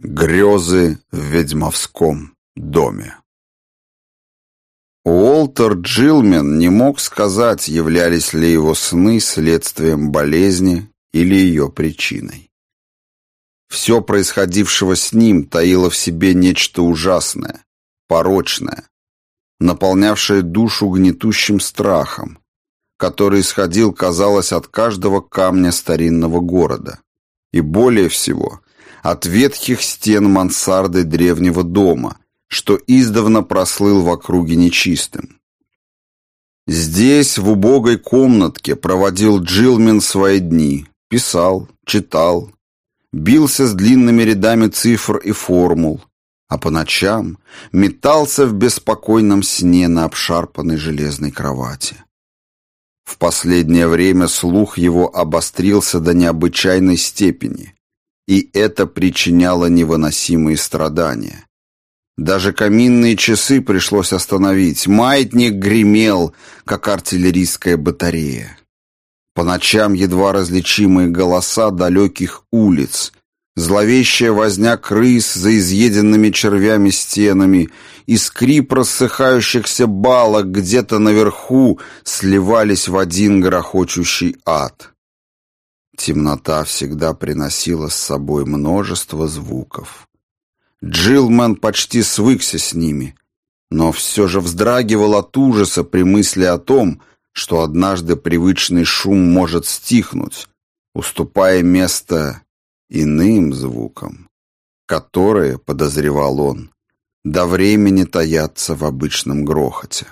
Грезы в ведьмовском доме. Уолтер Джилмен не мог сказать, являлись ли его сны следствием болезни или ее причиной. Все происходившего с ним таило в себе нечто ужасное, порочное, наполнявшее душу гнетущим страхом, который исходил, казалось, от каждого камня старинного города. И более всего – от ветхих стен мансарды древнего дома, что издавна прослыл в округе нечистым. Здесь, в убогой комнатке, проводил Джилмен свои дни, писал, читал, бился с длинными рядами цифр и формул, а по ночам метался в беспокойном сне на обшарпанной железной кровати. В последнее время слух его обострился до необычайной степени, и это причиняло невыносимые страдания. Даже каминные часы пришлось остановить. Маятник гремел, как артиллерийская батарея. По ночам едва различимые голоса далеких улиц, зловещая возня крыс за изъеденными червями стенами и скрип рассыхающихся балок где-то наверху сливались в один грохочущий ад. Темнота всегда приносила с собой множество звуков. Джилман почти свыкся с ними, но все же вздрагивал от ужаса при мысли о том, что однажды привычный шум может стихнуть, уступая место иным звукам, которые, подозревал он, до времени таятся в обычном грохоте.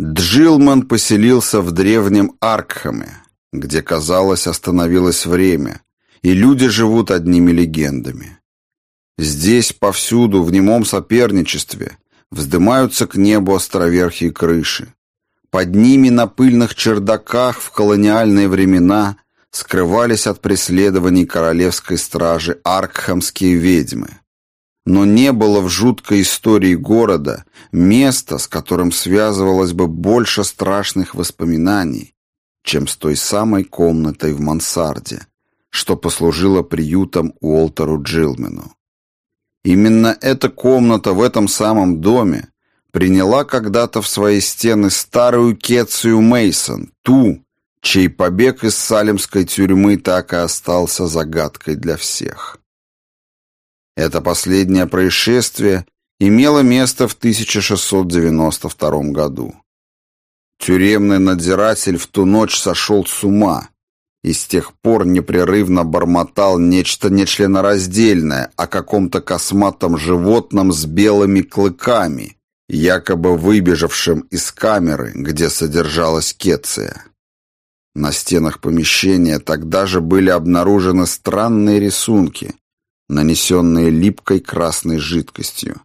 Джилман поселился в древнем Аркхаме, где, казалось, остановилось время, и люди живут одними легендами. Здесь повсюду, в немом соперничестве, вздымаются к небу островерхие крыши. Под ними на пыльных чердаках в колониальные времена скрывались от преследований королевской стражи аркхамские ведьмы. Но не было в жуткой истории города места, с которым связывалось бы больше страшных воспоминаний, чем с той самой комнатой в мансарде, что послужило приютом Уолтеру Джилмену. Именно эта комната в этом самом доме приняла когда-то в свои стены старую Кецию Мейсон, ту, чей побег из салемской тюрьмы так и остался загадкой для всех. Это последнее происшествие имело место в 1692 году. Тюремный надзиратель в ту ночь сошел с ума и с тех пор непрерывно бормотал нечто нечленораздельное о каком-то косматом животном с белыми клыками, якобы выбежавшем из камеры, где содержалась Кеция. На стенах помещения тогда же были обнаружены странные рисунки, нанесенные липкой красной жидкостью,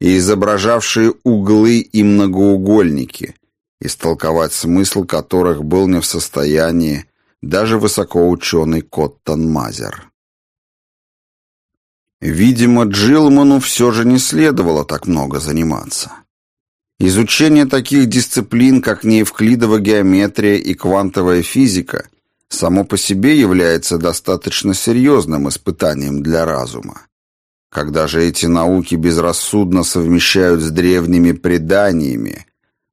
и изображавшие углы и многоугольники – истолковать смысл которых был не в состоянии даже высокоученый Коттон Мазер. Видимо, Джилману все же не следовало так много заниматься. Изучение таких дисциплин, как неевклидова геометрия и квантовая физика, само по себе является достаточно серьезным испытанием для разума. Когда же эти науки безрассудно совмещают с древними преданиями,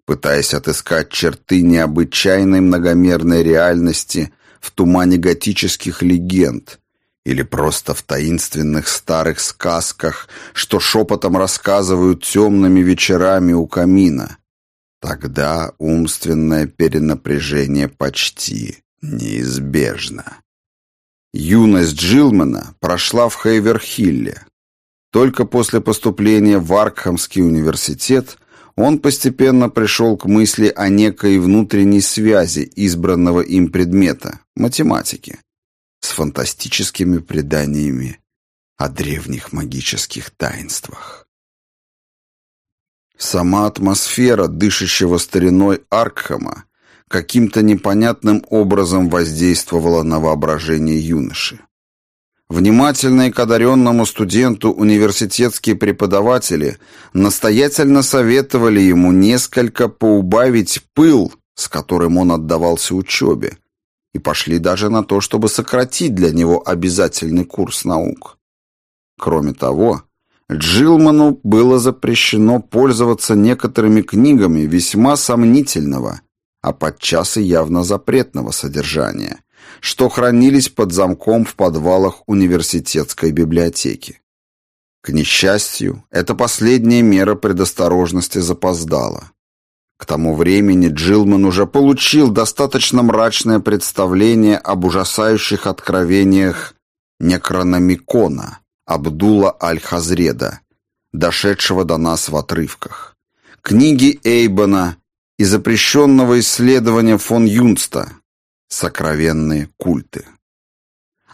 пытаясь отыскать черты необычайной многомерной реальности в тумане готических легенд или просто в таинственных старых сказках, что шепотом рассказывают темными вечерами у камина. Тогда умственное перенапряжение почти неизбежно. Юность Джилмана прошла в Хейверхилле. Только после поступления в Аркхамский университет он постепенно пришел к мысли о некой внутренней связи избранного им предмета – математики, с фантастическими преданиями о древних магических таинствах. Сама атмосфера дышащего стариной Аркхама каким-то непонятным образом воздействовала на воображение юноши. Внимательные к одаренному студенту университетские преподаватели настоятельно советовали ему несколько поубавить пыл, с которым он отдавался учебе, и пошли даже на то, чтобы сократить для него обязательный курс наук. Кроме того, Джилману было запрещено пользоваться некоторыми книгами весьма сомнительного, а подчас и явно запретного содержания, что хранились под замком в подвалах университетской библиотеки. К несчастью, эта последняя мера предосторожности запоздала. К тому времени Джилман уже получил достаточно мрачное представление об ужасающих откровениях Некрономикона, Абдула Аль-Хазреда, дошедшего до нас в отрывках, книги Эйбона и запрещенного исследования фон Юнста «Сокровенные культы».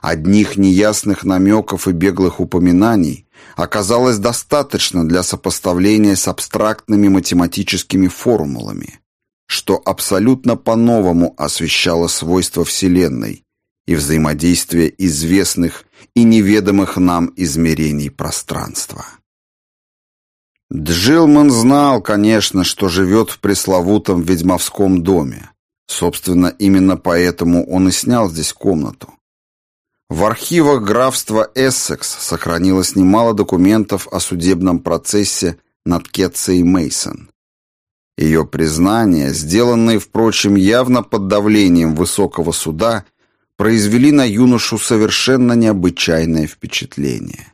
Одних неясных намеков и беглых упоминаний оказалось достаточно для сопоставления с абстрактными математическими формулами, что абсолютно по-новому освещало свойства Вселенной и взаимодействие известных и неведомых нам измерений пространства. Джилман знал, конечно, что живет в пресловутом ведьмовском доме. Собственно, именно поэтому он и снял здесь комнату. В архивах графства Эссекс сохранилось немало документов о судебном процессе над Кетцей Мейсон. Ее признания, сделанные, впрочем, явно под давлением высокого суда, произвели на юношу совершенно необычайное впечатление.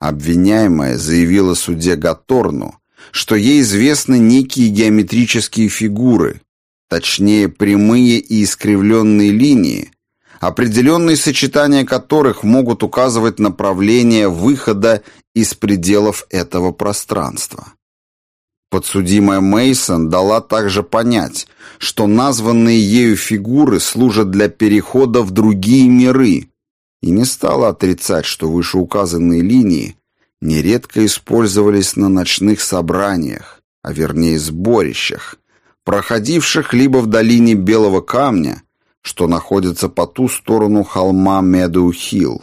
Обвиняемая заявила суде Гаторну, что ей известны некие геометрические фигуры, точнее прямые и искривленные линии, определенные сочетания которых могут указывать направление выхода из пределов этого пространства. Подсудимая Мейсон дала также понять, что названные ею фигуры служат для перехода в другие миры, и не стала отрицать, что вышеуказанные линии нередко использовались на ночных собраниях, а вернее сборищах, проходивших либо в долине Белого Камня, что находится по ту сторону холма Медоу-Хилл,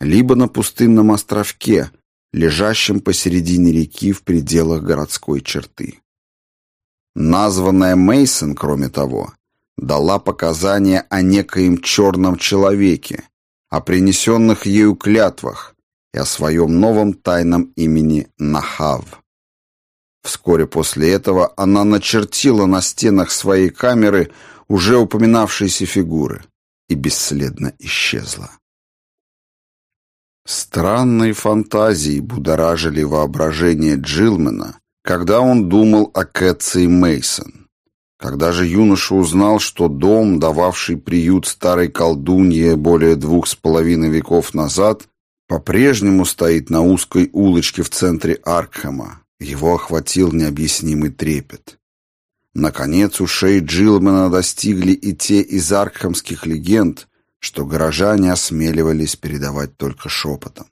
либо на пустынном островке, лежащем посередине реки в пределах городской черты. Названная Мейсон, кроме того, дала показания о некоем черном человеке, о принесенных ею клятвах и о своем новом тайном имени Нахав. Вскоре после этого она начертила на стенах своей камеры уже упоминавшиеся фигуры и бесследно исчезла. Странные фантазии будоражили воображение Джилмена, когда он думал о Кэтси Мейсон. Когда же юноша узнал, что дом, дававший приют старой колдунье более двух с половиной веков назад, по-прежнему стоит на узкой улочке в центре Аркхема, его охватил необъяснимый трепет. Наконец, ушей Джилмена достигли и те из аркхамских легенд, что горожане осмеливались передавать только шепотом.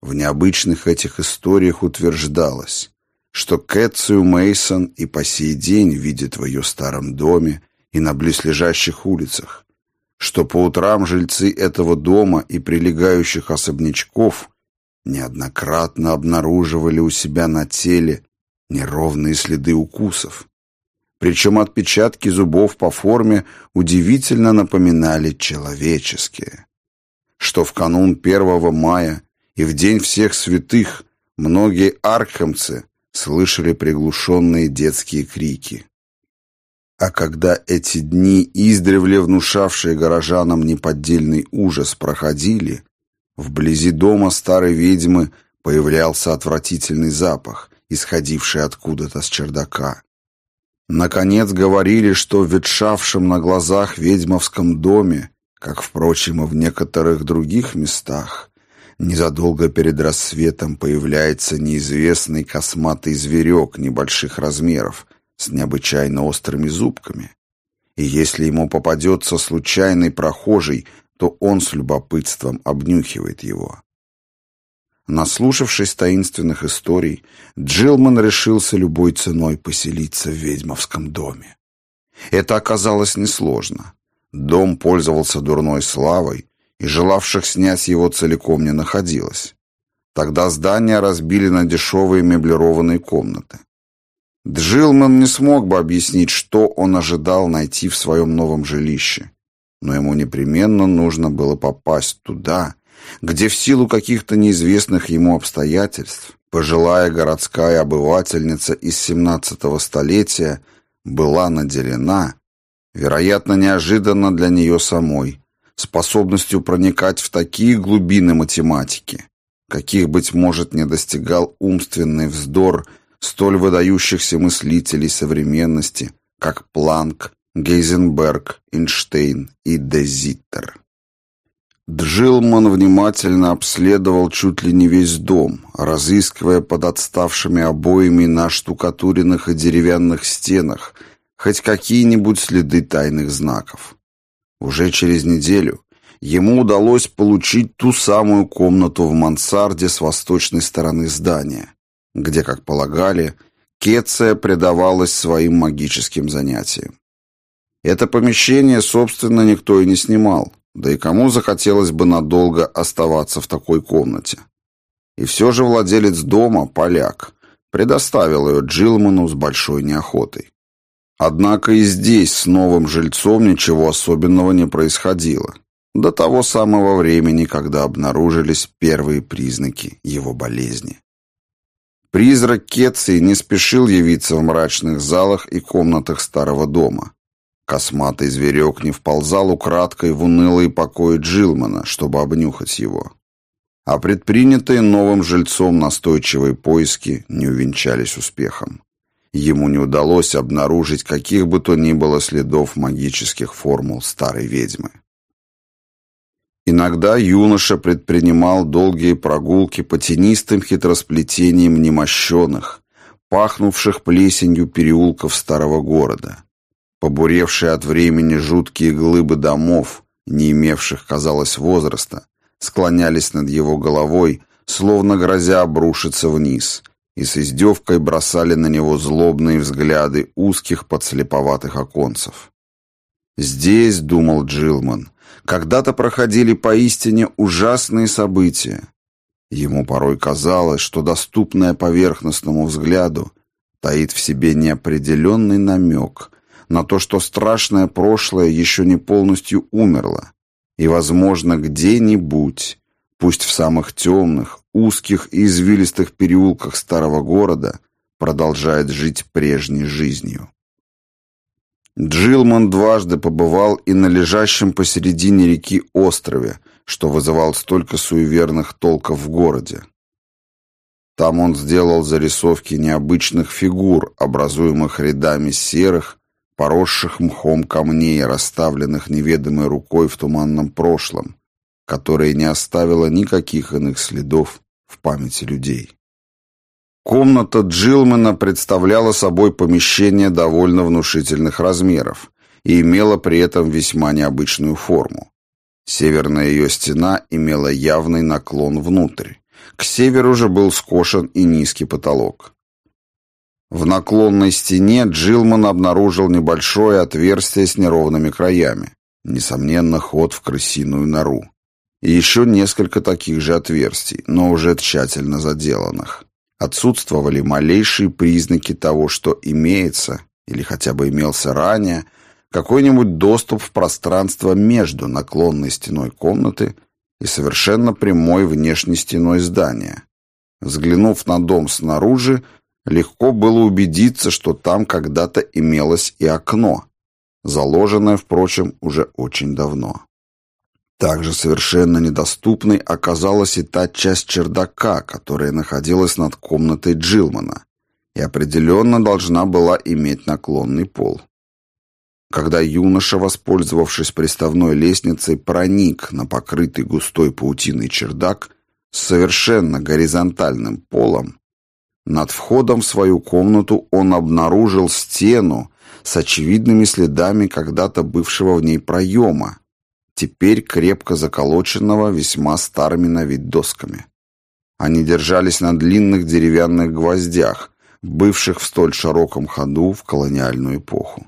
В необычных этих историях утверждалось, что Кэтсию Мейсон и по сей день видит в ее старом доме и на близлежащих улицах, что по утрам жильцы этого дома и прилегающих особнячков неоднократно обнаруживали у себя на теле неровные следы укусов, причем отпечатки зубов по форме удивительно напоминали человеческие. Что в канун 1 мая и в День всех святых многие архамцы слышали приглушенные детские крики. А когда эти дни, издревле внушавшие горожанам неподдельный ужас, проходили, вблизи дома старой ведьмы появлялся отвратительный запах, исходивший откуда-то с чердака. Наконец говорили, что в ветшавшем на глазах ведьмовском доме, как, впрочем, и в некоторых других местах, незадолго перед рассветом появляется неизвестный косматый зверек небольших размеров с необычайно острыми зубками. И если ему попадется случайный прохожий, то он с любопытством обнюхивает его. Наслушавшись таинственных историй, Джилман решился любой ценой поселиться в ведьмовском доме. Это оказалось несложно. Дом пользовался дурной славой, и желавших снять его целиком не находилось. Тогда здание разбили на дешевые меблированные комнаты. Джилман не смог бы объяснить, что он ожидал найти в своем новом жилище, но ему непременно нужно было попасть туда, где в силу каких-то неизвестных ему обстоятельств пожилая городская обывательница из 17 столетия была наделена, вероятно, неожиданно для нее самой, способностью проникать в такие глубины математики, каких, быть может, не достигал умственный вздор столь выдающихся мыслителей современности, как Планк, Гейзенберг, Эйнштейн и Дезиттер. Джилман внимательно обследовал чуть ли не весь дом, разыскивая под отставшими обоями на штукатуренных и деревянных стенах хоть какие-нибудь следы тайных знаков. Уже через неделю ему удалось получить ту самую комнату в мансарде с восточной стороны здания, где, как полагали, Кетция предавалась своим магическим занятиям. Это помещение, собственно, никто и не снимал, да и кому захотелось бы надолго оставаться в такой комнате. И все же владелец дома, поляк, предоставил ее Джилману с большой неохотой. Однако и здесь с новым жильцом ничего особенного не происходило. До того самого времени, когда обнаружились первые признаки его болезни. Призрак Кетции не спешил явиться в мрачных залах и комнатах старого дома. Косматый зверек не вползал украдкой в унылые покои Джилмана, чтобы обнюхать его. А предпринятые новым жильцом настойчивые поиски не увенчались успехом. Ему не удалось обнаружить каких бы то ни было следов магических формул старой ведьмы. Иногда юноша предпринимал долгие прогулки по тенистым хитросплетениям немощенных, пахнувших плесенью переулков старого города – Побуревшие от времени жуткие глыбы домов, не имевших, казалось, возраста, склонялись над его головой, словно грозя обрушиться вниз, и с издевкой бросали на него злобные взгляды узких подслеповатых оконцев. «Здесь, — думал Джилман, — когда-то проходили поистине ужасные события. Ему порой казалось, что доступное поверхностному взгляду таит в себе неопределенный намек — на то, что страшное прошлое еще не полностью умерло, и, возможно, где-нибудь, пусть в самых темных, узких и извилистых переулках старого города, продолжает жить прежней жизнью. Джилман дважды побывал и на лежащем посередине реки острове, что вызывал столько суеверных толков в городе. Там он сделал зарисовки необычных фигур, образуемых рядами серых, поросших мхом камней, расставленных неведомой рукой в туманном прошлом, которое не оставило никаких иных следов в памяти людей. Комната Джилмена представляла собой помещение довольно внушительных размеров и имела при этом весьма необычную форму. Северная ее стена имела явный наклон внутрь. К северу же был скошен и низкий потолок. В наклонной стене Джилман обнаружил небольшое отверстие с неровными краями. Несомненно, ход в крысиную нору. И еще несколько таких же отверстий, но уже тщательно заделанных. Отсутствовали малейшие признаки того, что имеется, или хотя бы имелся ранее, какой-нибудь доступ в пространство между наклонной стеной комнаты и совершенно прямой внешней стеной здания. Взглянув на дом снаружи, Легко было убедиться, что там когда-то имелось и окно, заложенное, впрочем, уже очень давно. Также совершенно недоступной оказалась и та часть чердака, которая находилась над комнатой Джилмана и определенно должна была иметь наклонный пол. Когда юноша, воспользовавшись приставной лестницей, проник на покрытый густой паутиной чердак с совершенно горизонтальным полом, над входом в свою комнату он обнаружил стену с очевидными следами когда-то бывшего в ней проема, теперь крепко заколоченного весьма старыми на вид досками. Они держались на длинных деревянных гвоздях, бывших в столь широком ходу в колониальную эпоху.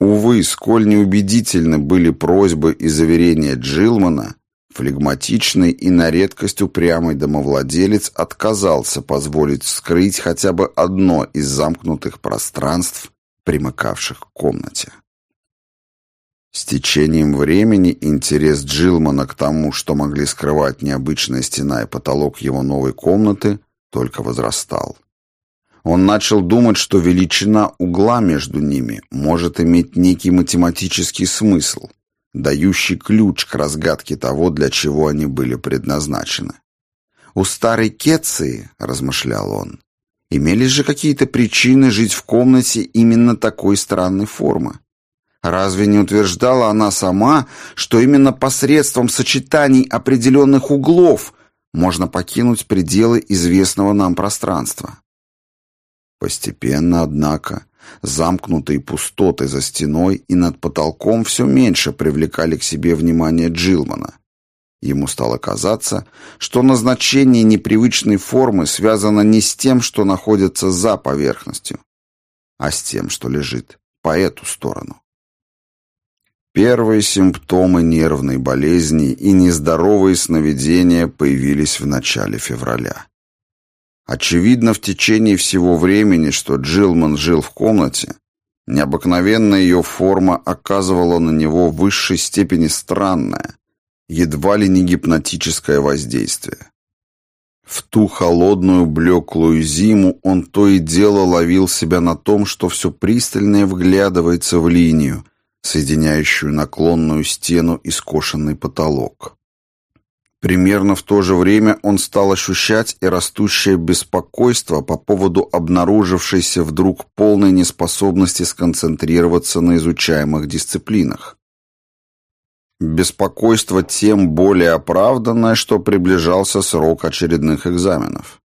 Увы, сколь неубедительны были просьбы и заверения Джилмана, Флегматичный и на редкость упрямый домовладелец отказался позволить вскрыть хотя бы одно из замкнутых пространств, примыкавших к комнате. С течением времени интерес Джилмана к тому, что могли скрывать необычная стена и потолок его новой комнаты, только возрастал. Он начал думать, что величина угла между ними может иметь некий математический смысл, дающий ключ к разгадке того, для чего они были предназначены. «У старой Кетции, — размышлял он, — имелись же какие-то причины жить в комнате именно такой странной формы. Разве не утверждала она сама, что именно посредством сочетаний определенных углов можно покинуть пределы известного нам пространства? Постепенно, однако, замкнутые пустоты за стеной и над потолком все меньше привлекали к себе внимание Джилмана. Ему стало казаться, что назначение непривычной формы связано не с тем, что находится за поверхностью, а с тем, что лежит по эту сторону. Первые симптомы нервной болезни и нездоровые сновидения появились в начале февраля. Очевидно, в течение всего времени, что Джилман жил в комнате, необыкновенная ее форма оказывала на него в высшей степени странное, едва ли не гипнотическое воздействие. В ту холодную блеклую зиму он то и дело ловил себя на том, что все пристальнее вглядывается в линию, соединяющую наклонную стену и скошенный потолок. Примерно в то же время он стал ощущать и растущее беспокойство по поводу обнаружившейся вдруг полной неспособности сконцентрироваться на изучаемых дисциплинах. Беспокойство тем более оправданное, что приближался срок очередных экзаменов.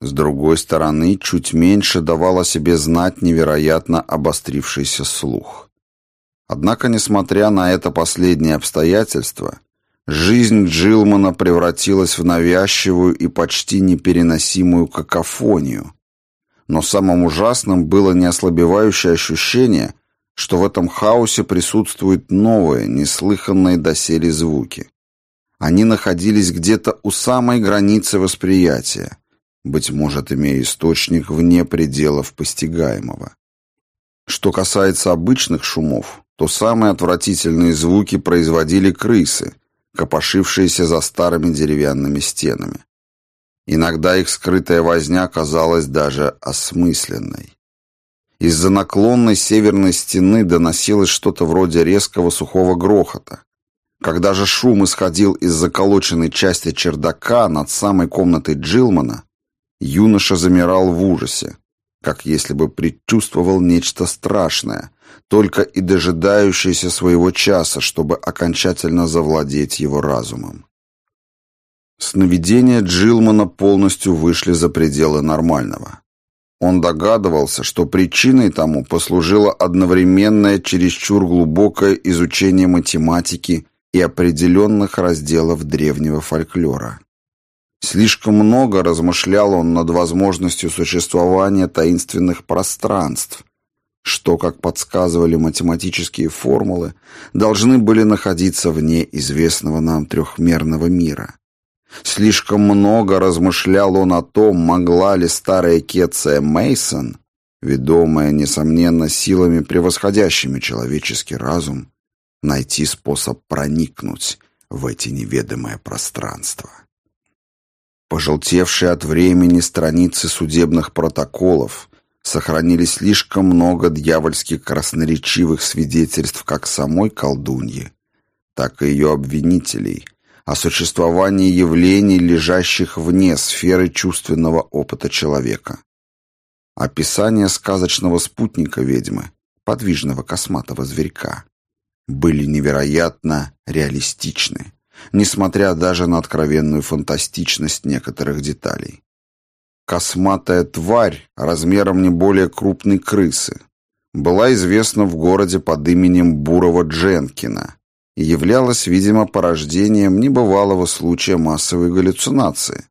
С другой стороны, чуть меньше давал о себе знать невероятно обострившийся слух. Однако, несмотря на это последнее обстоятельство, Жизнь Джилмана превратилась в навязчивую и почти непереносимую какофонию. Но самым ужасным было неослабевающее ощущение, что в этом хаосе присутствуют новые, неслыханные доселе звуки. Они находились где-то у самой границы восприятия, быть может, имея источник вне пределов постигаемого. Что касается обычных шумов, то самые отвратительные звуки производили крысы – копошившиеся за старыми деревянными стенами. Иногда их скрытая возня казалась даже осмысленной. Из-за наклонной северной стены доносилось что-то вроде резкого сухого грохота. Когда же шум исходил из заколоченной части чердака над самой комнатой Джилмана, юноша замирал в ужасе, как если бы предчувствовал нечто страшное, только и дожидающийся своего часа, чтобы окончательно завладеть его разумом. Сновидения Джилмана полностью вышли за пределы нормального. Он догадывался, что причиной тому послужило одновременное чересчур глубокое изучение математики и определенных разделов древнего фольклора. Слишком много размышлял он над возможностью существования таинственных пространств, что, как подсказывали математические формулы, должны были находиться вне известного нам трехмерного мира. Слишком много размышлял он о том, могла ли старая Кетция Мейсон, ведомая, несомненно, силами, превосходящими человеческий разум, найти способ проникнуть в эти неведомые пространства. Пожелтевшие от времени страницы судебных протоколов сохранили слишком много дьявольских красноречивых свидетельств как самой колдуньи, так и ее обвинителей о существовании явлений, лежащих вне сферы чувственного опыта человека. Описания сказочного спутника ведьмы, подвижного косматого зверька, были невероятно реалистичны, несмотря даже на откровенную фантастичность некоторых деталей. Косматая тварь, размером не более крупной крысы, была известна в городе под именем Бурова Дженкина и являлась, видимо, порождением небывалого случая массовой галлюцинации.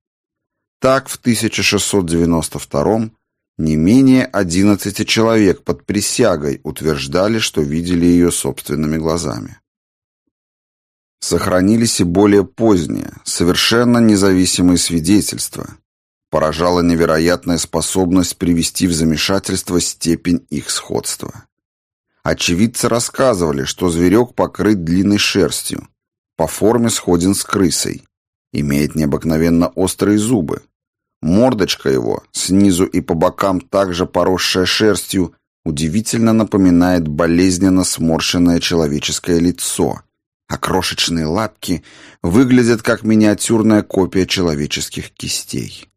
Так, в 1692 не менее 11 человек под присягой утверждали, что видели ее собственными глазами. Сохранились и более поздние, совершенно независимые свидетельства, поражала невероятная способность привести в замешательство степень их сходства. Очевидцы рассказывали, что зверек покрыт длинной шерстью, по форме сходен с крысой, имеет необыкновенно острые зубы. Мордочка его, снизу и по бокам также поросшая шерстью, удивительно напоминает болезненно сморщенное человеческое лицо, а крошечные лапки выглядят как миниатюрная копия человеческих кистей.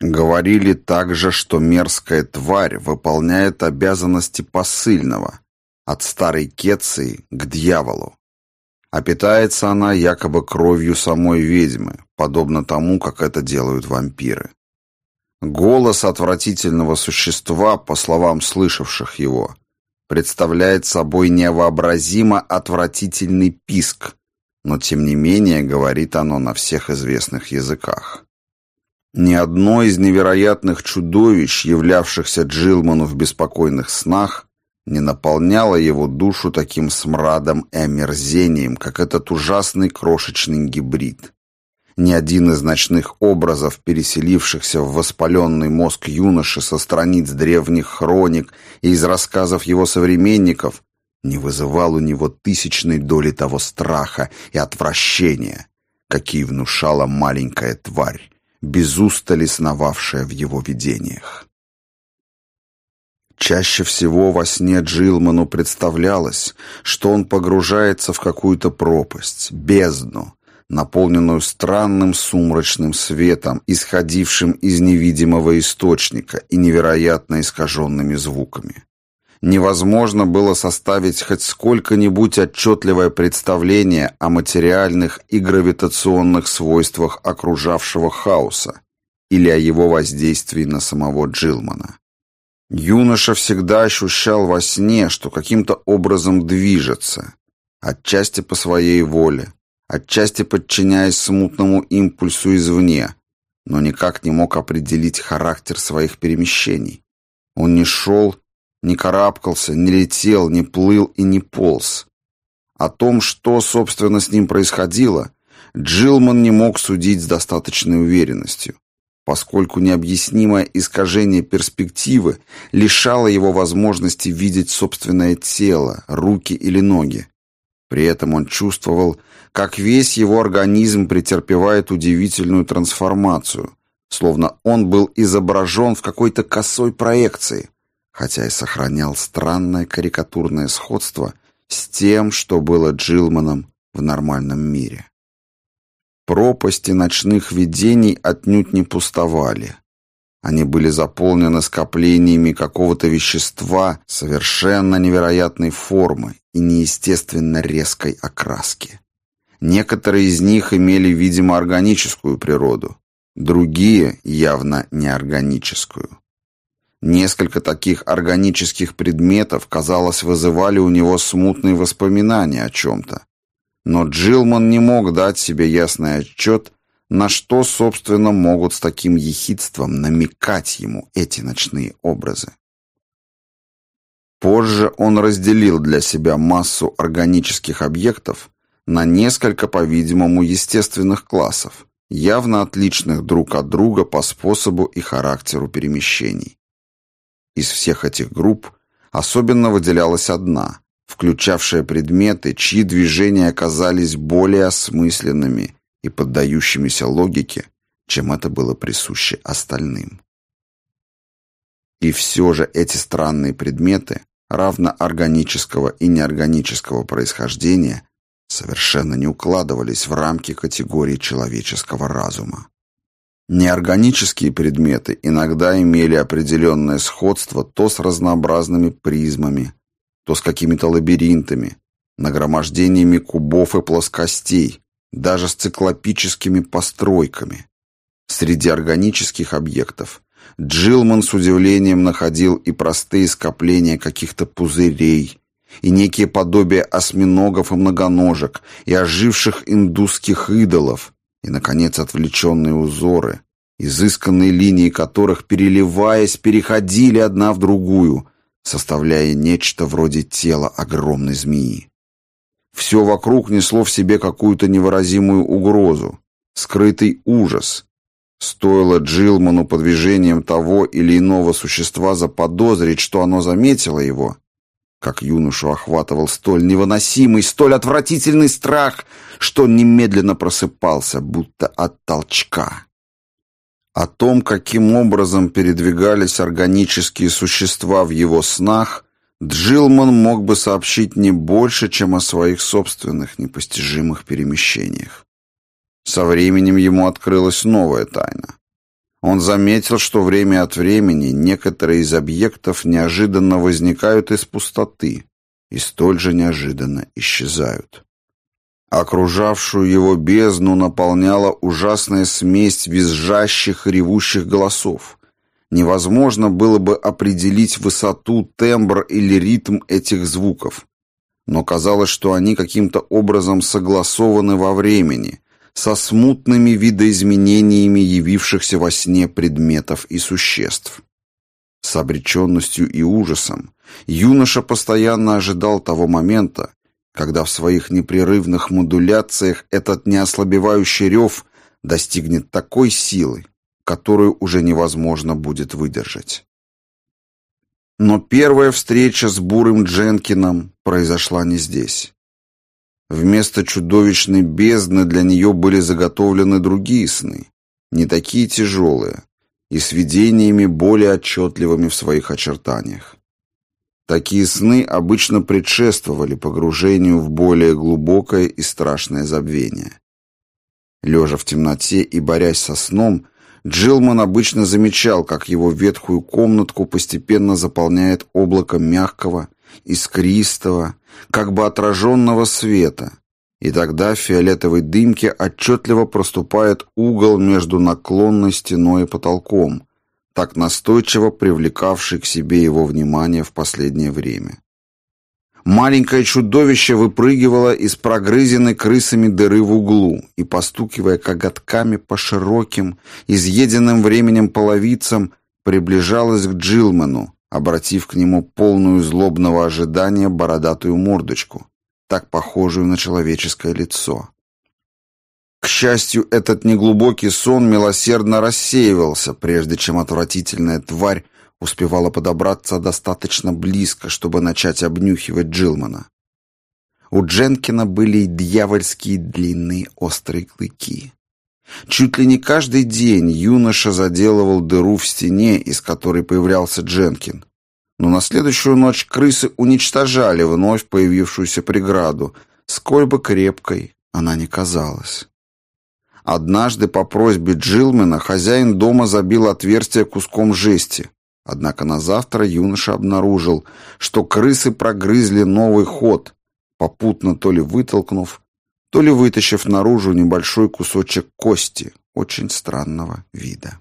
Говорили также, что мерзкая тварь выполняет обязанности посыльного от старой Кетции к дьяволу. А питается она якобы кровью самой ведьмы, подобно тому, как это делают вампиры. Голос отвратительного существа, по словам слышавших его, представляет собой невообразимо отвратительный писк, но тем не менее говорит оно на всех известных языках. Ни одно из невероятных чудовищ, являвшихся Джилману в беспокойных снах, не наполняло его душу таким смрадом и омерзением, как этот ужасный крошечный гибрид. Ни один из ночных образов, переселившихся в воспаленный мозг юноши со страниц древних хроник и из рассказов его современников, не вызывал у него тысячной доли того страха и отвращения, какие внушала маленькая тварь, без устали сновавшая в его видениях. Чаще всего во сне Джилману представлялось, что он погружается в какую-то пропасть, бездну, наполненную странным сумрачным светом, исходившим из невидимого источника и невероятно искаженными звуками. Невозможно было составить хоть сколько-нибудь отчетливое представление о материальных и гравитационных свойствах окружавшего хаоса или о его воздействии на самого Джилмана. Юноша всегда ощущал во сне, что каким-то образом движется, отчасти по своей воле, отчасти подчиняясь смутному импульсу извне, но никак не мог определить характер своих перемещений. Он не шел, не карабкался, не летел, не плыл и не полз. О том, что, собственно, с ним происходило, Джилман не мог судить с достаточной уверенностью, поскольку необъяснимое искажение перспективы лишало его возможности видеть собственное тело, руки или ноги. При этом он чувствовал, как весь его организм претерпевает удивительную трансформацию, словно он был изображен в какой-то косой проекции, хотя и сохранял странное карикатурное сходство с тем, что было Джилманом в нормальном мире. Пропасти ночных видений отнюдь не пустовали. Они были заполнены скоплениями какого-то вещества совершенно невероятной формы и неестественно резкой окраски. Некоторые из них имели, видимо, органическую природу, другие явно неорганическую. Несколько таких органических предметов, казалось, вызывали у него смутные воспоминания о чем-то. Но Джилман не мог дать себе ясный отчет, на что, собственно, могут с таким ехидством намекать ему эти ночные образы. Позже он разделил для себя массу органических объектов на несколько, по-видимому, естественных классов, явно отличных друг от друга по способу и характеру перемещений. Из всех этих групп особенно выделялась одна, включавшая предметы, чьи движения оказались более осмысленными и поддающимися логике, чем это было присуще остальным. И все же эти странные предметы, равно органического и неорганического происхождения, совершенно не укладывались в рамки категории человеческого разума. Неорганические предметы иногда имели определенное сходство то с разнообразными призмами, то с какими-то лабиринтами, нагромождениями кубов и плоскостей, даже с циклопическими постройками. Среди органических объектов Джилман с удивлением находил и простые скопления каких-то пузырей, и некие подобия осьминогов и многоножек, и оживших индусских идолов, и, наконец, отвлеченные узоры, изысканные линии которых, переливаясь, переходили одна в другую, составляя нечто вроде тела огромной змеи. Все вокруг несло в себе какую-то невыразимую угрозу, скрытый ужас. Стоило Джилману под движением того или иного существа заподозрить, что оно заметило его, как юношу охватывал столь невыносимый, столь отвратительный страх, что немедленно просыпался, будто от толчка. О том, каким образом передвигались органические существа в его снах, Джилман мог бы сообщить не больше, чем о своих собственных непостижимых перемещениях. Со временем ему открылась новая тайна. Он заметил, что время от времени некоторые из объектов неожиданно возникают из пустоты и столь же неожиданно исчезают. Окружавшую его бездну наполняла ужасная смесь визжащих и ревущих голосов. Невозможно было бы определить высоту, тембр или ритм этих звуков. Но казалось, что они каким-то образом согласованы во времени, со смутными видоизменениями явившихся во сне предметов и существ. С обреченностью и ужасом юноша постоянно ожидал того момента, когда в своих непрерывных модуляциях этот неослабевающий рев достигнет такой силы, которую уже невозможно будет выдержать. Но первая встреча с бурым Дженкином произошла не здесь. Вместо чудовищной бездны для нее были заготовлены другие сны, не такие тяжелые, и с видениями более отчетливыми в своих очертаниях. Такие сны обычно предшествовали погружению в более глубокое и страшное забвение. Лежа в темноте и борясь со сном, Джилман обычно замечал, как его ветхую комнатку постепенно заполняет облако мягкого, искристого, как бы отраженного света, и тогда в фиолетовой дымке отчетливо проступает угол между наклонной стеной и потолком, так настойчиво привлекавший к себе его внимание в последнее время. Маленькое чудовище выпрыгивало из прогрызенной крысами дыры в углу и, постукивая коготками по широким, изъеденным временем половицам, приближалось к Джилману, обратив к нему полную злобного ожидания бородатую мордочку, так похожую на человеческое лицо. К счастью, этот неглубокий сон милосердно рассеивался, прежде чем отвратительная тварь успевала подобраться достаточно близко, чтобы начать обнюхивать Джилмана. У Дженкина были дьявольские длинные острые клыки. Чуть ли не каждый день юноша заделывал дыру в стене, из которой появлялся Дженкин. Но на следующую ночь крысы уничтожали вновь появившуюся преграду, сколь бы крепкой она ни казалась. Однажды по просьбе Джилмена хозяин дома забил отверстие куском жести. Однако на завтра юноша обнаружил, что крысы прогрызли новый ход, попутно то ли вытолкнув, то ли вытащив наружу небольшой кусочек кости очень странного вида.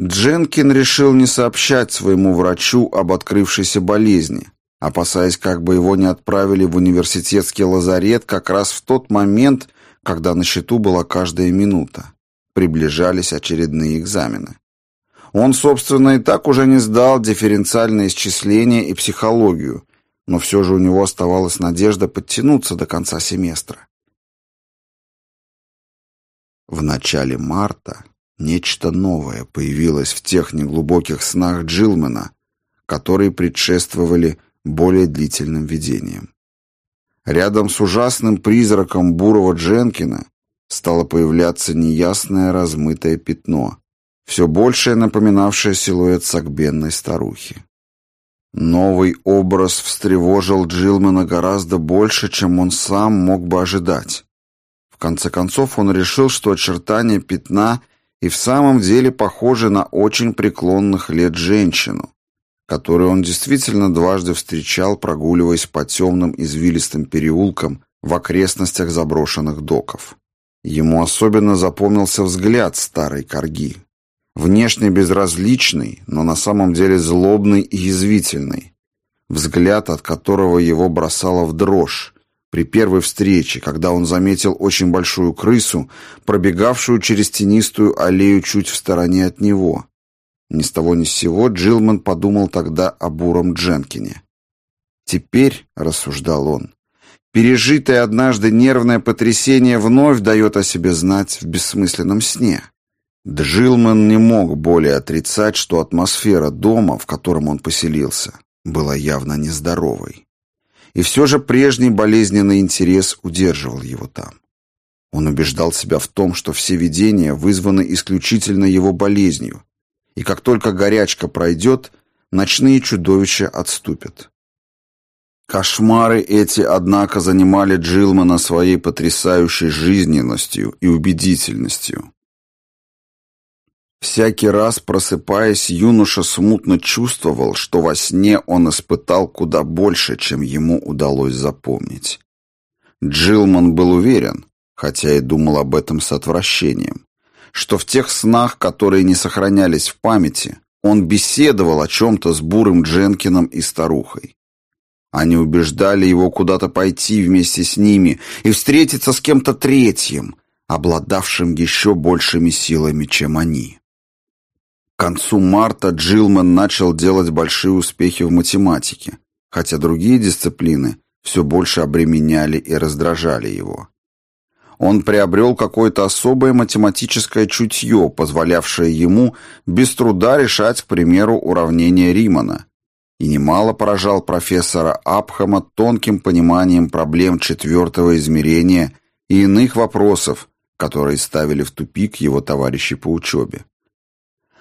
Дженкин решил не сообщать своему врачу об открывшейся болезни, опасаясь, как бы его не отправили в университетский лазарет как раз в тот момент, когда на счету была каждая минута. Приближались очередные экзамены. Он, собственно, и так уже не сдал дифференциальное исчисление и психологию, но все же у него оставалась надежда подтянуться до конца семестра. В начале марта нечто новое появилось в тех неглубоких снах Джилмена, которые предшествовали более длительным видениям. Рядом с ужасным призраком бурого Дженкина стало появляться неясное размытое пятно, все большее напоминавшее силуэт сагбенной старухи. Новый образ встревожил Джилмана гораздо больше, чем он сам мог бы ожидать. В конце концов он решил, что очертания пятна и в самом деле похожи на очень преклонных лет женщину, которую он действительно дважды встречал, прогуливаясь по темным извилистым переулкам в окрестностях заброшенных доков. Ему особенно запомнился взгляд старой корги. Внешне безразличный, но на самом деле злобный и язвительный. Взгляд, от которого его бросало в дрожь, при первой встрече, когда он заметил очень большую крысу, пробегавшую через тенистую аллею чуть в стороне от него. Ни с того ни с сего Джилман подумал тогда о буром Дженкине. «Теперь», — рассуждал он, — «пережитое однажды нервное потрясение вновь дает о себе знать в бессмысленном сне». Джилман не мог более отрицать, что атмосфера дома, в котором он поселился, была явно нездоровой. И все же прежний болезненный интерес удерживал его там. Он убеждал себя в том, что все видения вызваны исключительно его болезнью, и как только горячка пройдет, ночные чудовища отступят. Кошмары эти, однако, занимали Джилмана своей потрясающей жизненностью и убедительностью. Всякий раз, просыпаясь, юноша смутно чувствовал, что во сне он испытал куда больше, чем ему удалось запомнить. Джилман был уверен, хотя и думал об этом с отвращением, что в тех снах, которые не сохранялись в памяти, он беседовал о чем-то с Бурым Дженкином и старухой. Они убеждали его куда-то пойти вместе с ними и встретиться с кем-то третьим, обладавшим еще большими силами, чем они. К концу марта Джилман начал делать большие успехи в математике, хотя другие дисциплины все больше обременяли и раздражали его. Он приобрел какое-то особое математическое чутье, позволявшее ему без труда решать, к примеру, уравнения Римана, и немало поражал профессора Абхама тонким пониманием проблем четвертого измерения и иных вопросов, которые ставили в тупик его товарищи по учебе.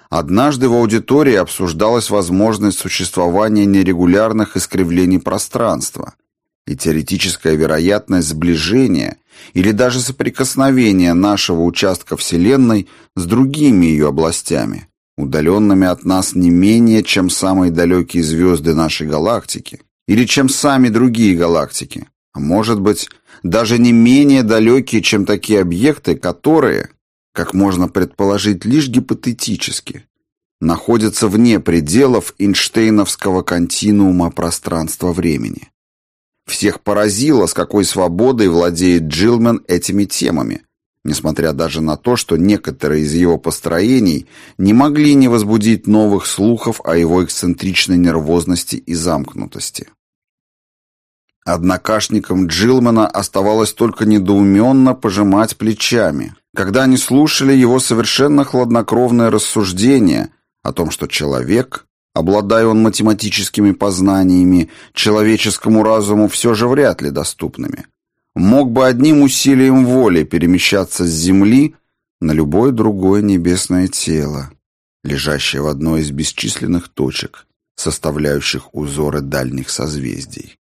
Однажды в аудитории обсуждалась возможность существования нерегулярных искривлений пространства. И теоретическая вероятность сближения или даже соприкосновения нашего участка Вселенной с другими ее областями, удаленными от нас не менее, чем самые далекие звезды нашей галактики, или чем сами другие галактики, а может быть, даже не менее далекие, чем такие объекты, которые, как можно предположить лишь гипотетически, находятся вне пределов Эйнштейновского континуума пространства-времени. Всех поразило, с какой свободой владеет Джилмен этими темами, несмотря даже на то, что некоторые из его построений не могли не возбудить новых слухов о его эксцентричной нервозности и замкнутости. Однокашникам Джилмана оставалось только недоуменно пожимать плечами, когда они слушали его совершенно хладнокровное рассуждение о том, что человек, обладая он математическими познаниями, человеческому разуму все же вряд ли доступными – мог бы одним усилием воли перемещаться с Земли на любое другое небесное тело, лежащее в одной из бесчисленных точек, составляющих узоры дальних созвездий.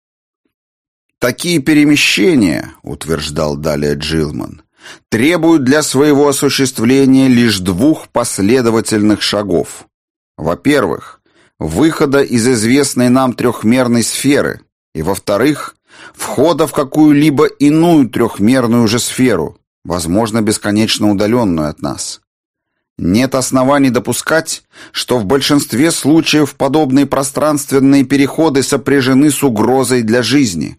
Такие перемещения, утверждал далее Джилман, требуют для своего осуществления лишь двух последовательных шагов. Во-первых, выхода из известной нам трехмерной сферы, и во-вторых, входа в какую-либо иную трехмерную же сферу, возможно, бесконечно удаленную от нас. Нет оснований допускать, что в большинстве случаев подобные пространственные переходы сопряжены с угрозой для жизни.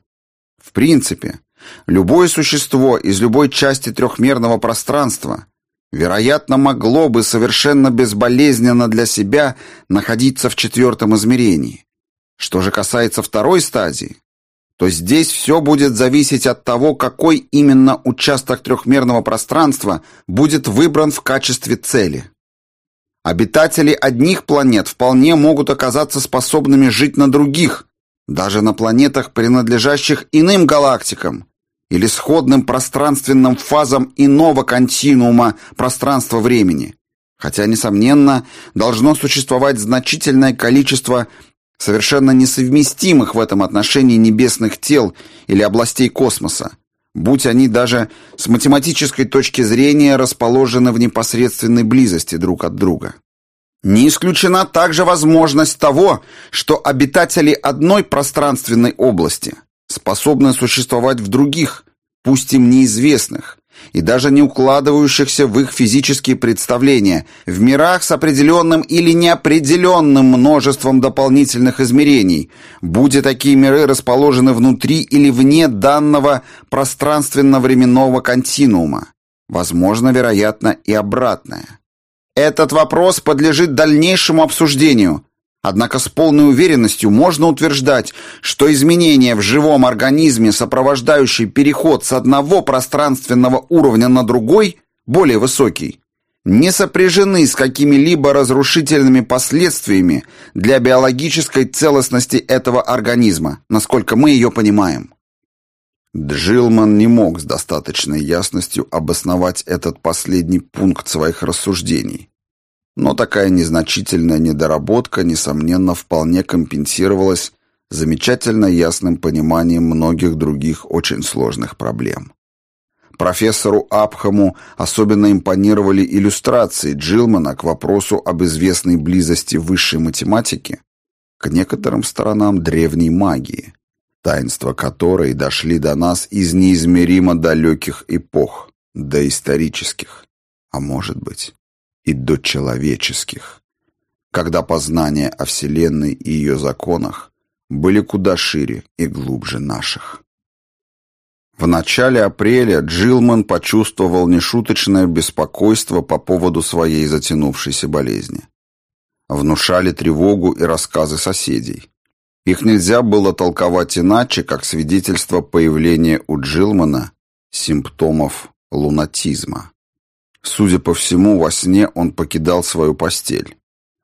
В принципе, любое существо из любой части трехмерного пространства, вероятно, могло бы совершенно безболезненно для себя находиться в четвертом измерении. Что же касается второй стадии, то здесь все будет зависеть от того, какой именно участок трехмерного пространства будет выбран в качестве цели. Обитатели одних планет вполне могут оказаться способными жить на других, даже на планетах, принадлежащих иным галактикам или сходным пространственным фазам иного континуума пространства-времени. Хотя, несомненно, должно существовать значительное количество совершенно несовместимых в этом отношении небесных тел или областей космоса, будь они даже с математической точки зрения расположены в непосредственной близости друг от друга. Не исключена также возможность того, что обитатели одной пространственной области способны существовать в других, пусть им неизвестных, и даже не укладывающихся в их физические представления, в мирах с определенным или неопределенным множеством дополнительных измерений, будь такие миры расположены внутри или вне данного пространственно-временного континуума. Возможно, вероятно, и обратное. Этот вопрос подлежит дальнейшему обсуждению, Однако с полной уверенностью можно утверждать, что изменения в живом организме, сопровождающие переход с одного пространственного уровня на другой, более высокий, не сопряжены с какими-либо разрушительными последствиями для биологической целостности этого организма, насколько мы ее понимаем. Джилман не мог с достаточной ясностью обосновать этот последний пункт своих рассуждений. Но такая незначительная недоработка, несомненно, вполне компенсировалась замечательно ясным пониманием многих других очень сложных проблем. Профессору Абхаму особенно импонировали иллюстрации Джилмана к вопросу об известной близости высшей математики к некоторым сторонам древней магии, таинства которой дошли до нас из неизмеримо далеких эпох, доисторических, а может быть и дочеловеческих, когда познания о Вселенной и ее законах были куда шире и глубже наших. В начале апреля Джилман почувствовал нешуточное беспокойство по поводу своей затянувшейся болезни. Внушали тревогу и рассказы соседей. Их нельзя было толковать иначе, как свидетельство появления у Джилмана симптомов лунатизма. Судя по всему, во сне он покидал свою постель.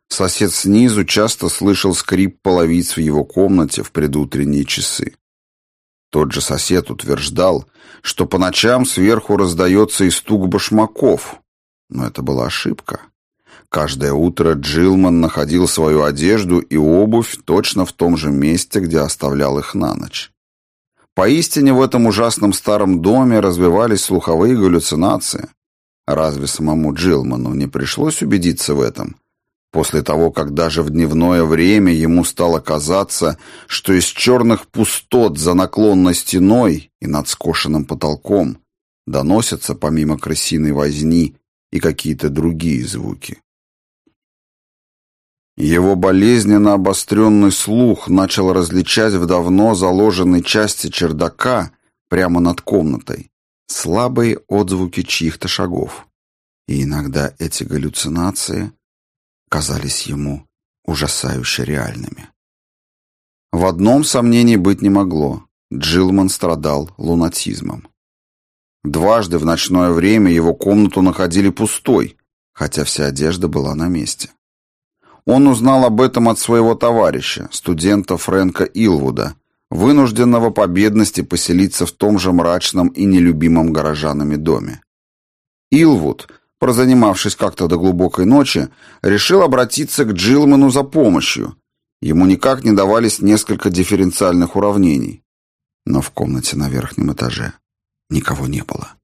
Сосед снизу часто слышал скрип половиц в его комнате в предутренние часы. Тот же сосед утверждал, что по ночам сверху раздается и стук башмаков. Но это была ошибка. Каждое утро Джилман находил свою одежду и обувь точно в том же месте, где оставлял их на ночь. Поистине в этом ужасном старом доме развивались слуховые галлюцинации. Разве самому Джилману не пришлось убедиться в этом? После того, как даже в дневное время ему стало казаться, что из черных пустот за наклонной стеной и над скошенным потолком доносятся помимо крысиной возни и какие-то другие звуки. Его болезненно обостренный слух начал различать в давно заложенной части чердака прямо над комнатой слабые отзвуки чьих-то шагов. И иногда эти галлюцинации казались ему ужасающе реальными. В одном сомнений быть не могло. Джилман страдал лунатизмом. Дважды в ночное время его комнату находили пустой, хотя вся одежда была на месте. Он узнал об этом от своего товарища, студента Фрэнка Илвуда, вынужденного по бедности поселиться в том же мрачном и нелюбимом горожанами доме. Илвуд, прозанимавшись как-то до глубокой ночи, решил обратиться к Джилману за помощью. Ему никак не давались несколько дифференциальных уравнений. Но в комнате на верхнем этаже никого не было.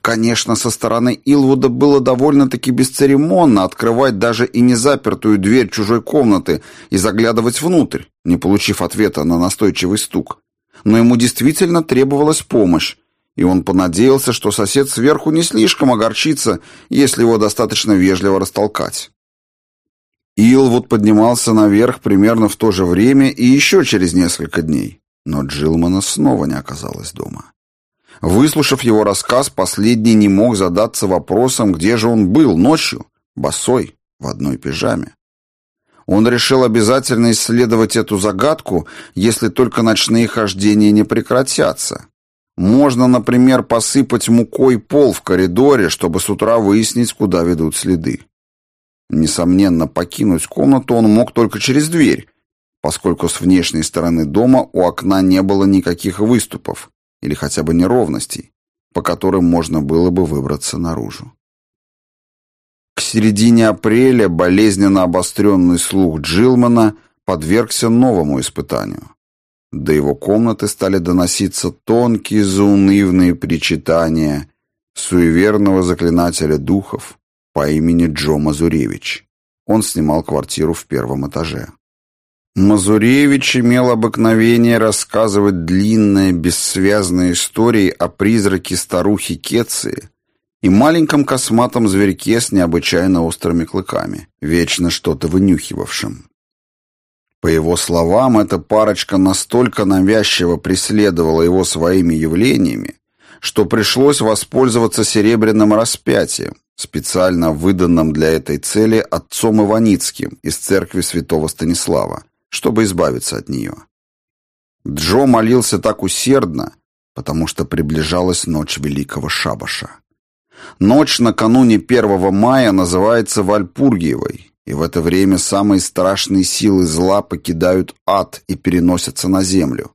Конечно, со стороны Илвуда было довольно-таки бесцеремонно открывать даже и незапертую дверь чужой комнаты и заглядывать внутрь, не получив ответа на настойчивый стук. Но ему действительно требовалась помощь, и он понадеялся, что сосед сверху не слишком огорчится, если его достаточно вежливо растолкать. Илвуд поднимался наверх примерно в то же время и еще через несколько дней, но Джилмана снова не оказалось дома. Выслушав его рассказ, последний не мог задаться вопросом, где же он был ночью, босой, в одной пижаме. Он решил обязательно исследовать эту загадку, если только ночные хождения не прекратятся. Можно, например, посыпать мукой пол в коридоре, чтобы с утра выяснить, куда ведут следы. Несомненно, покинуть комнату он мог только через дверь, поскольку с внешней стороны дома у окна не было никаких выступов, или хотя бы неровностей, по которым можно было бы выбраться наружу. К середине апреля болезненно обостренный слух Джилмана подвергся новому испытанию. До его комнаты стали доноситься тонкие заунывные причитания суеверного заклинателя духов по имени Джо Мазуревич. Он снимал квартиру в первом этаже. Мазуревич имел обыкновение рассказывать длинные, бессвязные истории о призраке старухи Кеции и маленьком косматом зверьке с необычайно острыми клыками, вечно что-то вынюхивавшим. По его словам, эта парочка настолько навязчиво преследовала его своими явлениями, что пришлось воспользоваться серебряным распятием, специально выданным для этой цели отцом Иваницким из церкви святого Станислава, чтобы избавиться от нее. Джо молился так усердно, потому что приближалась ночь великого шабаша. Ночь накануне 1 мая называется Вальпургиевой, и в это время самые страшные силы зла покидают ад и переносятся на землю,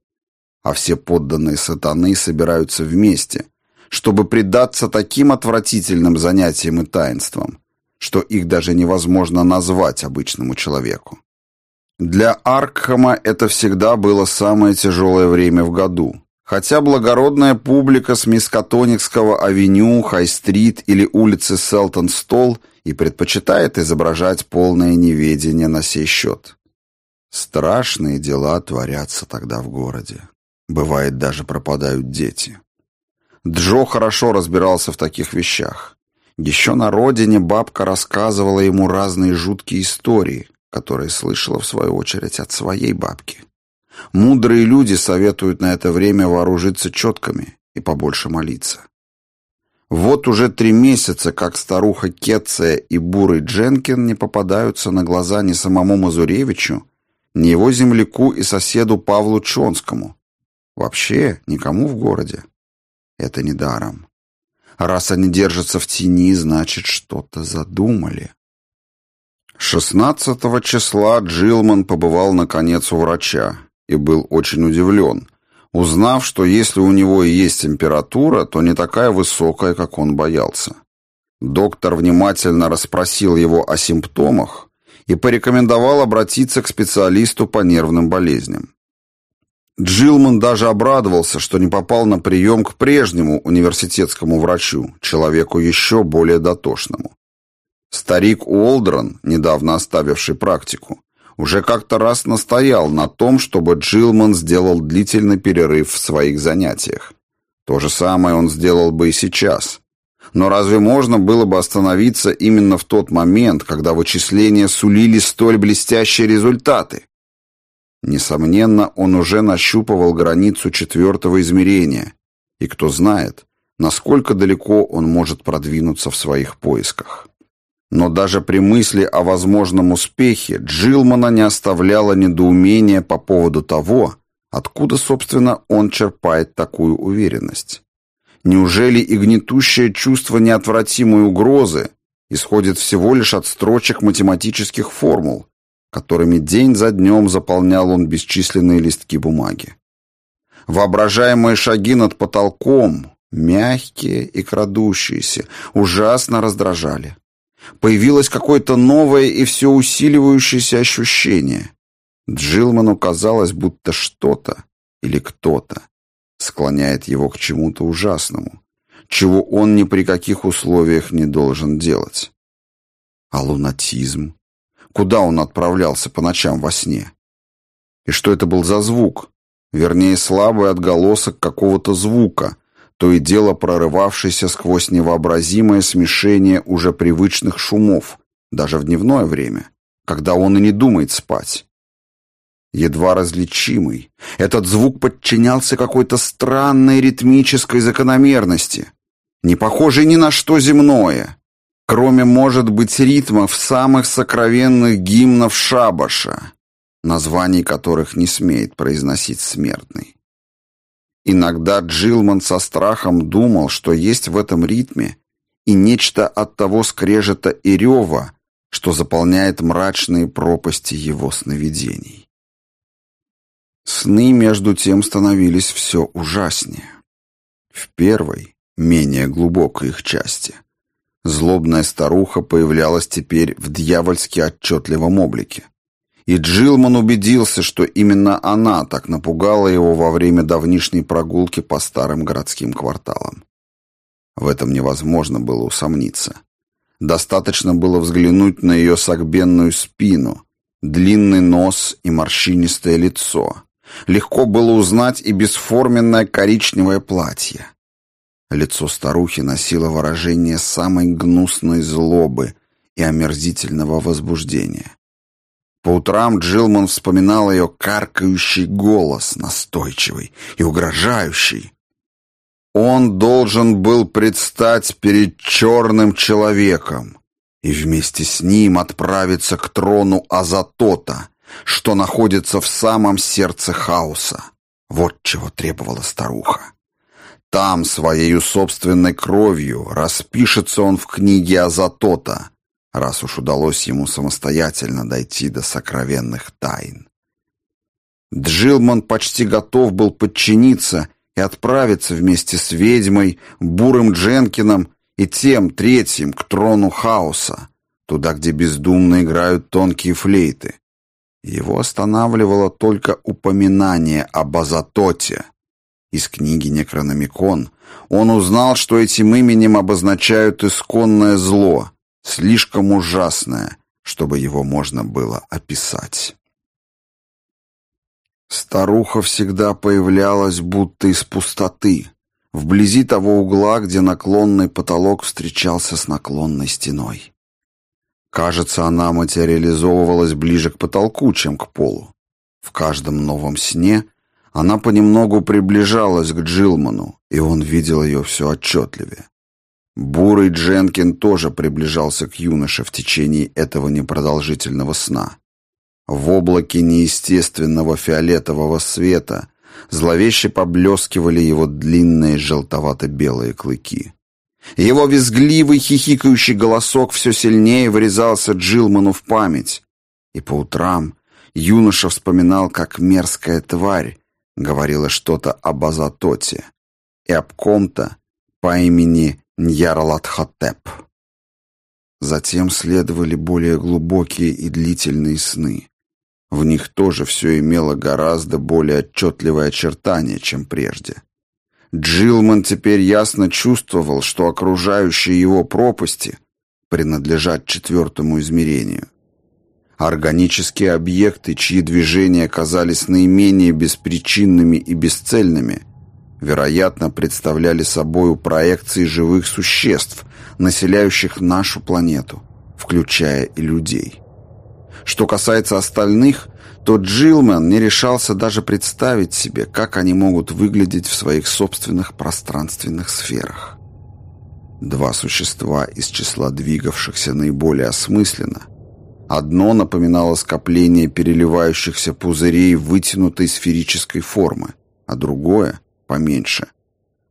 а все подданные сатаны собираются вместе, чтобы предаться таким отвратительным занятиям и таинствам, что их даже невозможно назвать обычному человеку. Для Аркхама это всегда было самое тяжелое время в году, хотя благородная публика с Мискатоникского авеню, Хай-стрит или улицы Селтон-Стол и предпочитает изображать полное неведение на сей счет. Страшные дела творятся тогда в городе. Бывает, даже пропадают дети. Джо хорошо разбирался в таких вещах. Еще на родине бабка рассказывала ему разные жуткие истории, которые слышала в свою очередь от своей бабки. Мудрые люди советуют на это время вооружиться четками и побольше молиться. Вот уже три месяца, как старуха Кетция и бурый Дженкин не попадаются на глаза ни самому Мазуревичу, ни его земляку и соседу Павлу Чонскому, Вообще никому в городе. Это не даром. Раз они держатся в тени, значит, что-то задумали. 16 числа Джилман побывал наконец у врача и был очень удивлен, узнав, что если у него и есть температура, то не такая высокая, как он боялся. Доктор внимательно расспросил его о симптомах и порекомендовал обратиться к специалисту по нервным болезням. Джилман даже обрадовался, что не попал на прием к прежнему университетскому врачу, человеку еще более дотошному. Старик Уолдрон, недавно оставивший практику, уже как-то раз настоял на том, чтобы Джилман сделал длительный перерыв в своих занятиях. То же самое он сделал бы и сейчас. Но разве можно было бы остановиться именно в тот момент, когда вычисления сулили столь блестящие результаты? Несомненно, он уже нащупывал границу четвертого измерения, и кто знает, насколько далеко он может продвинуться в своих поисках. Но даже при мысли о возможном успехе Джилмана не оставляло недоумения по поводу того, откуда, собственно, он черпает такую уверенность. Неужели и гнетущее чувство неотвратимой угрозы исходит всего лишь от строчек математических формул, которыми день за днем заполнял он бесчисленные листки бумаги. Воображаемые шаги над потолком, мягкие и крадущиеся, ужасно раздражали. Появилось какое-то новое и все усиливающееся ощущение. Джилману казалось, будто что-то или кто-то склоняет его к чему-то ужасному, чего он ни при каких условиях не должен делать. А лунатизм? Куда он отправлялся по ночам во сне? И что это был за звук? Вернее, слабый отголосок какого-то звука, то и дело прорывавшийся сквозь невообразимое смешение уже привычных шумов, даже в дневное время, когда он и не думает спать. Едва различимый, этот звук подчинялся какой-то странной ритмической закономерности, не похожей ни на что земное кроме, может быть, ритмов самых сокровенных гимнов шабаша, названий которых не смеет произносить смертный. Иногда Джилман со страхом думал, что есть в этом ритме и нечто от того скрежета и рева, что заполняет мрачные пропасти его сновидений. Сны, между тем, становились все ужаснее. В первой, менее глубокой их части – Злобная старуха появлялась теперь в дьявольски отчетливом облике. И Джилман убедился, что именно она так напугала его во время давнишней прогулки по старым городским кварталам. В этом невозможно было усомниться. Достаточно было взглянуть на ее согбенную спину, длинный нос и морщинистое лицо. Легко было узнать и бесформенное коричневое платье. Лицо старухи носило выражение самой гнусной злобы и омерзительного возбуждения. По утрам Джилман вспоминал ее каркающий голос, настойчивый и угрожающий. Он должен был предстать перед черным человеком и вместе с ним отправиться к трону Азатота, что находится в самом сердце хаоса. Вот чего требовала старуха. Там, своей собственной кровью, распишется он в книге Азатота, раз уж удалось ему самостоятельно дойти до сокровенных тайн. Джилман почти готов был подчиниться и отправиться вместе с ведьмой, Бурым Дженкином и тем третьим к трону хаоса, туда, где бездумно играют тонкие флейты. Его останавливало только упоминание об Азатоте. Из книги «Некрономикон» он узнал, что этим именем обозначают исконное зло, слишком ужасное, чтобы его можно было описать. Старуха всегда появлялась будто из пустоты, вблизи того угла, где наклонный потолок встречался с наклонной стеной. Кажется, она материализовывалась ближе к потолку, чем к полу. В каждом новом сне она понемногу приближалась к Джилману, и он видел ее все отчетливее. Бурый Дженкин тоже приближался к юноше в течение этого непродолжительного сна. В облаке неестественного фиолетового света зловеще поблескивали его длинные желтовато-белые клыки. Его визгливый хихикающий голосок все сильнее врезался Джилману в память. И по утрам юноша вспоминал, как мерзкая тварь говорила что-то об Азатоте и об ком-то по имени Ньярлатхотеп. Затем следовали более глубокие и длительные сны. В них тоже все имело гораздо более отчетливое очертание, чем прежде. Джилман теперь ясно чувствовал, что окружающие его пропасти принадлежат четвертому измерению. Органические объекты, чьи движения казались наименее беспричинными и бесцельными, вероятно, представляли собою проекции живых существ, населяющих нашу планету, включая и людей. Что касается остальных, то Джилмен не решался даже представить себе, как они могут выглядеть в своих собственных пространственных сферах. Два существа из числа двигавшихся наиболее осмысленно. Одно напоминало скопление переливающихся пузырей вытянутой сферической формы, а другое, поменьше,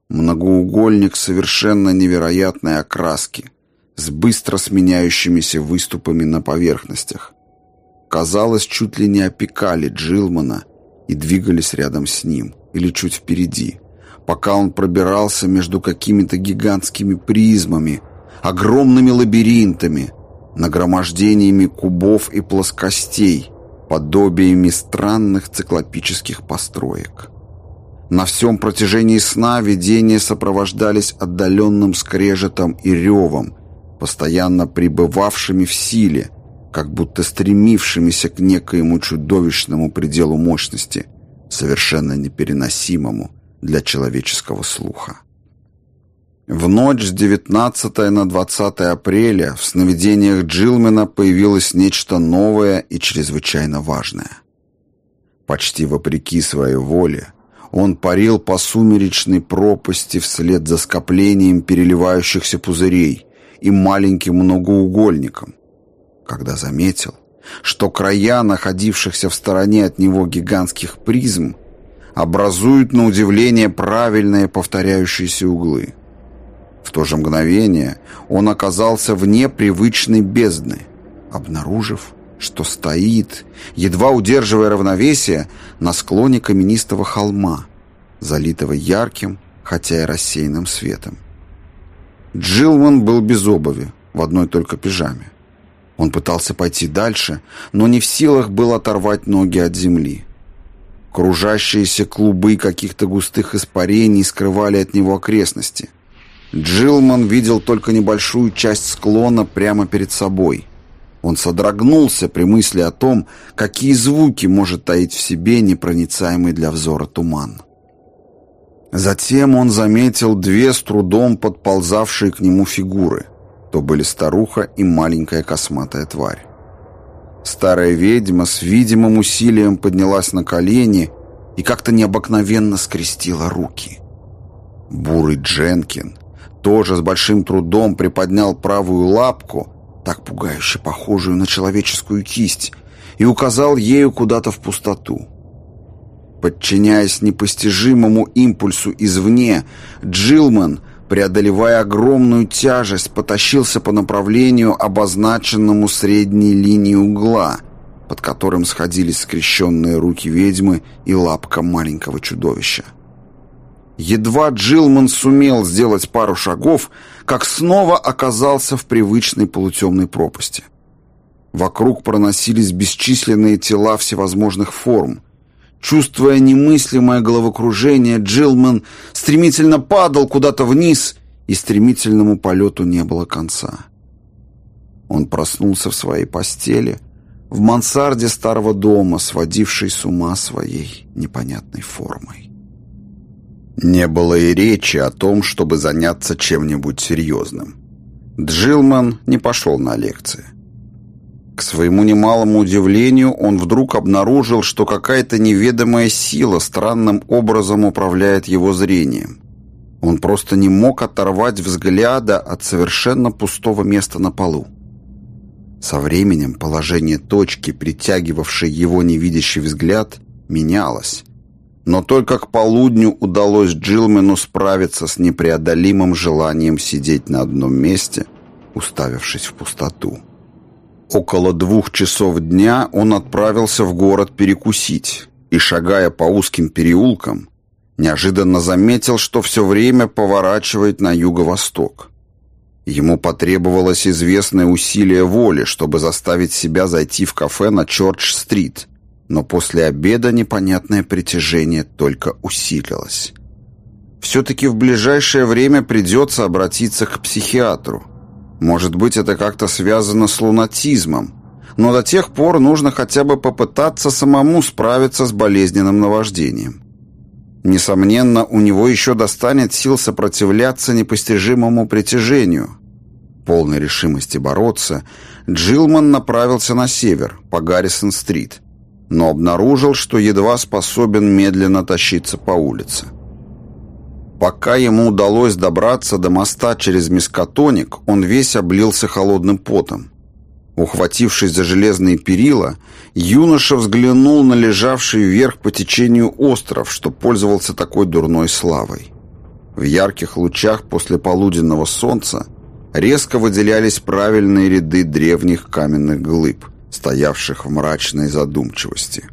многоугольник совершенно невероятной окраски, с быстро сменяющимися выступами на поверхностях, казалось, чуть ли не опекали Джилмана и двигались рядом с ним или чуть впереди, пока он пробирался между какими-то гигантскими призмами, огромными лабиринтами, нагромождениями кубов и плоскостей, подобиями странных циклопических построек. На всем протяжении сна видения сопровождались отдаленным скрежетом и ревом, постоянно пребывавшими в силе, как будто стремившимися к некоему чудовищному пределу мощности, совершенно непереносимому для человеческого слуха. В ночь с 19 на 20 апреля в сновидениях Джилмена появилось нечто новое и чрезвычайно важное. Почти вопреки своей воле, он парил по сумеречной пропасти вслед за скоплением переливающихся пузырей и маленьким многоугольником, когда заметил, что края находившихся в стороне от него гигантских призм образуют на удивление правильные повторяющиеся углы. В то же мгновение он оказался вне привычной бездны, обнаружив, что стоит, едва удерживая равновесие, на склоне каменистого холма, залитого ярким, хотя и рассеянным светом. Джилман был без обуви, в одной только пижаме. Он пытался пойти дальше, но не в силах был оторвать ноги от земли. Кружащиеся клубы каких-то густых испарений скрывали от него окрестности. Джилман видел только небольшую часть склона прямо перед собой. Он содрогнулся при мысли о том, какие звуки может таить в себе непроницаемый для взора туман. Затем он заметил две с трудом подползавшие к нему фигуры — то были старуха и маленькая косматая тварь. Старая ведьма с видимым усилием поднялась на колени и как-то необыкновенно скрестила руки. Бурый Дженкин тоже с большим трудом приподнял правую лапку, так пугающе похожую на человеческую кисть, и указал ею куда-то в пустоту. Подчиняясь непостижимому импульсу извне, Джилман, преодолевая огромную тяжесть, потащился по направлению, обозначенному средней линией угла, под которым сходились скрещенные руки ведьмы и лапка маленького чудовища. Едва Джилман сумел сделать пару шагов, как снова оказался в привычной полутемной пропасти. Вокруг проносились бесчисленные тела всевозможных форм. Чувствуя немыслимое головокружение, Джилман стремительно падал куда-то вниз, и стремительному полету не было конца. Он проснулся в своей постели, в мансарде старого дома, сводившей с ума своей непонятной формой. Не было и речи о том, чтобы заняться чем-нибудь серьезным. Джилман не пошел на лекции. К своему немалому удивлению, он вдруг обнаружил, что какая-то неведомая сила странным образом управляет его зрением. Он просто не мог оторвать взгляда от совершенно пустого места на полу. Со временем положение точки, притягивавшей его невидящий взгляд, менялось, но только к полудню удалось Джилмену справиться с непреодолимым желанием сидеть на одном месте, уставившись в пустоту. Около двух часов дня он отправился в город перекусить и, шагая по узким переулкам, неожиданно заметил, что все время поворачивает на юго-восток. Ему потребовалось известное усилие воли, чтобы заставить себя зайти в кафе на Чорч-стрит, но после обеда непонятное притяжение только усилилось. Все-таки в ближайшее время придется обратиться к психиатру. Может быть, это как-то связано с лунатизмом, но до тех пор нужно хотя бы попытаться самому справиться с болезненным наваждением. Несомненно, у него еще достанет сил сопротивляться непостижимому притяжению. Полной решимости бороться, Джилман направился на север, по Гаррисон-стрит – но обнаружил, что едва способен медленно тащиться по улице. Пока ему удалось добраться до моста через Мискатоник, он весь облился холодным потом. Ухватившись за железные перила, юноша взглянул на лежавший вверх по течению остров, что пользовался такой дурной славой. В ярких лучах после полуденного солнца резко выделялись правильные ряды древних каменных глыб – стоявших в мрачной задумчивости.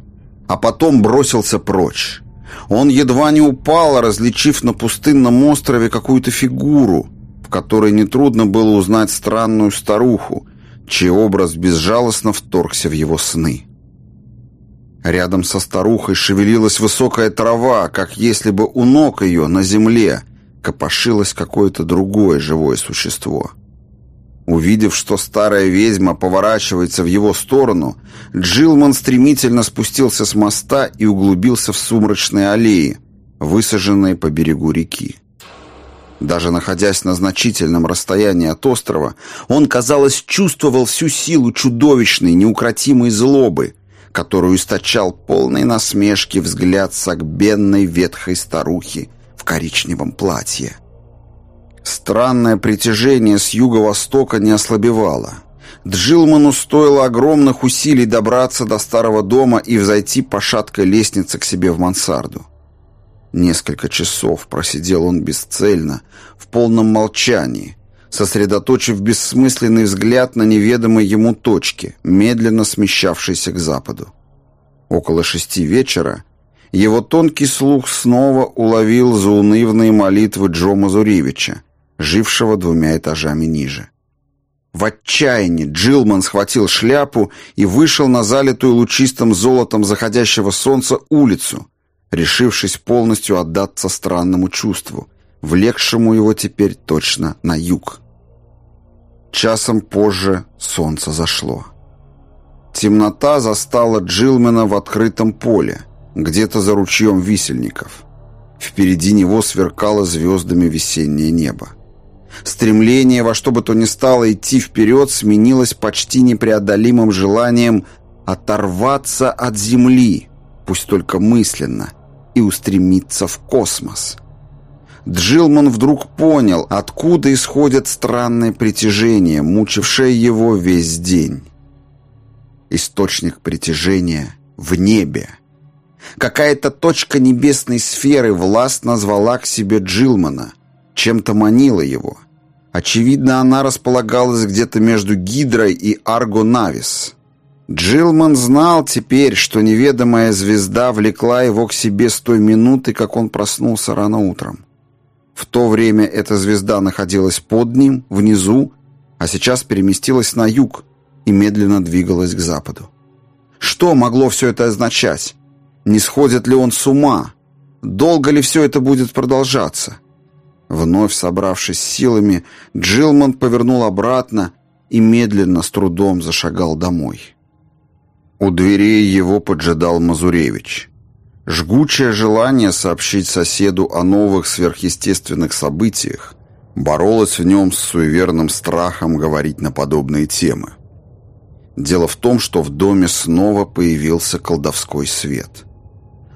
А потом бросился прочь. Он едва не упал, различив на пустынном острове какую-то фигуру, в которой нетрудно было узнать странную старуху, чей образ безжалостно вторгся в его сны. Рядом со старухой шевелилась высокая трава, как если бы у ног ее на земле копошилось какое-то другое живое существо — Увидев, что старая ведьма поворачивается в его сторону, Джилман стремительно спустился с моста и углубился в сумрачные аллеи, высаженные по берегу реки. Даже находясь на значительном расстоянии от острова, он, казалось, чувствовал всю силу чудовищной, неукротимой злобы, которую источал полный насмешки взгляд сагбенной ветхой старухи в коричневом платье. Странное притяжение с юго-востока не ослабевало. Джилману стоило огромных усилий добраться до старого дома и взойти по шаткой лестнице к себе в мансарду. Несколько часов просидел он бесцельно, в полном молчании, сосредоточив бессмысленный взгляд на неведомой ему точке, медленно смещавшейся к западу. Около шести вечера его тонкий слух снова уловил заунывные молитвы Джо Мазуревича, жившего двумя этажами ниже. В отчаянии Джилман схватил шляпу и вышел на залитую лучистым золотом заходящего солнца улицу, решившись полностью отдаться странному чувству, влекшему его теперь точно на юг. Часом позже солнце зашло. Темнота застала Джилмена в открытом поле, где-то за ручьем висельников. Впереди него сверкало звездами весеннее небо. Стремление во что бы то ни стало идти вперед сменилось почти непреодолимым желанием оторваться от земли, пусть только мысленно, и устремиться в космос. Джилман вдруг понял, откуда исходит странное притяжение, мучившее его весь день. Источник притяжения в небе. Какая-то точка небесной сферы властно звала к себе Джилмана, чем-то манила его. Очевидно, она располагалась где-то между Гидрой и Арго-Навис. Джилман знал теперь, что неведомая звезда влекла его к себе с той минуты, как он проснулся рано утром. В то время эта звезда находилась под ним, внизу, а сейчас переместилась на юг и медленно двигалась к западу. Что могло все это означать? Не сходит ли он с ума? Долго ли все это будет продолжаться? Вновь собравшись силами, Джилман повернул обратно и медленно, с трудом зашагал домой. У дверей его поджидал Мазуревич. Жгучее желание сообщить соседу о новых сверхъестественных событиях боролось в нем с суеверным страхом говорить на подобные темы. Дело в том, что в доме снова появился колдовской свет.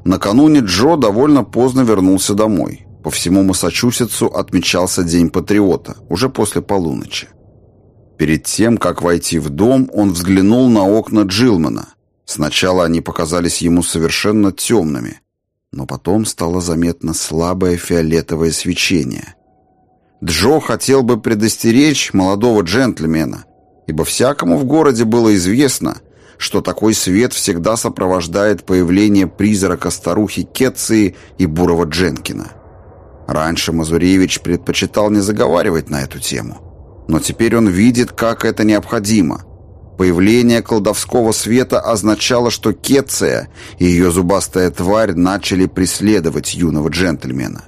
Накануне Джо довольно поздно вернулся домой. По всему Массачусетсу отмечался День Патриота, уже после полуночи. Перед тем, как войти в дом, он взглянул на окна Джилмана. Сначала они показались ему совершенно темными, но потом стало заметно слабое фиолетовое свечение. Джо хотел бы предостеречь молодого джентльмена, ибо всякому в городе было известно, что такой свет всегда сопровождает появление призрака старухи Кетции и бурого Дженкина. Раньше Мазуревич предпочитал не заговаривать на эту тему – но теперь он видит, как это необходимо. Появление колдовского света означало, что Кетция и ее зубастая тварь начали преследовать юного джентльмена.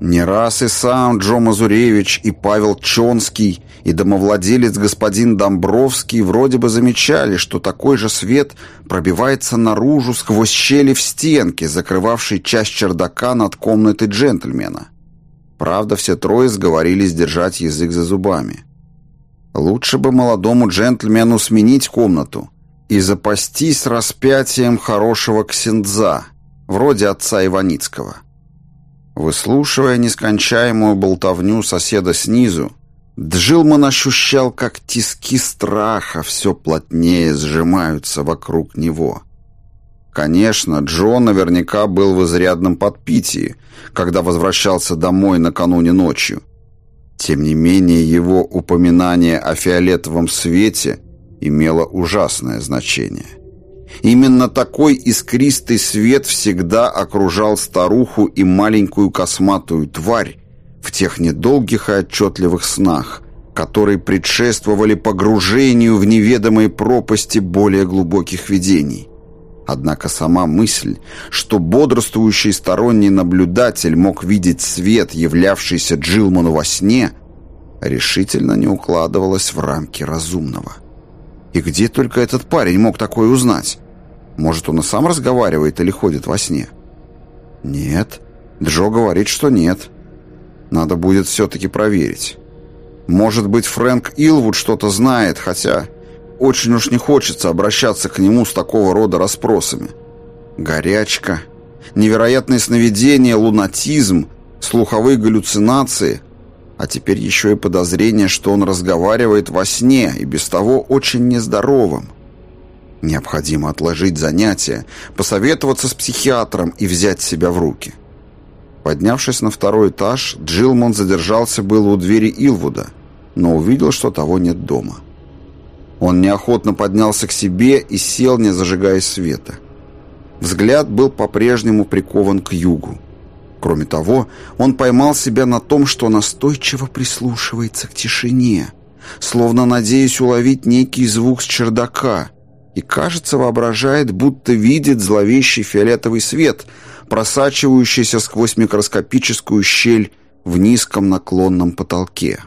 Не раз и сам Джо Мазуревич, и Павел Чонский, и домовладелец господин Домбровский вроде бы замечали, что такой же свет пробивается наружу сквозь щели в стенке, закрывавшей часть чердака над комнатой джентльмена. Правда, все трое сговорились держать язык за зубами. Лучше бы молодому джентльмену сменить комнату и запастись распятием хорошего ксендза, вроде отца Иваницкого. Выслушивая нескончаемую болтовню соседа снизу, Джилман ощущал, как тиски страха все плотнее сжимаются вокруг него. Конечно, Джо наверняка был в изрядном подпитии, когда возвращался домой накануне ночью. Тем не менее, его упоминание о фиолетовом свете имело ужасное значение. Именно такой искристый свет всегда окружал старуху и маленькую косматую тварь в тех недолгих и отчетливых снах, которые предшествовали погружению в неведомые пропасти более глубоких видений. Однако сама мысль, что бодрствующий сторонний наблюдатель мог видеть свет, являвшийся Джилману во сне, решительно не укладывалась в рамки разумного. И где только этот парень мог такое узнать? Может, он и сам разговаривает или ходит во сне? Нет. Джо говорит, что нет. Надо будет все-таки проверить. Может быть, Фрэнк Илвуд что-то знает, хотя очень уж не хочется обращаться к нему с такого рода расспросами. Горячка, невероятные сновидения, лунатизм, слуховые галлюцинации, а теперь еще и подозрение, что он разговаривает во сне и без того очень нездоровым. Необходимо отложить занятия, посоветоваться с психиатром и взять себя в руки. Поднявшись на второй этаж, Джилмон задержался было у двери Илвуда, но увидел, что того нет дома. Он неохотно поднялся к себе и сел, не зажигая света. Взгляд был по-прежнему прикован к югу. Кроме того, он поймал себя на том, что настойчиво прислушивается к тишине, словно надеясь уловить некий звук с чердака, и, кажется, воображает, будто видит зловещий фиолетовый свет, просачивающийся сквозь микроскопическую щель в низком наклонном потолке.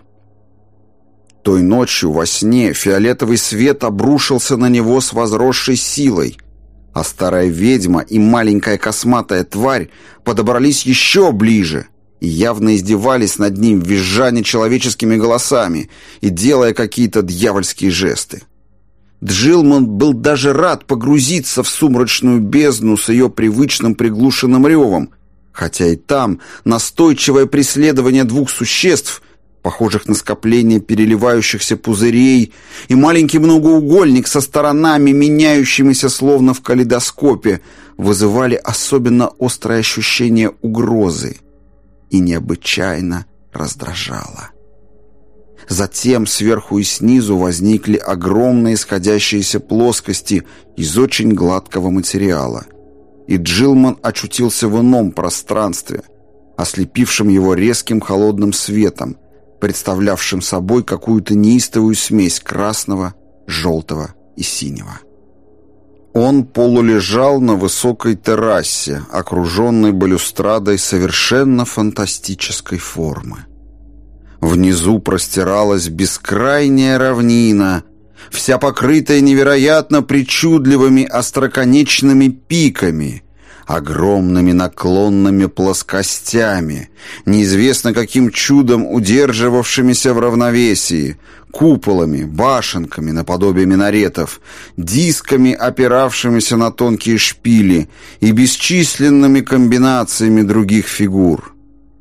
Той ночью во сне фиолетовый свет обрушился на него с возросшей силой, а старая ведьма и маленькая косматая тварь подобрались еще ближе и явно издевались над ним, визжа нечеловеческими голосами и делая какие-то дьявольские жесты. Джилман был даже рад погрузиться в сумрачную бездну с ее привычным приглушенным ревом, хотя и там настойчивое преследование двух существ – похожих на скопление переливающихся пузырей, и маленький многоугольник со сторонами, меняющимися словно в калейдоскопе, вызывали особенно острое ощущение угрозы и необычайно раздражало. Затем сверху и снизу возникли огромные сходящиеся плоскости из очень гладкого материала, и Джилман очутился в ином пространстве, ослепившем его резким холодным светом, представлявшим собой какую-то неистовую смесь красного, желтого и синего. Он полулежал на высокой террасе, окруженной балюстрадой совершенно фантастической формы. Внизу простиралась бескрайняя равнина, вся покрытая невероятно причудливыми остроконечными пиками, огромными наклонными плоскостями, неизвестно каким чудом удерживавшимися в равновесии, куполами, башенками наподобие минаретов, дисками, опиравшимися на тонкие шпили и бесчисленными комбинациями других фигур.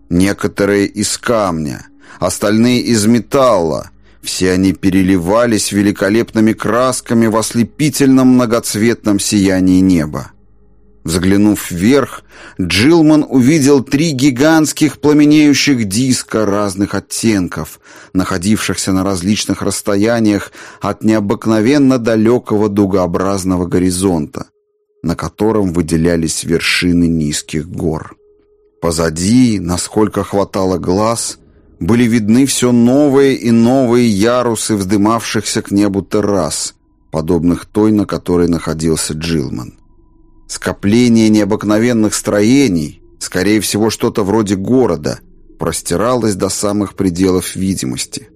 Некоторые из камня, остальные из металла. Все они переливались великолепными красками в ослепительном многоцветном сиянии неба. Взглянув вверх, Джилман увидел три гигантских пламенеющих диска разных оттенков, находившихся на различных расстояниях от необыкновенно далекого дугообразного горизонта, на котором выделялись вершины низких гор. Позади, насколько хватало глаз, были видны все новые и новые ярусы вздымавшихся к небу террас, подобных той, на которой находился Джилман. Скопление необыкновенных строений, скорее всего, что-то вроде города, простиралось до самых пределов видимости.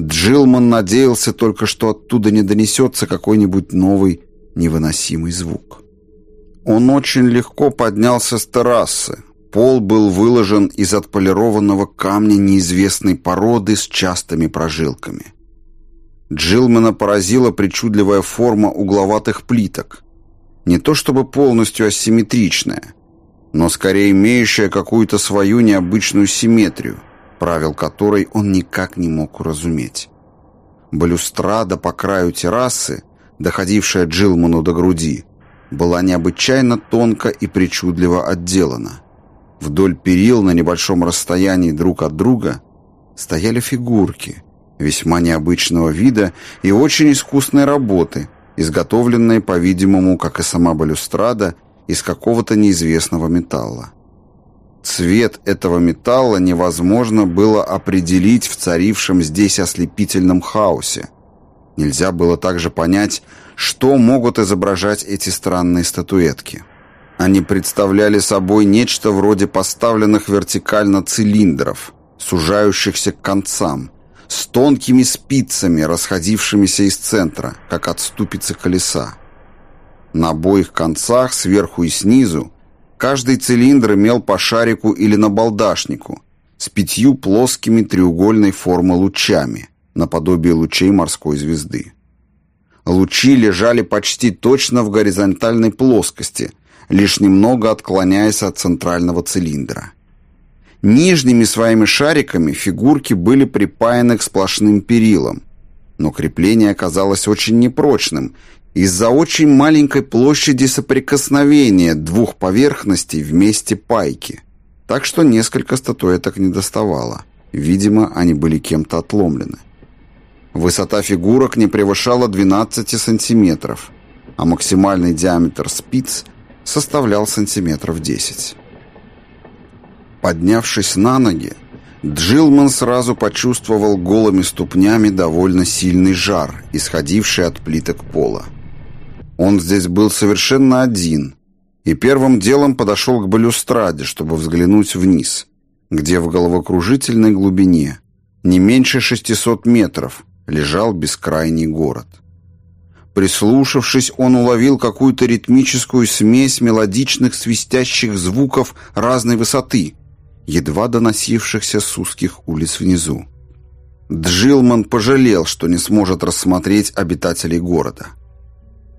Джилман надеялся только, что оттуда не донесется какой-нибудь новый невыносимый звук. Он очень легко поднялся с террасы, Пол был выложен из отполированного камня неизвестной породы с частыми прожилками. Джилмана поразила причудливая форма угловатых плиток. Не то чтобы полностью асимметричная, но скорее имеющая какую-то свою необычную симметрию, правил которой он никак не мог уразуметь. Балюстрада по краю террасы, доходившая Джилману до груди, была необычайно тонко и причудливо отделана. Вдоль перил на небольшом расстоянии друг от друга стояли фигурки весьма необычного вида и очень искусной работы, изготовленные, по-видимому, как и сама балюстрада, из какого-то неизвестного металла. Цвет этого металла невозможно было определить в царившем здесь ослепительном хаосе. Нельзя было также понять, что могут изображать эти странные статуэтки. Они представляли собой нечто вроде поставленных вертикально цилиндров, сужающихся к концам, с тонкими спицами, расходившимися из центра, как от ступицы колеса. На обоих концах, сверху и снизу, каждый цилиндр имел по шарику или набалдашнику с пятью плоскими треугольной формы лучами, наподобие лучей морской звезды. Лучи лежали почти точно в горизонтальной плоскости – лишь немного отклоняясь от центрального цилиндра. Нижними своими шариками фигурки были припаяны к сплошным перилам, но крепление оказалось очень непрочным из-за очень маленькой площади соприкосновения двух поверхностей вместе пайки, так что несколько статуэток не доставало. Видимо, они были кем-то отломлены. Высота фигурок не превышала 12 сантиметров, а максимальный диаметр спиц составлял сантиметров 10. Поднявшись на ноги, Джилман сразу почувствовал голыми ступнями довольно сильный жар, исходивший от плиток пола. Он здесь был совершенно один, и первым делом подошел к балюстраде, чтобы взглянуть вниз, где в головокружительной глубине, не меньше 600 метров, лежал бескрайний город. Прислушавшись, он уловил какую-то ритмическую смесь мелодичных свистящих звуков разной высоты, едва доносившихся с узких улиц внизу. Джилман пожалел, что не сможет рассмотреть обитателей города.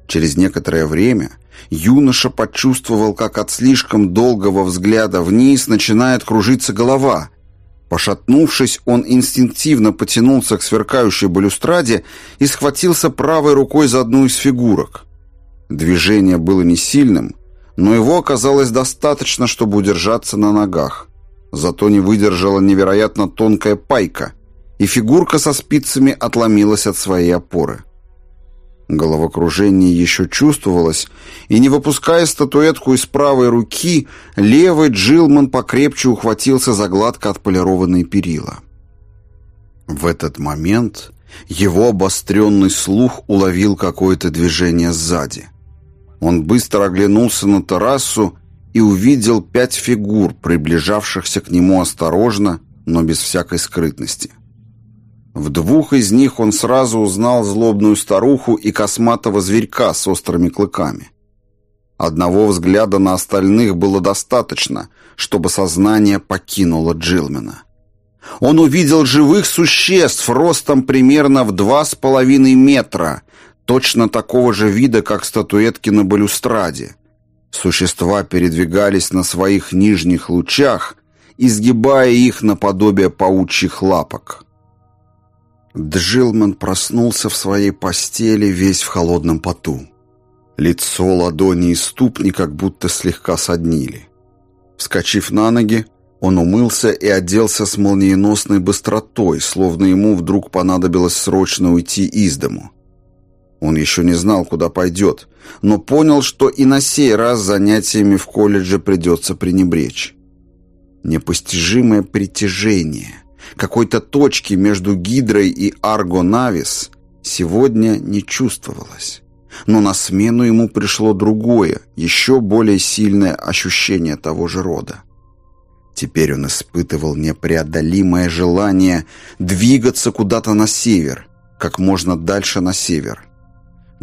Через некоторое время юноша почувствовал, как от слишком долгого взгляда вниз начинает кружиться голова, Пошатнувшись, он инстинктивно потянулся к сверкающей балюстраде и схватился правой рукой за одну из фигурок. Движение было не сильным, но его оказалось достаточно, чтобы удержаться на ногах. Зато не выдержала невероятно тонкая пайка, и фигурка со спицами отломилась от своей опоры. Головокружение еще чувствовалось, и, не выпуская статуэтку из правой руки, левый Джилман покрепче ухватился за гладко отполированные перила. В этот момент его обостренный слух уловил какое-то движение сзади. Он быстро оглянулся на террасу и увидел пять фигур, приближавшихся к нему осторожно, но без всякой скрытности. В двух из них он сразу узнал злобную старуху и косматого зверька с острыми клыками. Одного взгляда на остальных было достаточно, чтобы сознание покинуло Джилмена. Он увидел живых существ ростом примерно в два с половиной метра, точно такого же вида, как статуэтки на балюстраде. Существа передвигались на своих нижних лучах, изгибая их наподобие паучьих лапок. Джилман проснулся в своей постели весь в холодном поту. Лицо, ладони и ступни как будто слегка соднили. Вскочив на ноги, он умылся и оделся с молниеносной быстротой, словно ему вдруг понадобилось срочно уйти из дому. Он еще не знал, куда пойдет, но понял, что и на сей раз занятиями в колледже придется пренебречь. Непостижимое притяжение, какой-то точки между Гидрой и Арго-Навис сегодня не чувствовалось. Но на смену ему пришло другое, еще более сильное ощущение того же рода. Теперь он испытывал непреодолимое желание двигаться куда-то на север, как можно дальше на север.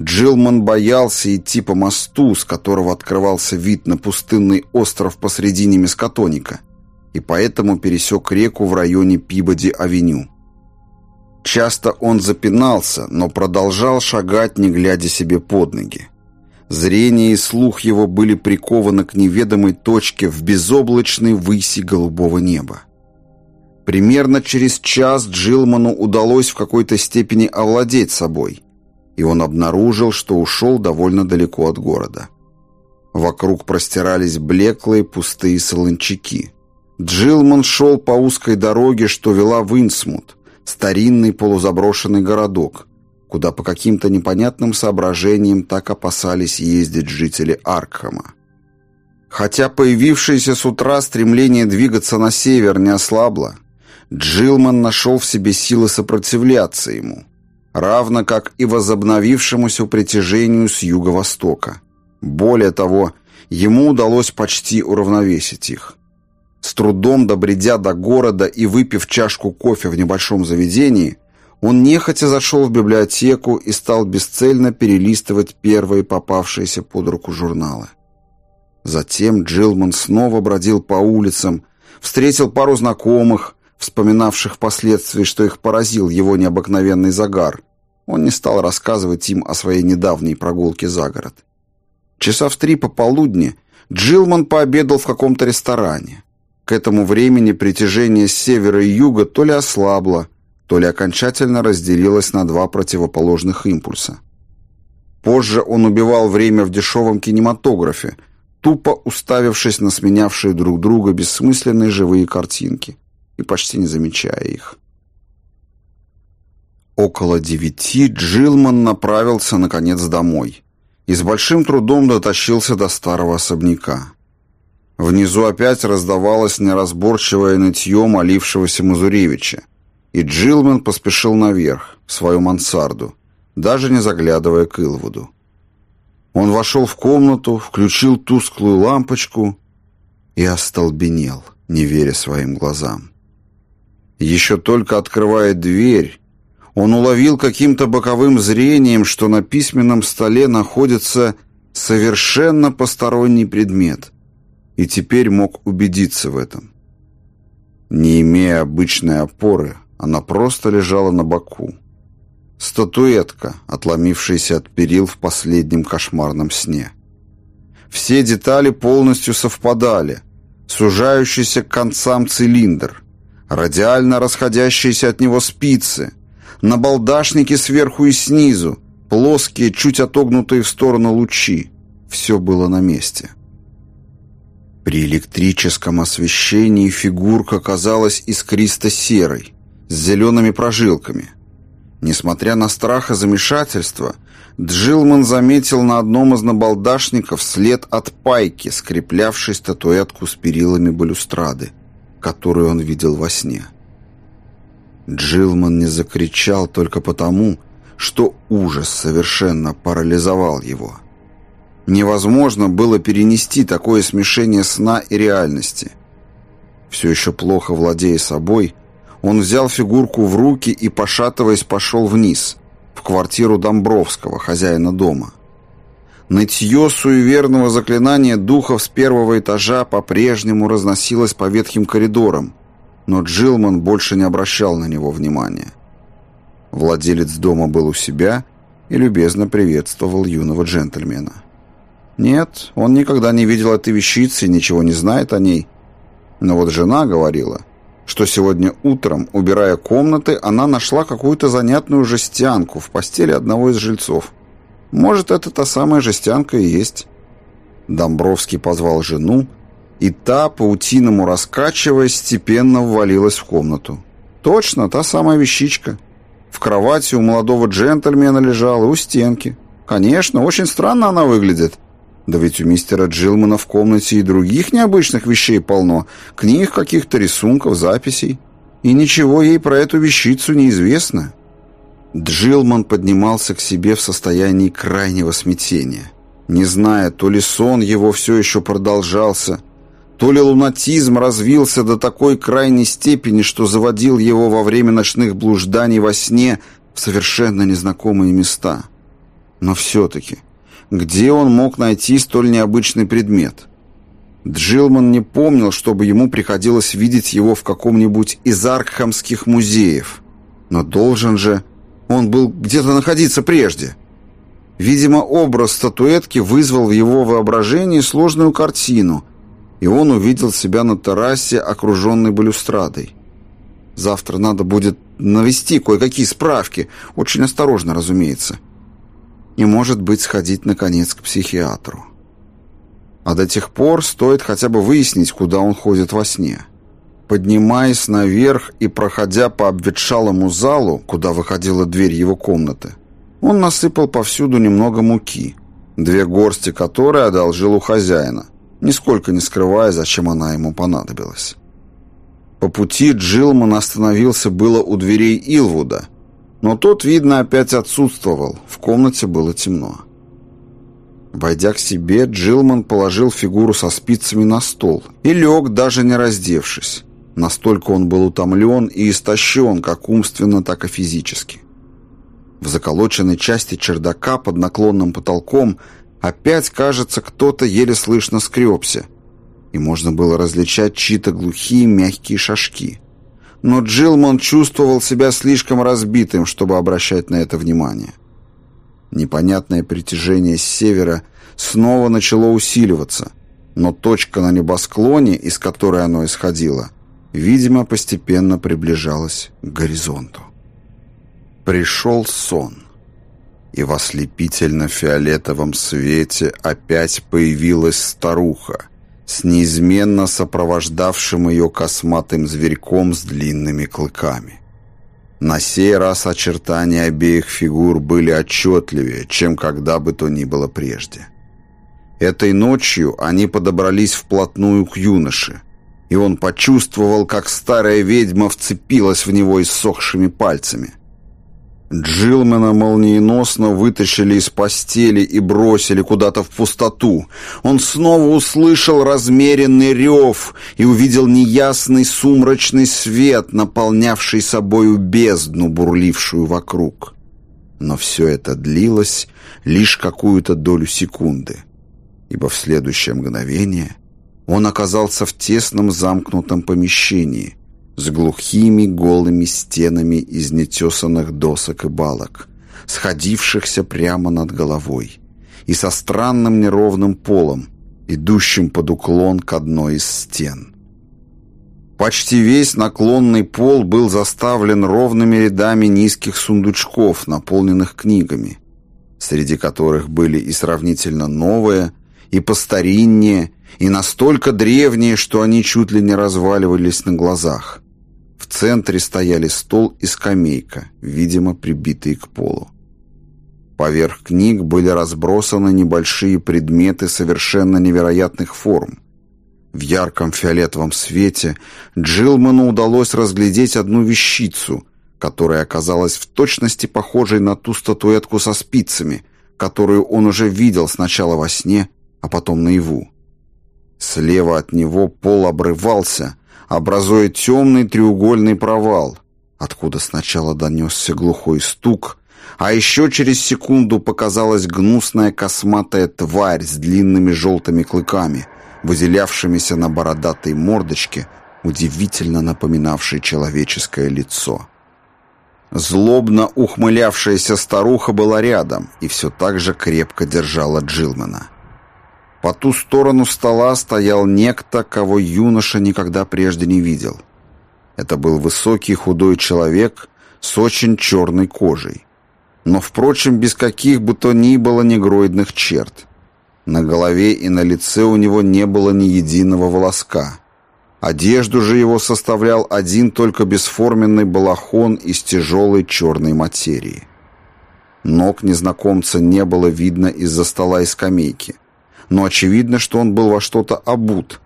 Джилман боялся идти по мосту, с которого открывался вид на пустынный остров посредине Мискотоника – и поэтому пересек реку в районе Пибоди-авеню. Часто он запинался, но продолжал шагать, не глядя себе под ноги. Зрение и слух его были прикованы к неведомой точке в безоблачной выси голубого неба. Примерно через час Джилману удалось в какой-то степени овладеть собой, и он обнаружил, что ушел довольно далеко от города. Вокруг простирались блеклые пустые солончаки. Джилман шел по узкой дороге, что вела в Инсмут, старинный полузаброшенный городок, куда по каким-то непонятным соображениям так опасались ездить жители Аркхема. Хотя появившееся с утра стремление двигаться на север не ослабло, Джилман нашел в себе силы сопротивляться ему, равно как и возобновившемуся притяжению с юго-востока. Более того, ему удалось почти уравновесить их. С трудом добредя до города и выпив чашку кофе в небольшом заведении, он нехотя зашел в библиотеку и стал бесцельно перелистывать первые попавшиеся под руку журналы. Затем Джилман снова бродил по улицам, встретил пару знакомых, вспоминавших впоследствии, что их поразил его необыкновенный загар. Он не стал рассказывать им о своей недавней прогулке за город. Часа в три пополудни Джилман пообедал в каком-то ресторане. К этому времени притяжение с севера и юга то ли ослабло, то ли окончательно разделилось на два противоположных импульса. Позже он убивал время в дешевом кинематографе, тупо уставившись на сменявшие друг друга бессмысленные живые картинки и почти не замечая их. Около девяти Джилман направился, наконец, домой и с большим трудом дотащился до старого особняка. Внизу опять раздавалось неразборчивое нытье молившегося Мазуревича, и Джилмен поспешил наверх, в свою мансарду, даже не заглядывая к Илвуду. Он вошел в комнату, включил тусклую лампочку и остолбенел, не веря своим глазам. Еще только открывая дверь, он уловил каким-то боковым зрением, что на письменном столе находится совершенно посторонний предмет и теперь мог убедиться в этом. Не имея обычной опоры, она просто лежала на боку. Статуэтка, отломившаяся от перил в последнем кошмарном сне. Все детали полностью совпадали. Сужающийся к концам цилиндр, радиально расходящиеся от него спицы, набалдашники сверху и снизу, плоские, чуть отогнутые в сторону лучи. Все было на месте. При электрическом освещении фигурка казалась искристо-серой, с зелеными прожилками. Несмотря на страх и замешательство, Джилман заметил на одном из набалдашников след от пайки, скреплявшей статуэтку с перилами балюстрады, которую он видел во сне. Джилман не закричал только потому, что ужас совершенно парализовал его. Невозможно было перенести такое смешение сна и реальности. Все еще плохо владея собой, он взял фигурку в руки и, пошатываясь, пошел вниз, в квартиру Домбровского, хозяина дома. Нытье суеверного заклинания духов с первого этажа по-прежнему разносилось по ветхим коридорам, но Джилман больше не обращал на него внимания. Владелец дома был у себя и любезно приветствовал юного джентльмена. Нет, он никогда не видел этой вещицы и ничего не знает о ней. Но вот жена говорила, что сегодня утром, убирая комнаты, она нашла какую-то занятную жестянку в постели одного из жильцов. Может, это та самая жестянка и есть. Домбровский позвал жену, и та, паутиному раскачиваясь, степенно ввалилась в комнату. Точно, та самая вещичка. В кровати у молодого джентльмена лежала, у стенки. Конечно, очень странно она выглядит. Да ведь у мистера Джилмана в комнате и других необычных вещей полно. Книг, каких-то рисунков, записей. И ничего ей про эту вещицу не известно. Джилман поднимался к себе в состоянии крайнего смятения. Не зная, то ли сон его все еще продолжался, то ли лунатизм развился до такой крайней степени, что заводил его во время ночных блужданий во сне в совершенно незнакомые места. Но все-таки где он мог найти столь необычный предмет. Джилман не помнил, чтобы ему приходилось видеть его в каком-нибудь из аркхамских музеев. Но должен же... Он был где-то находиться прежде. Видимо, образ статуэтки вызвал в его воображении сложную картину, и он увидел себя на террасе, окруженной балюстрадой. Завтра надо будет навести кое-какие справки, очень осторожно, разумеется и, может быть, сходить, наконец, к психиатру. А до тех пор стоит хотя бы выяснить, куда он ходит во сне. Поднимаясь наверх и проходя по обветшалому залу, куда выходила дверь его комнаты, он насыпал повсюду немного муки, две горсти которой одолжил у хозяина, нисколько не скрывая, зачем она ему понадобилась. По пути Джилман остановился было у дверей Илвуда – но тот, видно, опять отсутствовал. В комнате было темно. Войдя к себе, Джилман положил фигуру со спицами на стол и лег, даже не раздевшись. Настолько он был утомлен и истощен, как умственно, так и физически. В заколоченной части чердака под наклонным потолком опять, кажется, кто-то еле слышно скребся, и можно было различать чьи-то глухие мягкие шажки но Джилмон чувствовал себя слишком разбитым, чтобы обращать на это внимание. Непонятное притяжение с севера снова начало усиливаться, но точка на небосклоне, из которой оно исходило, видимо, постепенно приближалась к горизонту. Пришел сон, и в ослепительно-фиолетовом свете опять появилась старуха, с неизменно сопровождавшим ее косматым зверьком с длинными клыками. На сей раз очертания обеих фигур были отчетливее, чем когда бы то ни было прежде. Этой ночью они подобрались вплотную к юноше, и он почувствовал, как старая ведьма вцепилась в него иссохшими пальцами – Джилмена молниеносно вытащили из постели и бросили куда-то в пустоту. Он снова услышал размеренный рев и увидел неясный сумрачный свет, наполнявший собою бездну, бурлившую вокруг. Но все это длилось лишь какую-то долю секунды, ибо в следующее мгновение он оказался в тесном замкнутом помещении — с глухими голыми стенами из нетесанных досок и балок, сходившихся прямо над головой, и со странным неровным полом, идущим под уклон к одной из стен. Почти весь наклонный пол был заставлен ровными рядами низких сундучков, наполненных книгами, среди которых были и сравнительно новые, и постариннее, и настолько древние, что они чуть ли не разваливались на глазах. В центре стояли стол и скамейка, видимо, прибитые к полу. Поверх книг были разбросаны небольшие предметы совершенно невероятных форм. В ярком фиолетовом свете Джилману удалось разглядеть одну вещицу, которая оказалась в точности похожей на ту статуэтку со спицами, которую он уже видел сначала во сне, а потом наяву. Слева от него пол обрывался, образуя темный треугольный провал, откуда сначала донесся глухой стук, а еще через секунду показалась гнусная косматая тварь с длинными желтыми клыками, выделявшимися на бородатой мордочке, удивительно напоминавшей человеческое лицо. Злобно ухмылявшаяся старуха была рядом и все так же крепко держала Джилмана. По ту сторону стола стоял некто, кого юноша никогда прежде не видел. Это был высокий худой человек с очень черной кожей. Но, впрочем, без каких бы то ни было негроидных черт. На голове и на лице у него не было ни единого волоска. Одежду же его составлял один только бесформенный балахон из тяжелой черной материи. Ног незнакомца не было видно из-за стола и скамейки но очевидно, что он был во что-то обут,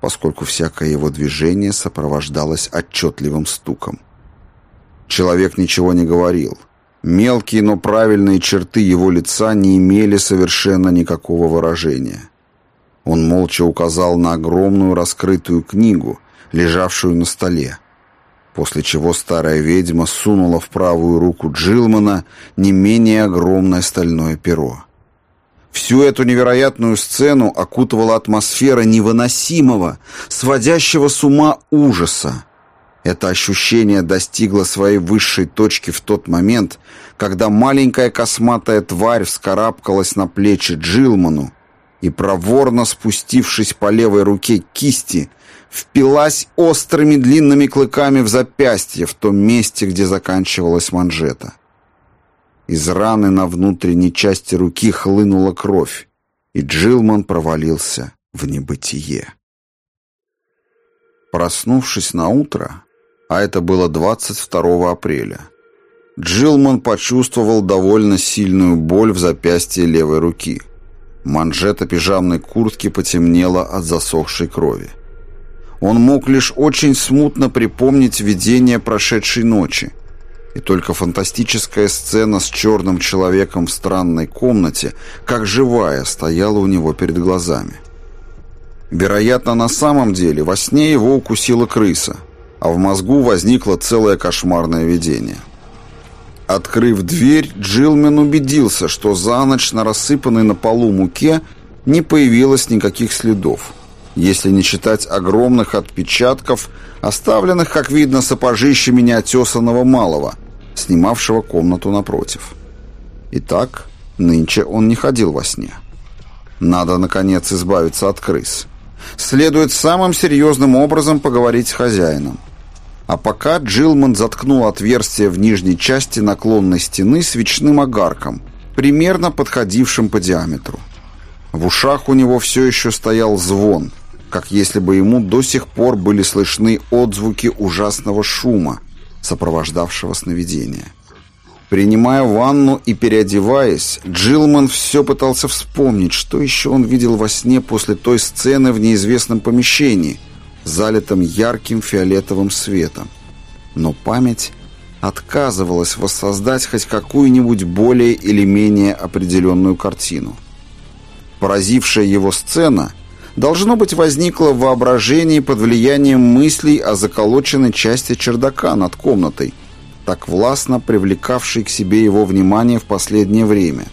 поскольку всякое его движение сопровождалось отчетливым стуком. Человек ничего не говорил. Мелкие, но правильные черты его лица не имели совершенно никакого выражения. Он молча указал на огромную раскрытую книгу, лежавшую на столе, после чего старая ведьма сунула в правую руку Джилмана не менее огромное стальное перо. Всю эту невероятную сцену окутывала атмосфера невыносимого, сводящего с ума ужаса. Это ощущение достигло своей высшей точки в тот момент, когда маленькая косматая тварь вскарабкалась на плечи Джилману и, проворно спустившись по левой руке кисти, впилась острыми длинными клыками в запястье в том месте, где заканчивалась манжета. Из раны на внутренней части руки хлынула кровь, и Джилман провалился в небытие. Проснувшись на утро, а это было 22 апреля, Джилман почувствовал довольно сильную боль в запястье левой руки. Манжета пижамной куртки потемнела от засохшей крови. Он мог лишь очень смутно припомнить видение прошедшей ночи, и только фантастическая сцена с черным человеком в странной комнате, как живая, стояла у него перед глазами. Вероятно, на самом деле во сне его укусила крыса, а в мозгу возникло целое кошмарное видение. Открыв дверь, Джилмен убедился, что за ночь на рассыпанной на полу муке не появилось никаких следов, если не считать огромных отпечатков, оставленных, как видно, сапожищами неотесанного малого, снимавшего комнату напротив. Итак, нынче он не ходил во сне. Надо, наконец, избавиться от крыс. Следует самым серьезным образом поговорить с хозяином. А пока Джилман заткнул отверстие в нижней части наклонной стены свечным огарком, примерно подходившим по диаметру. В ушах у него все еще стоял звон, как если бы ему до сих пор были слышны отзвуки ужасного шума, сопровождавшего сновидение. Принимая ванну и переодеваясь, Джилман все пытался вспомнить, что еще он видел во сне после той сцены в неизвестном помещении, залитом ярким фиолетовым светом. Но память отказывалась воссоздать хоть какую-нибудь более или менее определенную картину. Поразившая его сцена – должно быть, возникло в воображении под влиянием мыслей о заколоченной части чердака над комнатой, так властно привлекавшей к себе его внимание в последнее время.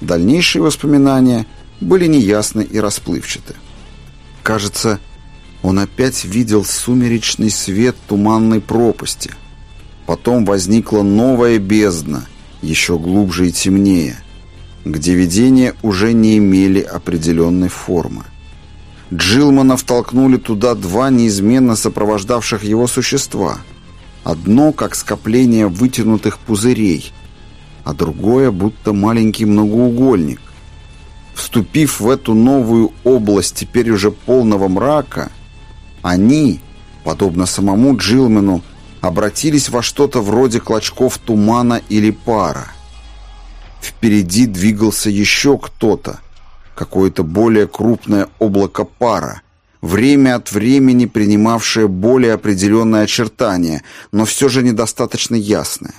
Дальнейшие воспоминания были неясны и расплывчаты. Кажется, он опять видел сумеречный свет туманной пропасти. Потом возникла новая бездна, еще глубже и темнее, где видения уже не имели определенной формы. Джилмана втолкнули туда два неизменно сопровождавших его существа. Одно как скопление вытянутых пузырей, а другое будто маленький многоугольник. Вступив в эту новую область теперь уже полного мрака, они, подобно самому Джилмену, обратились во что-то вроде клочков тумана или пара. Впереди двигался еще кто-то, какое-то более крупное облако пара, время от времени принимавшее более определенные очертания, но все же недостаточно ясное.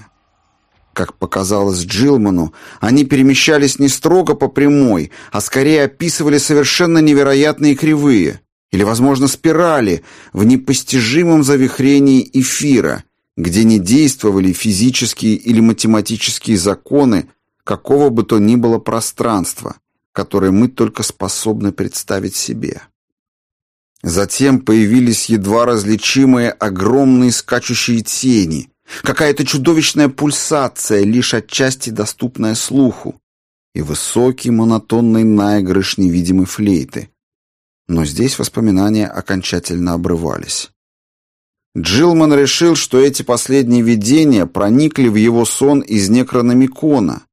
Как показалось Джилману, они перемещались не строго по прямой, а скорее описывали совершенно невероятные кривые, или, возможно, спирали в непостижимом завихрении эфира, где не действовали физические или математические законы какого бы то ни было пространства, которое мы только способны представить себе. Затем появились едва различимые огромные скачущие тени, какая-то чудовищная пульсация, лишь отчасти доступная слуху, и высокий монотонный наигрыш невидимой флейты. Но здесь воспоминания окончательно обрывались. Джилман решил, что эти последние видения проникли в его сон из некрономикона,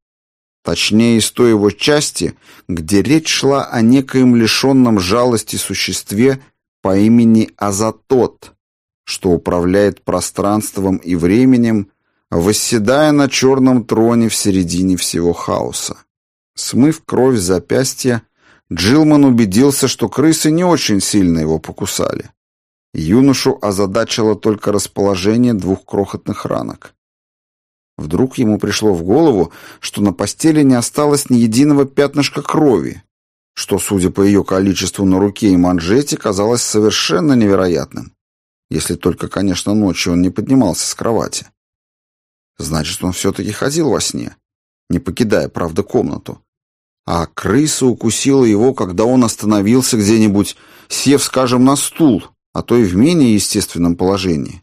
точнее из той его части, где речь шла о некоем лишенном жалости существе по имени Азатот, что управляет пространством и временем, восседая на черном троне в середине всего хаоса. Смыв кровь с запястья, Джилман убедился, что крысы не очень сильно его покусали. Юношу озадачило только расположение двух крохотных ранок. Вдруг ему пришло в голову, что на постели не осталось ни единого пятнышка крови, что, судя по ее количеству на руке и манжете, казалось совершенно невероятным. Если только, конечно, ночью он не поднимался с кровати. Значит, он все-таки ходил во сне, не покидая, правда, комнату. А крыса укусила его, когда он остановился где-нибудь, сев, скажем, на стул, а то и в менее естественном положении.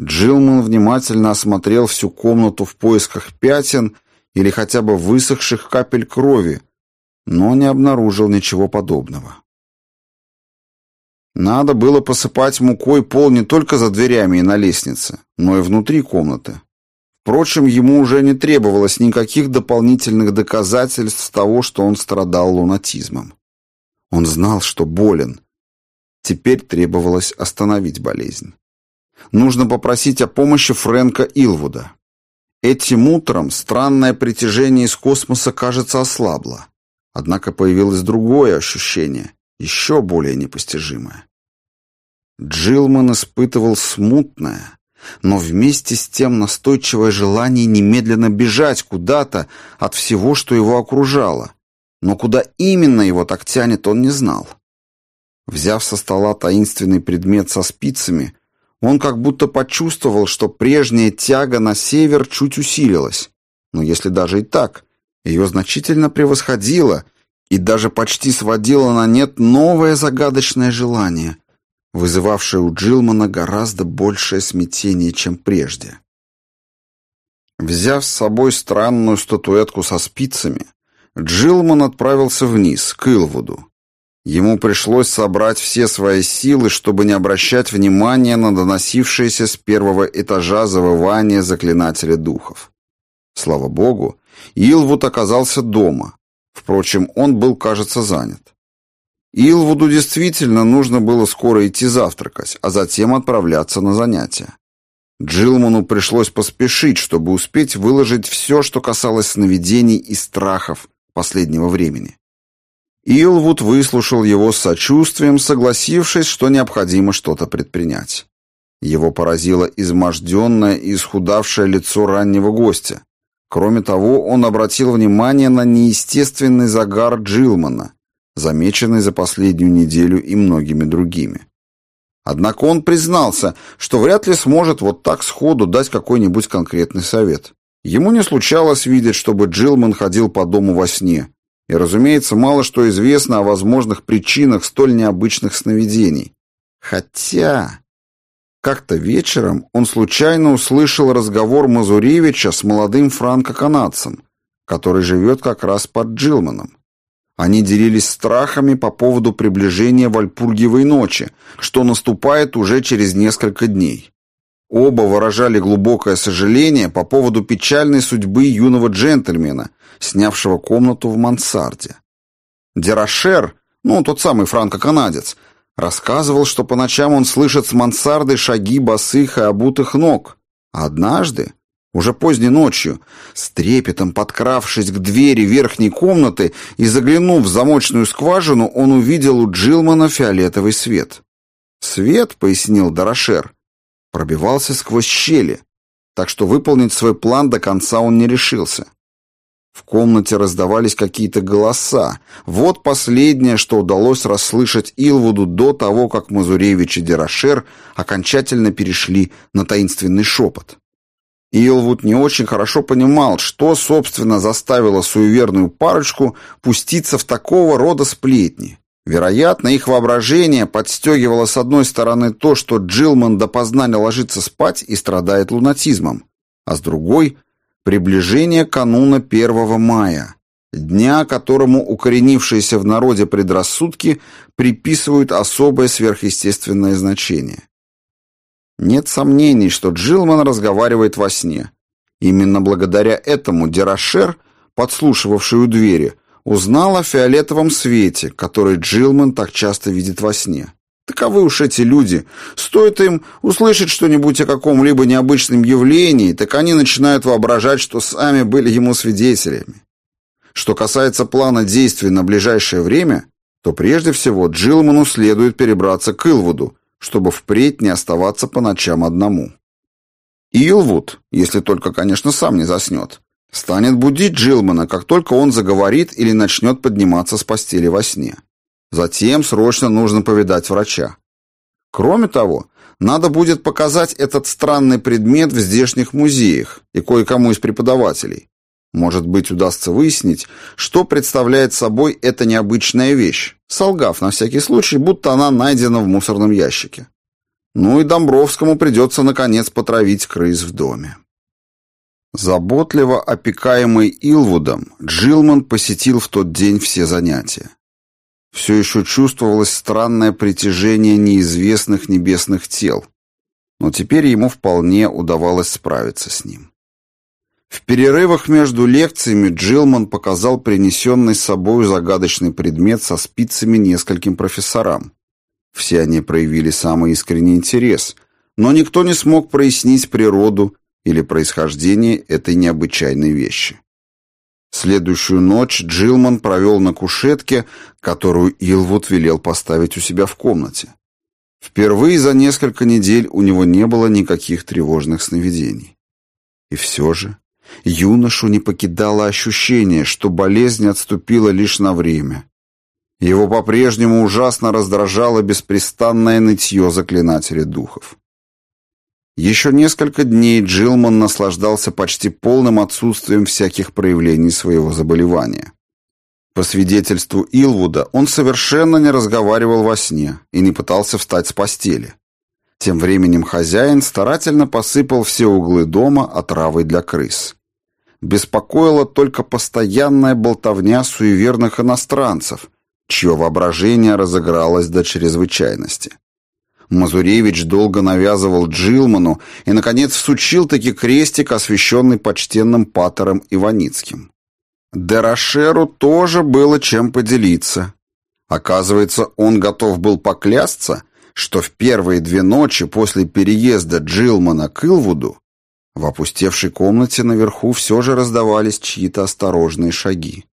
Джилман внимательно осмотрел всю комнату в поисках пятен или хотя бы высохших капель крови, но не обнаружил ничего подобного. Надо было посыпать мукой пол не только за дверями и на лестнице, но и внутри комнаты. Впрочем, ему уже не требовалось никаких дополнительных доказательств того, что он страдал лунатизмом. Он знал, что болен. Теперь требовалось остановить болезнь. Нужно попросить о помощи Фрэнка Илвуда. Этим утром странное притяжение из космоса, кажется, ослабло. Однако появилось другое ощущение, еще более непостижимое. Джилман испытывал смутное, но вместе с тем настойчивое желание немедленно бежать куда-то от всего, что его окружало. Но куда именно его так тянет, он не знал. Взяв со стола таинственный предмет со спицами, он как будто почувствовал, что прежняя тяга на север чуть усилилась. Но если даже и так, ее значительно превосходило и даже почти сводило на нет новое загадочное желание, вызывавшее у Джилмана гораздо большее смятение, чем прежде. Взяв с собой странную статуэтку со спицами, Джилман отправился вниз, к Илвуду. Ему пришлось собрать все свои силы, чтобы не обращать внимания на доносившееся с первого этажа завывание заклинателя духов. Слава богу, Илвуд оказался дома. Впрочем, он был, кажется, занят. Илвуду действительно нужно было скоро идти завтракать, а затем отправляться на занятия. Джилману пришлось поспешить, чтобы успеть выложить все, что касалось сновидений и страхов последнего времени. Илвуд выслушал его с сочувствием, согласившись, что необходимо что-то предпринять. Его поразило изможденное и исхудавшее лицо раннего гостя, Кроме того, он обратил внимание на неестественный загар Джилмана, замеченный за последнюю неделю и многими другими. Однако он признался, что вряд ли сможет вот так сходу дать какой-нибудь конкретный совет. Ему не случалось видеть, чтобы Джилман ходил по дому во сне, и, разумеется, мало что известно о возможных причинах столь необычных сновидений. Хотя... Как-то вечером он случайно услышал разговор Мазуревича с молодым франко-канадцем, который живет как раз под Джилманом. Они делились страхами по поводу приближения Вальпургиевой ночи, что наступает уже через несколько дней. Оба выражали глубокое сожаление по поводу печальной судьбы юного джентльмена, снявшего комнату в мансарде. Дерошер, ну, тот самый франко-канадец, рассказывал, что по ночам он слышит с мансарды шаги босых и обутых ног. Однажды, уже поздней ночью, с трепетом подкравшись к двери верхней комнаты и заглянув в замочную скважину, он увидел у Джилмана фиолетовый свет. Свет, пояснил Дорошер, пробивался сквозь щели, так что выполнить свой план до конца он не решился. В комнате раздавались какие-то голоса. Вот последнее, что удалось расслышать Илвуду до того, как Мазуревич и Дерошер окончательно перешли на таинственный шепот. Илвуд не очень хорошо понимал, что, собственно, заставило суеверную парочку пуститься в такого рода сплетни. Вероятно, их воображение подстегивало с одной стороны то, что Джилман допоздна не ложится спать и страдает лунатизмом, а с другой – приближение кануна 1 мая, дня, которому укоренившиеся в народе предрассудки приписывают особое сверхъестественное значение. Нет сомнений, что Джилман разговаривает во сне. Именно благодаря этому Дерошер, подслушивавший у двери, узнал о фиолетовом свете, который Джилман так часто видит во сне. Таковы уж эти люди. Стоит им услышать что-нибудь о каком-либо необычном явлении, так они начинают воображать, что сами были ему свидетелями. Что касается плана действий на ближайшее время, то прежде всего Джилману следует перебраться к Илвуду, чтобы впредь не оставаться по ночам одному. Илвуд, если только, конечно, сам не заснет, станет будить Джилмана, как только он заговорит или начнет подниматься с постели во сне. Затем срочно нужно повидать врача. Кроме того, надо будет показать этот странный предмет в здешних музеях и кое-кому из преподавателей. Может быть, удастся выяснить, что представляет собой эта необычная вещь, солгав на всякий случай, будто она найдена в мусорном ящике. Ну и Домбровскому придется, наконец, потравить крыс в доме. Заботливо опекаемый Илвудом, Джилман посетил в тот день все занятия. Все еще чувствовалось странное притяжение неизвестных небесных тел, но теперь ему вполне удавалось справиться с ним. В перерывах между лекциями Джилман показал принесенный с собой загадочный предмет со спицами нескольким профессорам. Все они проявили самый искренний интерес, но никто не смог прояснить природу или происхождение этой необычайной вещи. Следующую ночь Джилман провел на кушетке, которую Илвуд велел поставить у себя в комнате. Впервые за несколько недель у него не было никаких тревожных сновидений. И все же Юношу не покидало ощущение, что болезнь отступила лишь на время. Его по-прежнему ужасно раздражало беспрестанное нытье заклинателя духов. Еще несколько дней Джилман наслаждался почти полным отсутствием всяких проявлений своего заболевания. По свидетельству Илвуда, он совершенно не разговаривал во сне и не пытался встать с постели. Тем временем хозяин старательно посыпал все углы дома отравой для крыс беспокоила только постоянная болтовня суеверных иностранцев, чье воображение разыгралось до чрезвычайности. Мазуревич долго навязывал Джилману и, наконец, всучил таки крестик, освященный почтенным патером Иваницким. Дерошеру тоже было чем поделиться. Оказывается, он готов был поклясться, что в первые две ночи после переезда Джилмана к Илвуду в опустевшей комнате наверху все же раздавались чьи-то осторожные шаги.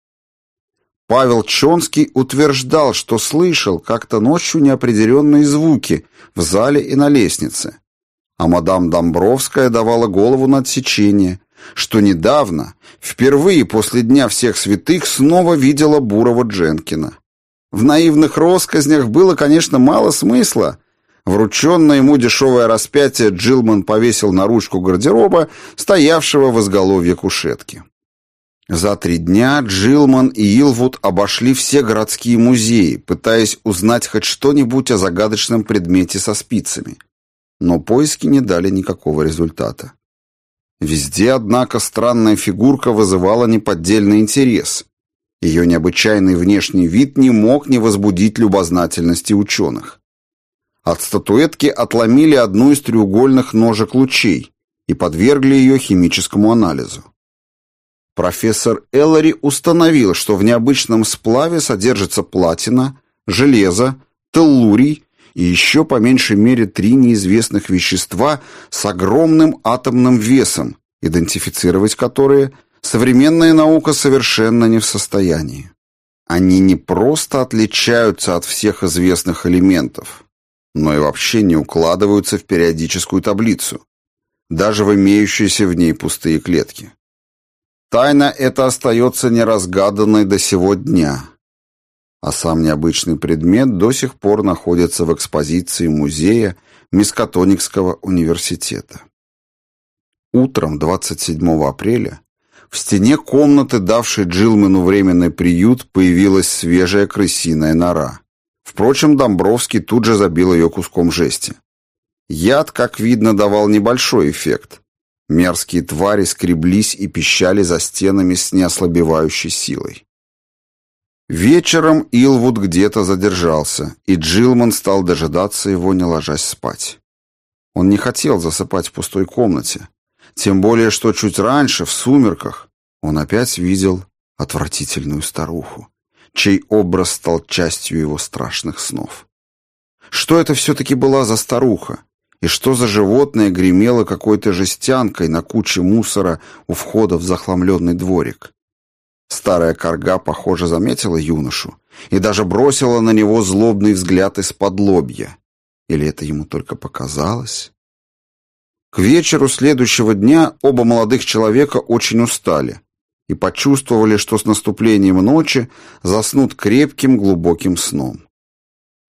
Павел Чонский утверждал, что слышал как-то ночью неопределенные звуки в зале и на лестнице. А мадам Домбровская давала голову на отсечение, что недавно, впервые после Дня всех святых, снова видела Бурова Дженкина. В наивных россказнях было, конечно, мало смысла, Врученное ему дешевое распятие Джилман повесил на ручку гардероба, стоявшего в изголовье кушетки. За три дня Джилман и Илвуд обошли все городские музеи, пытаясь узнать хоть что-нибудь о загадочном предмете со спицами. Но поиски не дали никакого результата. Везде, однако, странная фигурка вызывала неподдельный интерес. Ее необычайный внешний вид не мог не возбудить любознательности ученых. От статуэтки отломили одну из треугольных ножек лучей и подвергли ее химическому анализу. Профессор Эллари установил, что в необычном сплаве содержится платина, железо, теллурий и еще по меньшей мере три неизвестных вещества с огромным атомным весом, идентифицировать которые современная наука совершенно не в состоянии. Они не просто отличаются от всех известных элементов, но и вообще не укладываются в периодическую таблицу, даже в имеющиеся в ней пустые клетки. Тайна эта остается неразгаданной до сего дня, а сам необычный предмет до сих пор находится в экспозиции музея Мискатоникского университета. Утром 27 апреля в стене комнаты, давшей Джилмену временный приют, появилась свежая крысиная нора. Впрочем, Домбровский тут же забил ее куском жести. Яд, как видно, давал небольшой эффект. Мерзкие твари скреблись и пищали за стенами с неослабевающей силой. Вечером Илвуд где-то задержался, и Джилман стал дожидаться его, не ложась спать. Он не хотел засыпать в пустой комнате, тем более, что чуть раньше, в сумерках, он опять видел отвратительную старуху, чей образ стал частью его страшных снов. Что это все-таки была за старуха? И что за животное гремело какой-то жестянкой на куче мусора у входа в захламленный дворик? Старая корга, похоже, заметила юношу и даже бросила на него злобный взгляд из-под лобья. Или это ему только показалось? К вечеру следующего дня оба молодых человека очень устали и почувствовали, что с наступлением ночи заснут крепким глубоким сном.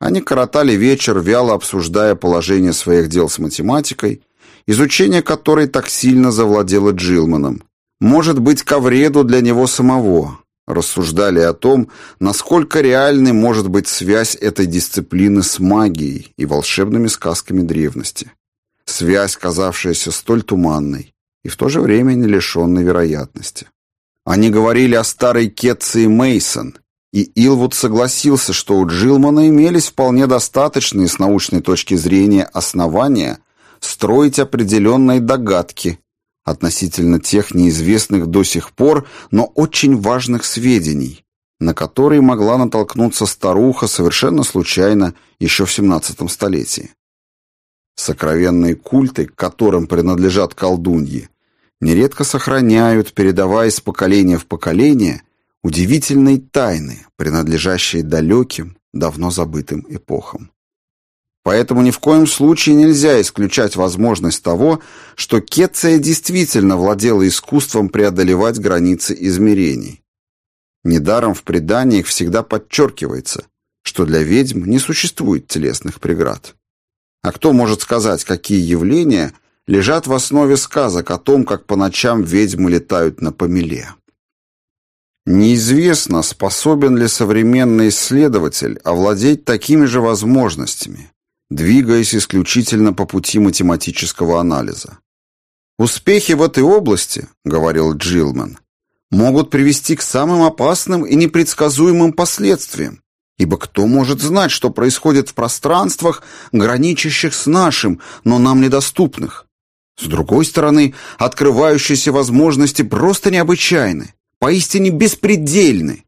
Они коротали вечер, вяло обсуждая положение своих дел с математикой, изучение которой так сильно завладело Джилманом, может быть ко вреду для него самого. Рассуждали о том, насколько реальной может быть связь этой дисциплины с магией и волшебными сказками древности. Связь, казавшаяся столь туманной и в то же время не лишенной вероятности. Они говорили о старой Кетции Мейсон, и Илвуд согласился, что у Джилмана имелись вполне достаточные с научной точки зрения основания строить определенные догадки относительно тех неизвестных до сих пор, но очень важных сведений, на которые могла натолкнуться старуха совершенно случайно еще в XVII столетии. Сокровенные культы, к которым принадлежат колдуньи, нередко сохраняют, передавая из поколения в поколение, удивительные тайны, принадлежащие далеким, давно забытым эпохам. Поэтому ни в коем случае нельзя исключать возможность того, что Кетция действительно владела искусством преодолевать границы измерений. Недаром в преданиях всегда подчеркивается, что для ведьм не существует телесных преград. А кто может сказать, какие явления лежат в основе сказок о том, как по ночам ведьмы летают на помеле? Неизвестно, способен ли современный исследователь овладеть такими же возможностями, двигаясь исключительно по пути математического анализа. «Успехи в этой области, — говорил Джилман, — могут привести к самым опасным и непредсказуемым последствиям, ибо кто может знать, что происходит в пространствах, граничащих с нашим, но нам недоступных? С другой стороны, открывающиеся возможности просто необычайны, поистине беспредельны.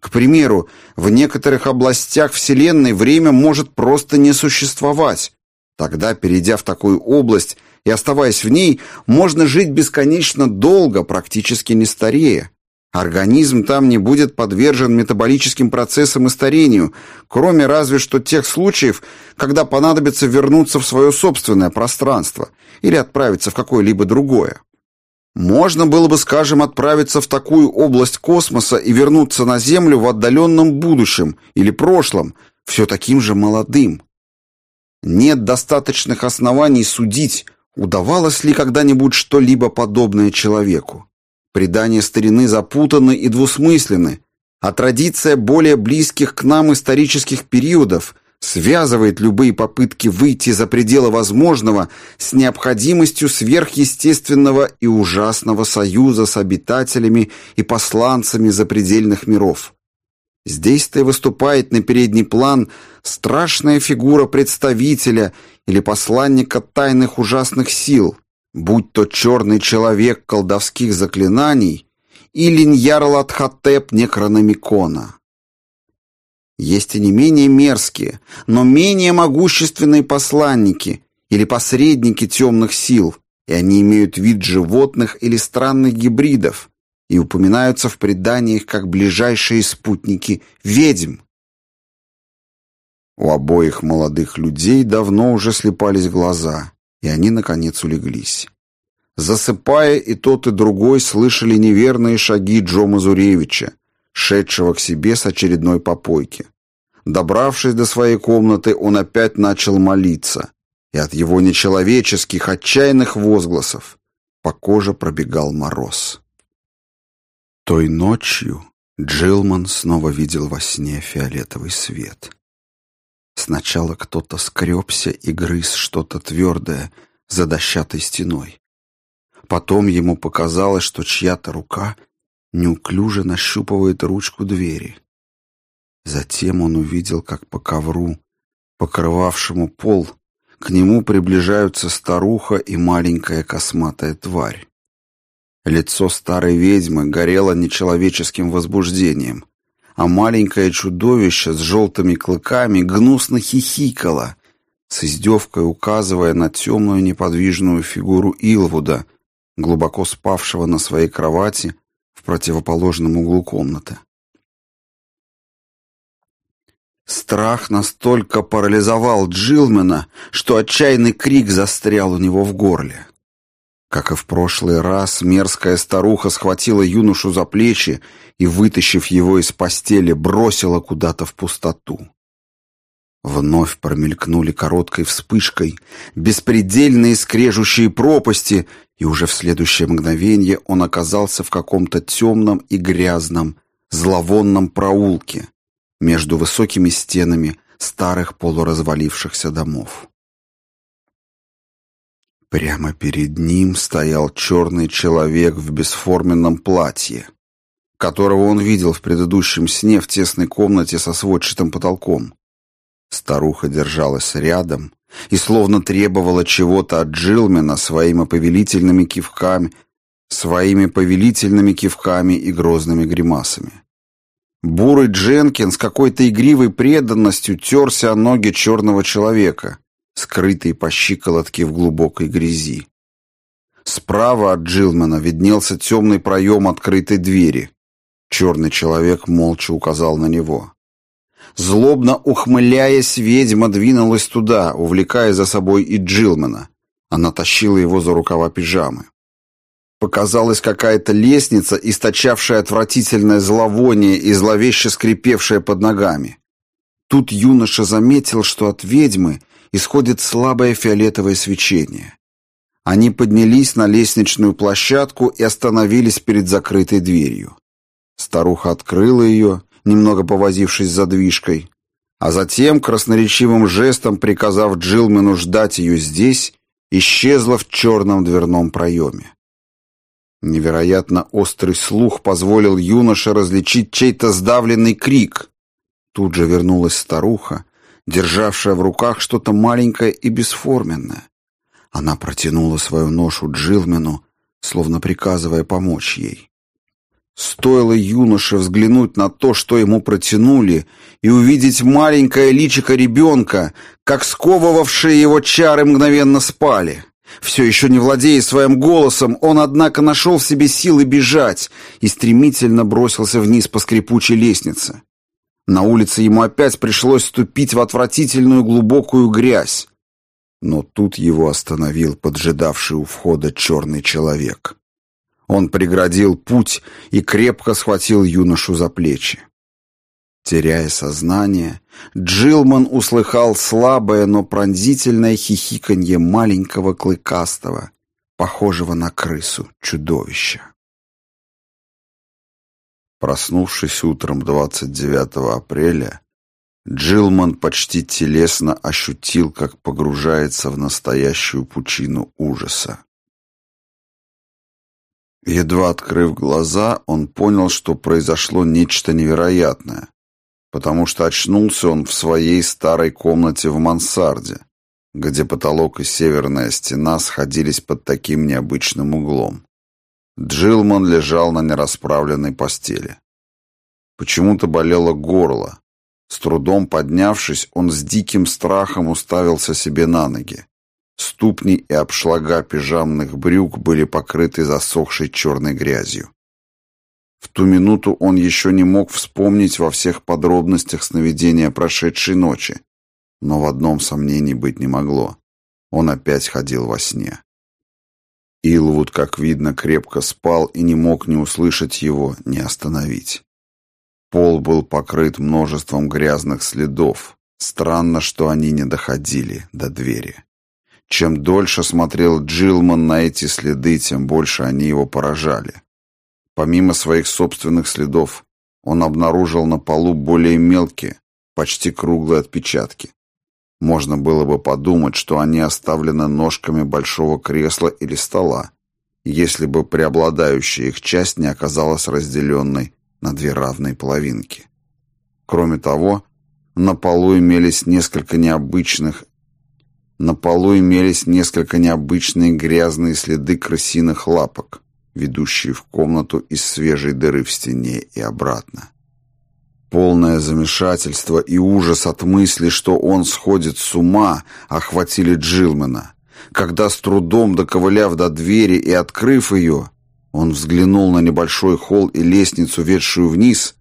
К примеру, в некоторых областях Вселенной время может просто не существовать. Тогда, перейдя в такую область и оставаясь в ней, можно жить бесконечно долго, практически не старея. Организм там не будет подвержен метаболическим процессам и старению, кроме разве что тех случаев, когда понадобится вернуться в свое собственное пространство или отправиться в какое-либо другое. Можно было бы, скажем, отправиться в такую область космоса и вернуться на Землю в отдаленном будущем или прошлом, все таким же молодым. Нет достаточных оснований судить, удавалось ли когда-нибудь что-либо подобное человеку. Предания старины запутаны и двусмысленны, а традиция более близких к нам исторических периодов – связывает любые попытки выйти за пределы возможного с необходимостью сверхъестественного и ужасного союза с обитателями и посланцами запредельных миров. Здесь-то и выступает на передний план страшная фигура представителя или посланника тайных ужасных сил, будь то черный человек колдовских заклинаний Илиньярлатхотеп Некрономикона. Есть и не менее мерзкие, но менее могущественные посланники или посредники темных сил, и они имеют вид животных или странных гибридов и упоминаются в преданиях как ближайшие спутники ведьм. У обоих молодых людей давно уже слепались глаза, и они, наконец, улеглись. Засыпая, и тот, и другой слышали неверные шаги Джо Мазуревича, шедшего к себе с очередной попойки. Добравшись до своей комнаты, он опять начал молиться, и от его нечеловеческих, отчаянных возгласов по коже пробегал мороз. Той ночью Джилман снова видел во сне фиолетовый свет. Сначала кто-то скребся и грыз что-то твердое за дощатой стеной. Потом ему показалось, что чья-то рука неуклюже нащупывает ручку двери. Затем он увидел, как по ковру, покрывавшему пол, к нему приближаются старуха и маленькая косматая тварь. Лицо старой ведьмы горело нечеловеческим возбуждением, а маленькое чудовище с желтыми клыками гнусно хихикало, с издевкой указывая на темную неподвижную фигуру Илвуда, глубоко спавшего на своей кровати в противоположном углу комнаты. Страх настолько парализовал Джилмена, что отчаянный крик застрял у него в горле. Как и в прошлый раз, мерзкая старуха схватила юношу за плечи и, вытащив его из постели, бросила куда-то в пустоту. Вновь промелькнули короткой вспышкой беспредельные скрежущие пропасти, и уже в следующее мгновение он оказался в каком-то темном и грязном, зловонном проулке между высокими стенами старых полуразвалившихся домов. Прямо перед ним стоял черный человек в бесформенном платье, которого он видел в предыдущем сне в тесной комнате со сводчатым потолком. Старуха держалась рядом и словно требовала чего-то от Джилмена своими повелительными кивками, своими повелительными кивками и грозными гримасами. Бурый Дженкин с какой-то игривой преданностью терся о ноги черного человека, скрытый по щиколотке в глубокой грязи. Справа от Джилмена виднелся темный проем открытой двери. Черный человек молча указал на него. Злобно ухмыляясь, ведьма двинулась туда, увлекая за собой и Джилмена. Она тащила его за рукава пижамы. Показалась какая-то лестница, источавшая отвратительное зловоние и зловеще скрипевшая под ногами. Тут юноша заметил, что от ведьмы исходит слабое фиолетовое свечение. Они поднялись на лестничную площадку и остановились перед закрытой дверью. Старуха открыла ее, немного повозившись за движкой, а затем, красноречивым жестом приказав Джилмену ждать ее здесь, исчезла в черном дверном проеме. Невероятно острый слух позволил юноше различить чей-то сдавленный крик. Тут же вернулась старуха, державшая в руках что-то маленькое и бесформенное. Она протянула свою ношу Джилмену, словно приказывая помочь ей. Стоило юноше взглянуть на то, что ему протянули, и увидеть маленькое личико ребенка, как сковывавшие его чары мгновенно спали. Все еще не владея своим голосом, он, однако, нашел в себе силы бежать и стремительно бросился вниз по скрипучей лестнице. На улице ему опять пришлось ступить в отвратительную глубокую грязь. Но тут его остановил поджидавший у входа черный человек. Он преградил путь и крепко схватил юношу за плечи. Теряя сознание, Джилман услыхал слабое, но пронзительное хихиканье маленького клыкастого, похожего на крысу, чудовища. Проснувшись утром 29 апреля, Джилман почти телесно ощутил, как погружается в настоящую пучину ужаса. Едва открыв глаза, он понял, что произошло нечто невероятное, потому что очнулся он в своей старой комнате в мансарде, где потолок и северная стена сходились под таким необычным углом. Джилман лежал на нерасправленной постели. Почему-то болело горло. С трудом поднявшись, он с диким страхом уставился себе на ноги. Ступни и обшлага пижамных брюк были покрыты засохшей черной грязью. В ту минуту он еще не мог вспомнить во всех подробностях сновидения прошедшей ночи, но в одном сомнении быть не могло. Он опять ходил во сне. Илвуд, как видно, крепко спал и не мог ни услышать его, ни остановить. Пол был покрыт множеством грязных следов. Странно, что они не доходили до двери. Чем дольше смотрел Джилман на эти следы, тем больше они его поражали. Помимо своих собственных следов, он обнаружил на полу более мелкие, почти круглые отпечатки. Можно было бы подумать, что они оставлены ножками большого кресла или стола, если бы преобладающая их часть не оказалась разделенной на две равные половинки. Кроме того, на полу имелись несколько необычных на полу имелись несколько необычные грязные следы крысиных лапок, ведущие в комнату из свежей дыры в стене и обратно. Полное замешательство и ужас от мысли, что он сходит с ума, охватили Джилмена. Когда с трудом доковыляв до двери и открыв ее, он взглянул на небольшой холл и лестницу, ведшую вниз.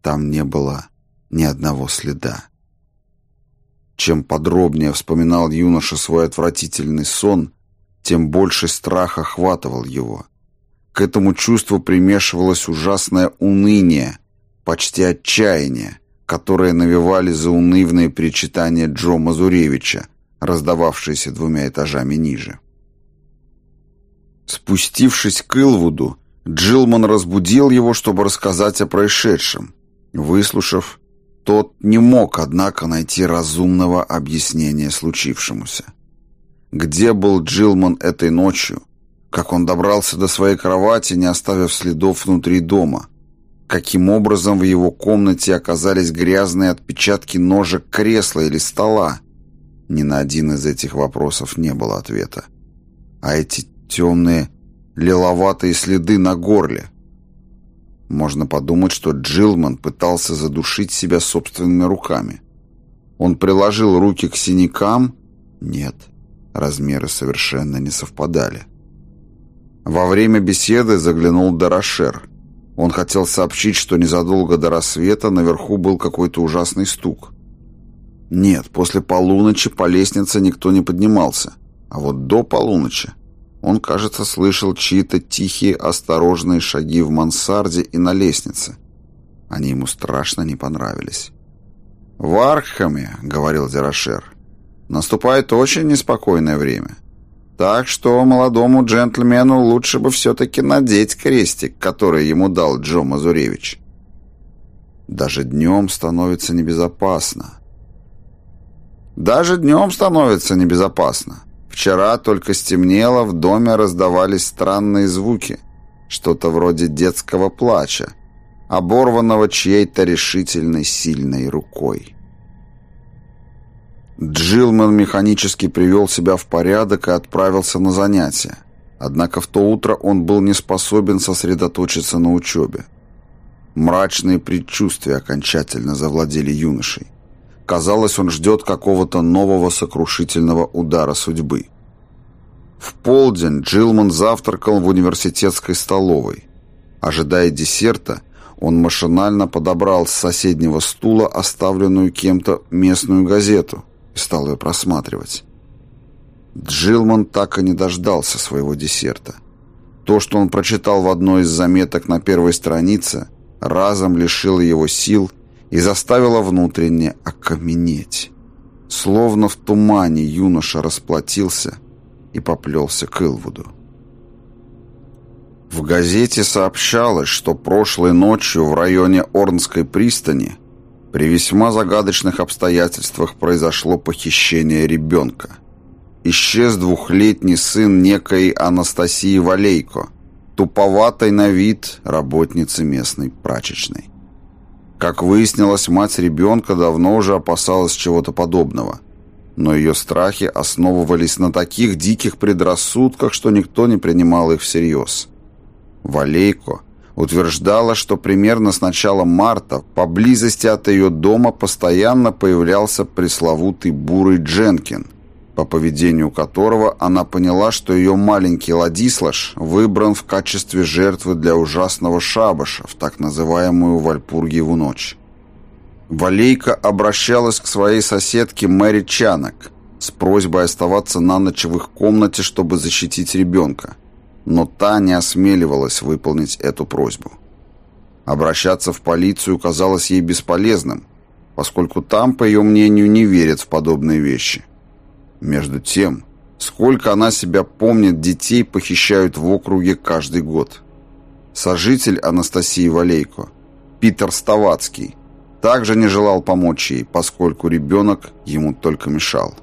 Там не было ни одного следа. Чем подробнее вспоминал юноша свой отвратительный сон, тем больше страх охватывал его. К этому чувству примешивалось ужасное уныние, почти отчаяние, которое навевали заунывные причитания Джо Мазуревича, раздававшиеся двумя этажами ниже. Спустившись к Илвуду, Джилман разбудил его, чтобы рассказать о происшедшем. Выслушав, тот не мог, однако, найти разумного объяснения случившемуся. Где был Джилман этой ночью? Как он добрался до своей кровати, не оставив следов внутри дома? Каким образом в его комнате оказались грязные отпечатки ножек кресла или стола? Ни на один из этих вопросов не было ответа. А эти темные лиловатые следы на горле. Можно подумать, что Джилман пытался задушить себя собственными руками. Он приложил руки к синякам? Нет, размеры совершенно не совпадали. Во время беседы заглянул Дорошер. Он хотел сообщить, что незадолго до рассвета наверху был какой-то ужасный стук. Нет, после полуночи по лестнице никто не поднимался. А вот до полуночи он, кажется, слышал чьи-то тихие, осторожные шаги в мансарде и на лестнице. Они ему страшно не понравились. «В Аркхаме», — говорил Дерошер, — «наступает очень неспокойное время. Так что молодому джентльмену лучше бы все-таки надеть крестик, который ему дал Джо Мазуревич. Даже днем становится небезопасно. Даже днем становится небезопасно. Вчера только стемнело, в доме раздавались странные звуки. Что-то вроде детского плача, оборванного чьей-то решительной сильной рукой. Джилман механически привел себя в порядок и отправился на занятия. Однако в то утро он был не способен сосредоточиться на учебе. Мрачные предчувствия окончательно завладели юношей. Казалось, он ждет какого-то нового сокрушительного удара судьбы. В полдень Джилман завтракал в университетской столовой. Ожидая десерта, он машинально подобрал с соседнего стула оставленную кем-то местную газету и стал ее просматривать. Джилман так и не дождался своего десерта. То, что он прочитал в одной из заметок на первой странице, разом лишило его сил и заставило внутренне окаменеть. Словно в тумане юноша расплатился и поплелся к Илвуду. В газете сообщалось, что прошлой ночью в районе Орнской пристани при весьма загадочных обстоятельствах произошло похищение ребенка. Исчез двухлетний сын некой Анастасии Валейко, туповатой на вид работницы местной прачечной. Как выяснилось, мать ребенка давно уже опасалась чего-то подобного – но ее страхи основывались на таких диких предрассудках, что никто не принимал их всерьез. Валейко утверждала, что примерно с начала марта поблизости от ее дома постоянно появлялся пресловутый бурый Дженкин, по поведению которого она поняла, что ее маленький Ладислаш выбран в качестве жертвы для ужасного шабаша в так называемую Вальпургиеву ночь. Валейка обращалась к своей соседке Мэри Чанок с просьбой оставаться на ночь в их комнате, чтобы защитить ребенка, но та не осмеливалась выполнить эту просьбу. Обращаться в полицию казалось ей бесполезным, поскольку там, по ее мнению, не верят в подобные вещи. Между тем, сколько она себя помнит, детей похищают в округе каждый год. Сожитель Анастасии Валейко, Питер Ставацкий, также не желал помочь ей, поскольку ребенок ему только мешал.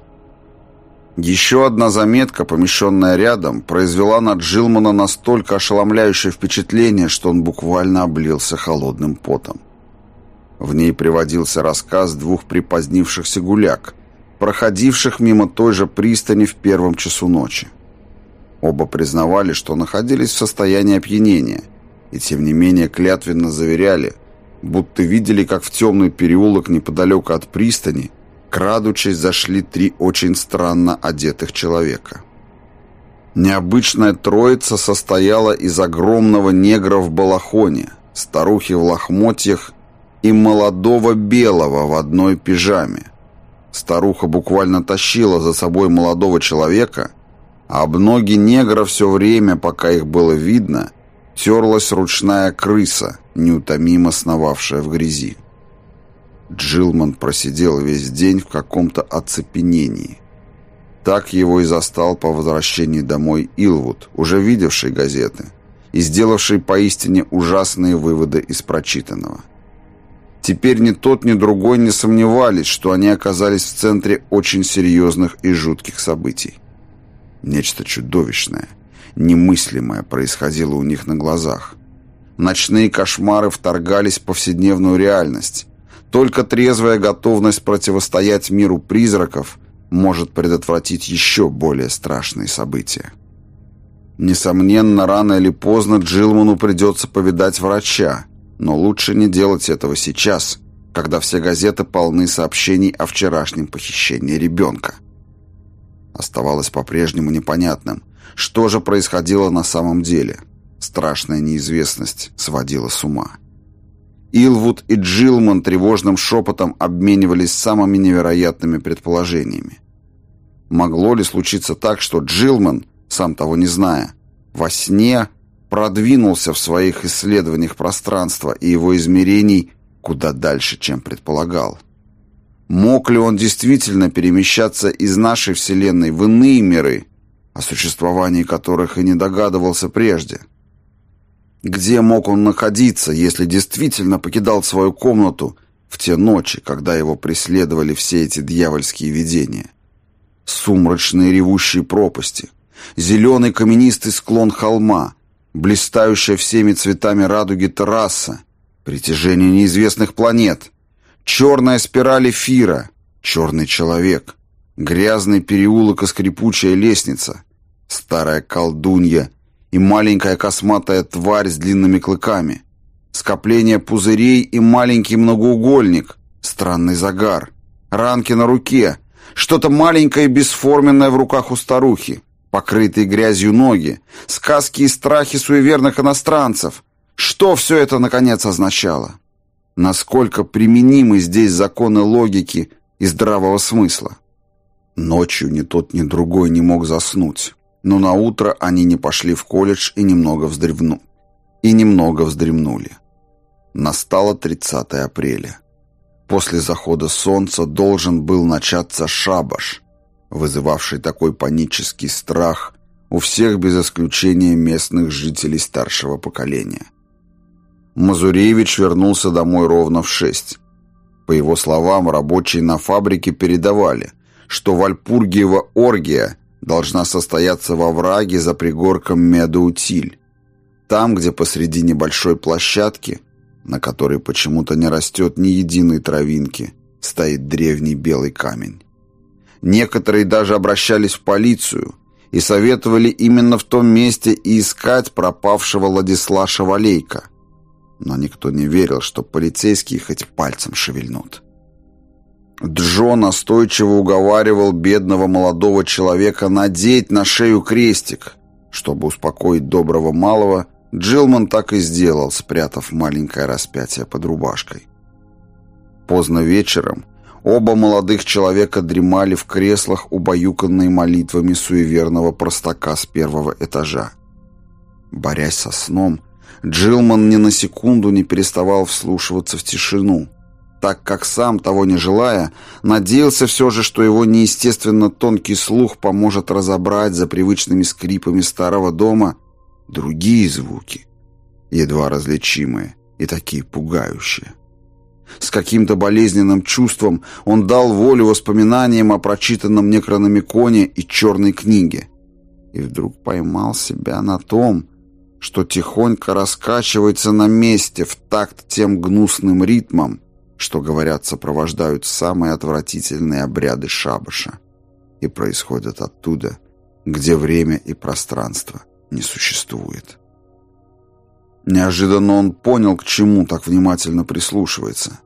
Еще одна заметка, помещенная рядом, произвела на Джилмана настолько ошеломляющее впечатление, что он буквально облился холодным потом. В ней приводился рассказ двух припозднившихся гуляк, проходивших мимо той же пристани в первом часу ночи. Оба признавали, что находились в состоянии опьянения, и тем не менее клятвенно заверяли, будто видели, как в темный переулок неподалеку от пристани, крадучись, зашли три очень странно одетых человека. Необычная троица состояла из огромного негра в балахоне, старухи в лохмотьях и молодого белого в одной пижаме. Старуха буквально тащила за собой молодого человека, а об ноги негра все время, пока их было видно, терлась ручная крыса, неутомимо сновавшая в грязи. Джилман просидел весь день в каком-то оцепенении. Так его и застал по возвращении домой Илвуд, уже видевший газеты и сделавший поистине ужасные выводы из прочитанного. Теперь ни тот, ни другой не сомневались, что они оказались в центре очень серьезных и жутких событий. Нечто чудовищное, немыслимое происходило у них на глазах. Ночные кошмары вторгались в повседневную реальность. Только трезвая готовность противостоять миру призраков может предотвратить еще более страшные события. Несомненно, рано или поздно Джилману придется повидать врача, но лучше не делать этого сейчас, когда все газеты полны сообщений о вчерашнем похищении ребенка. Оставалось по-прежнему непонятным, что же происходило на самом деле. Страшная неизвестность сводила с ума. Илвуд и Джилман тревожным шепотом обменивались самыми невероятными предположениями. Могло ли случиться так, что Джилман, сам того не зная, во сне продвинулся в своих исследованиях пространства и его измерений куда дальше, чем предполагал? Мог ли он действительно перемещаться из нашей Вселенной в иные миры, о существовании которых и не догадывался прежде? Где мог он находиться, если действительно покидал свою комнату в те ночи, когда его преследовали все эти дьявольские видения? Сумрачные ревущие пропасти, зеленый каменистый склон холма, блистающая всеми цветами радуги терраса, притяжение неизвестных планет — Черная спираль эфира, черный человек, грязный переулок и скрипучая лестница, старая колдунья и маленькая косматая тварь с длинными клыками, скопление пузырей и маленький многоугольник, странный загар, ранки на руке, что-то маленькое и бесформенное в руках у старухи, покрытые грязью ноги, сказки и страхи суеверных иностранцев. Что все это, наконец, означало? насколько применимы здесь законы логики и здравого смысла. Ночью ни тот, ни другой не мог заснуть, но на утро они не пошли в колледж и немного вздремну. И немного вздремнули. Настало 30 апреля. После захода солнца должен был начаться шабаш, вызывавший такой панический страх у всех без исключения местных жителей старшего поколения. Мазуревич вернулся домой ровно в шесть. По его словам, рабочие на фабрике передавали, что Вальпургиева оргия должна состояться во враге за пригорком Медоутиль. Там, где посреди небольшой площадки, на которой почему-то не растет ни единой травинки, стоит древний белый камень. Некоторые даже обращались в полицию, и советовали именно в том месте и искать пропавшего Владисла Шавалейка. Но никто не верил, что полицейские хоть пальцем шевельнут. Джо настойчиво уговаривал бедного молодого человека надеть на шею крестик. Чтобы успокоить доброго малого, Джилман так и сделал, спрятав маленькое распятие под рубашкой. Поздно вечером оба молодых человека дремали в креслах, убаюканные молитвами суеверного простака с первого этажа. Борясь со сном, Джилман ни на секунду не переставал вслушиваться в тишину – так как сам, того не желая, надеялся все же, что его неестественно тонкий слух поможет разобрать за привычными скрипами старого дома другие звуки, едва различимые и такие пугающие. С каким-то болезненным чувством он дал волю воспоминаниям о прочитанном некрономиконе и черной книге. И вдруг поймал себя на том, что тихонько раскачивается на месте в такт тем гнусным ритмом, что, говорят, сопровождают самые отвратительные обряды шабаша и происходят оттуда, где время и пространство не существует. Неожиданно он понял, к чему так внимательно прислушивается.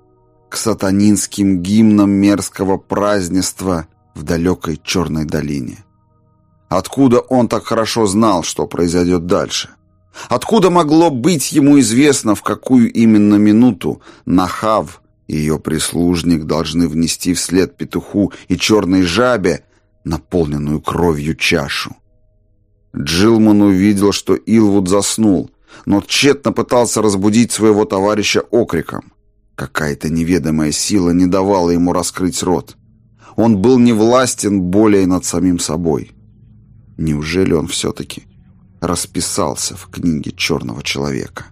К сатанинским гимнам мерзкого празднества в далекой черной долине. Откуда он так хорошо знал, что произойдет дальше? Откуда могло быть ему известно, в какую именно минуту Нахав ее прислужник должны внести вслед петуху и черной жабе наполненную кровью чашу. Джилман увидел, что Илвуд заснул, но тщетно пытался разбудить своего товарища окриком. Какая-то неведомая сила не давала ему раскрыть рот. Он был невластен более над самим собой. Неужели он все-таки расписался в книге черного человека?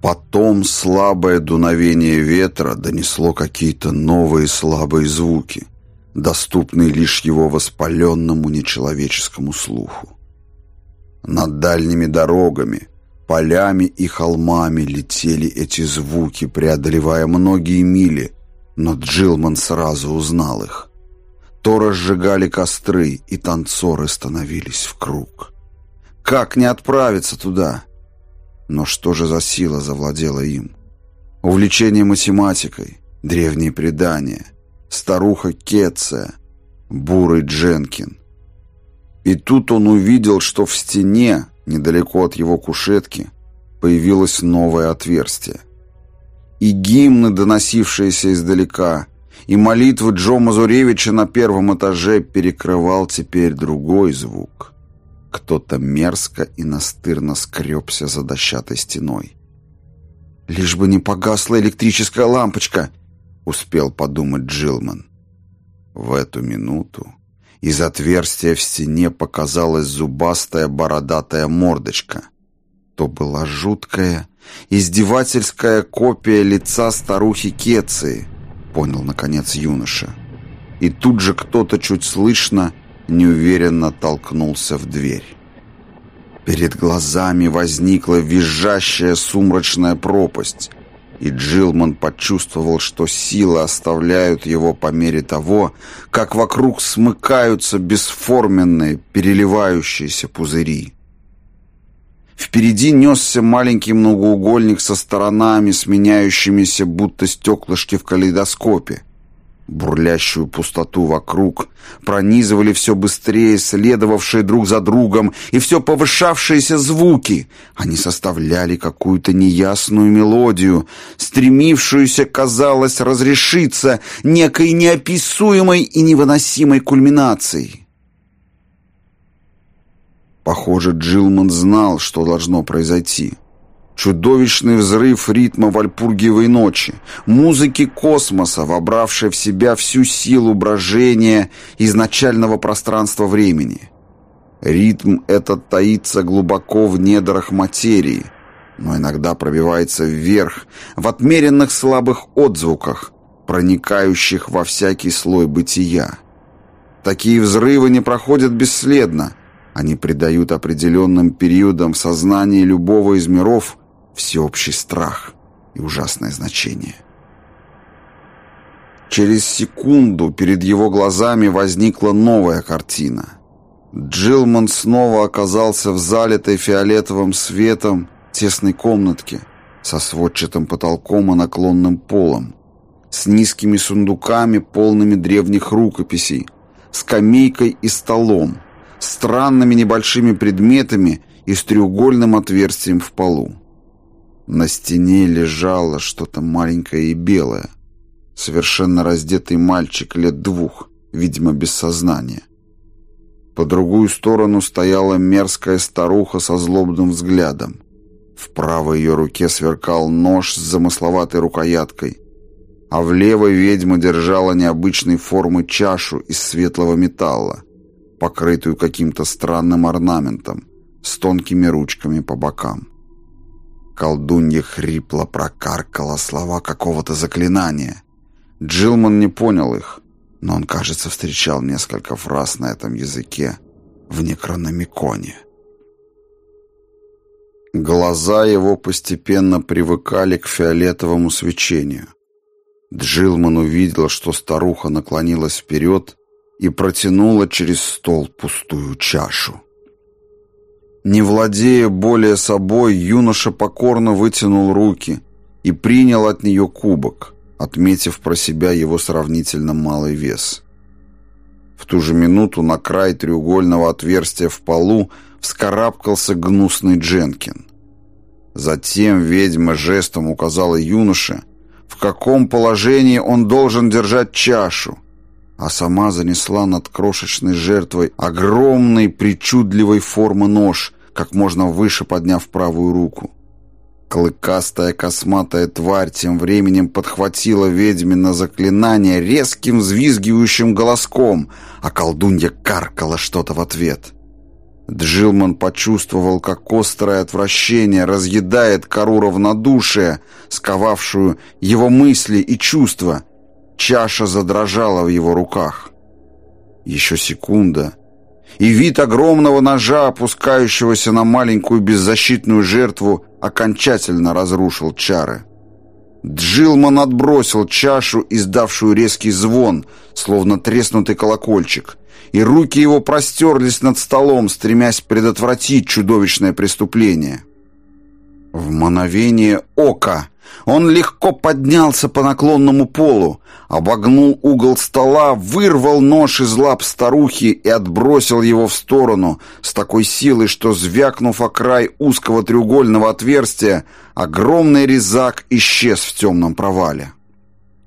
Потом слабое дуновение ветра донесло какие-то новые слабые звуки, доступные лишь его воспаленному нечеловеческому слуху. Над дальними дорогами, полями и холмами летели эти звуки, преодолевая многие мили, но Джилман сразу узнал их. То разжигали костры, и танцоры становились в круг. Как не отправиться туда? Но что же за сила завладела им? Увлечение математикой, древние предания, старуха Кетция, бурый Дженкин. И тут он увидел, что в стене, недалеко от его кушетки, появилось новое отверстие. И гимны, доносившиеся издалека, и молитвы Джо Мазуревича на первом этаже перекрывал теперь другой звук. Кто-то мерзко и настырно скребся за дощатой стеной. «Лишь бы не погасла электрическая лампочка!» — успел подумать Джилман. В эту минуту из отверстия в стене показалась зубастая бородатая мордочка. То была жуткая, издевательская копия лица старухи Кеции, понял, наконец, юноша. И тут же кто-то чуть слышно неуверенно толкнулся в дверь. Перед глазами возникла визжащая сумрачная пропасть, и Джилман почувствовал, что силы оставляют его по мере того, как вокруг смыкаются бесформенные, переливающиеся пузыри. Впереди несся маленький многоугольник со сторонами, сменяющимися будто стеклышки в калейдоскопе. Бурлящую пустоту вокруг пронизывали все быстрее следовавшие друг за другом и все повышавшиеся звуки. Они составляли какую-то неясную мелодию, стремившуюся, казалось, разрешиться некой неописуемой и невыносимой кульминацией. Похоже, Джилман знал, что должно произойти. Чудовищный взрыв ритма Вальпургиевой ночи, музыки космоса, вобравшей в себя всю силу брожения изначального пространства-времени. Ритм этот таится глубоко в недрах материи, но иногда пробивается вверх, в отмеренных слабых отзвуках, проникающих во всякий слой бытия. Такие взрывы не проходят бесследно, они придают определенным периодам в сознании любого из миров всеобщий страх и ужасное значение. Через секунду перед его глазами возникла новая картина. Джилман снова оказался в залитой фиолетовым светом тесной комнатке со сводчатым потолком и наклонным полом, с низкими сундуками, полными древних рукописей, скамейкой и столом, странными небольшими предметами и с треугольным отверстием в полу. На стене лежало что-то маленькое и белое. Совершенно раздетый мальчик лет двух, видимо, без сознания. По другую сторону стояла мерзкая старуха со злобным взглядом. В правой ее руке сверкал нож с замысловатой рукояткой, а в левой ведьма держала необычной формы чашу из светлого металла, покрытую каким-то странным орнаментом, с тонкими ручками по бокам. Колдунья хрипло прокаркала слова какого-то заклинания. Джилман не понял их, но он, кажется, встречал несколько фраз на этом языке в Некрономиконе. Глаза его постепенно привыкали к фиолетовому свечению. Джилман увидел, что старуха наклонилась вперед и протянула через стол пустую чашу. Не владея более собой, юноша покорно вытянул руки и принял от нее кубок, отметив про себя его сравнительно малый вес. В ту же минуту на край треугольного отверстия в полу вскарабкался гнусный Дженкин. Затем ведьма жестом указала юноше, в каком положении он должен держать чашу, а сама занесла над крошечной жертвой огромной причудливой формы нож, как можно выше подняв правую руку. Клыкастая косматая тварь тем временем подхватила ведьмина заклинание резким взвизгивающим голоском, а колдунья каркала что-то в ответ. Джилман почувствовал, как острое отвращение разъедает кору равнодушия, сковавшую его мысли и чувства, Чаша задрожала в его руках. Еще секунда, и вид огромного ножа, опускающегося на маленькую беззащитную жертву, окончательно разрушил чары. Джилман отбросил чашу, издавшую резкий звон, словно треснутый колокольчик, и руки его простерлись над столом, стремясь предотвратить чудовищное преступление. В мановение ока он легко поднялся по наклонному полу, обогнул угол стола, вырвал нож из лап старухи и отбросил его в сторону с такой силой, что, звякнув о край узкого треугольного отверстия, огромный резак исчез в темном провале.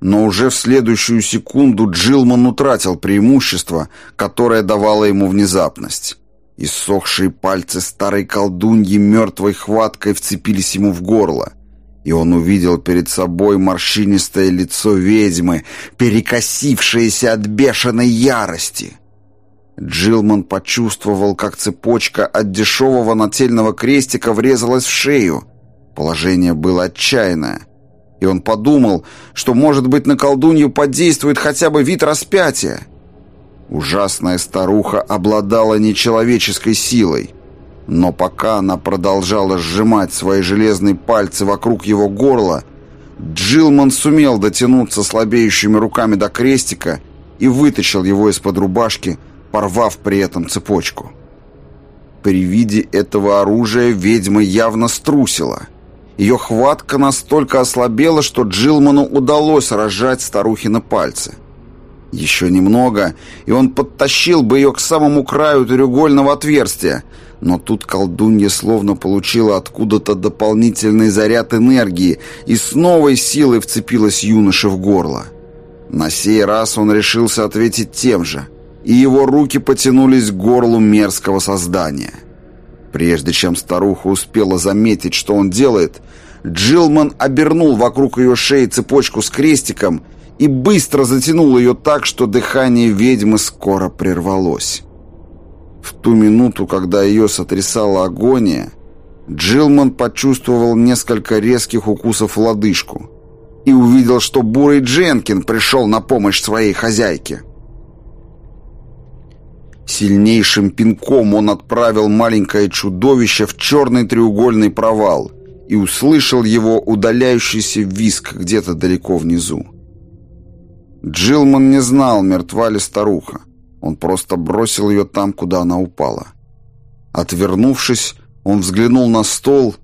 Но уже в следующую секунду Джилман утратил преимущество, которое давало ему внезапность. Иссохшие пальцы старой колдуньи мертвой хваткой вцепились ему в горло — и он увидел перед собой морщинистое лицо ведьмы, перекосившееся от бешеной ярости. Джилман почувствовал, как цепочка от дешевого нательного крестика врезалась в шею. Положение было отчаянное. И он подумал, что, может быть, на колдунью подействует хотя бы вид распятия. Ужасная старуха обладала нечеловеческой силой. Но пока она продолжала сжимать свои железные пальцы вокруг его горла, Джилман сумел дотянуться слабеющими руками до крестика и вытащил его из-под рубашки, порвав при этом цепочку. При виде этого оружия ведьма явно струсила. Ее хватка настолько ослабела, что Джилману удалось разжать старухины пальцы. Еще немного, и он подтащил бы ее к самому краю треугольного отверстия, но тут колдунья словно получила откуда-то дополнительный заряд энергии и с новой силой вцепилась юноше в горло. На сей раз он решился ответить тем же, и его руки потянулись к горлу мерзкого создания. Прежде чем старуха успела заметить, что он делает, Джилман обернул вокруг ее шеи цепочку с крестиком и быстро затянул ее так, что дыхание ведьмы скоро прервалось. В ту минуту, когда ее сотрясала агония, Джилман почувствовал несколько резких укусов в лодыжку и увидел, что бурый Дженкин пришел на помощь своей хозяйке. Сильнейшим пинком он отправил маленькое чудовище в черный треугольный провал и услышал его удаляющийся виск где-то далеко внизу. Джилман не знал, мертва ли старуха. Он просто бросил ее там, куда она упала. Отвернувшись, он взглянул на стол,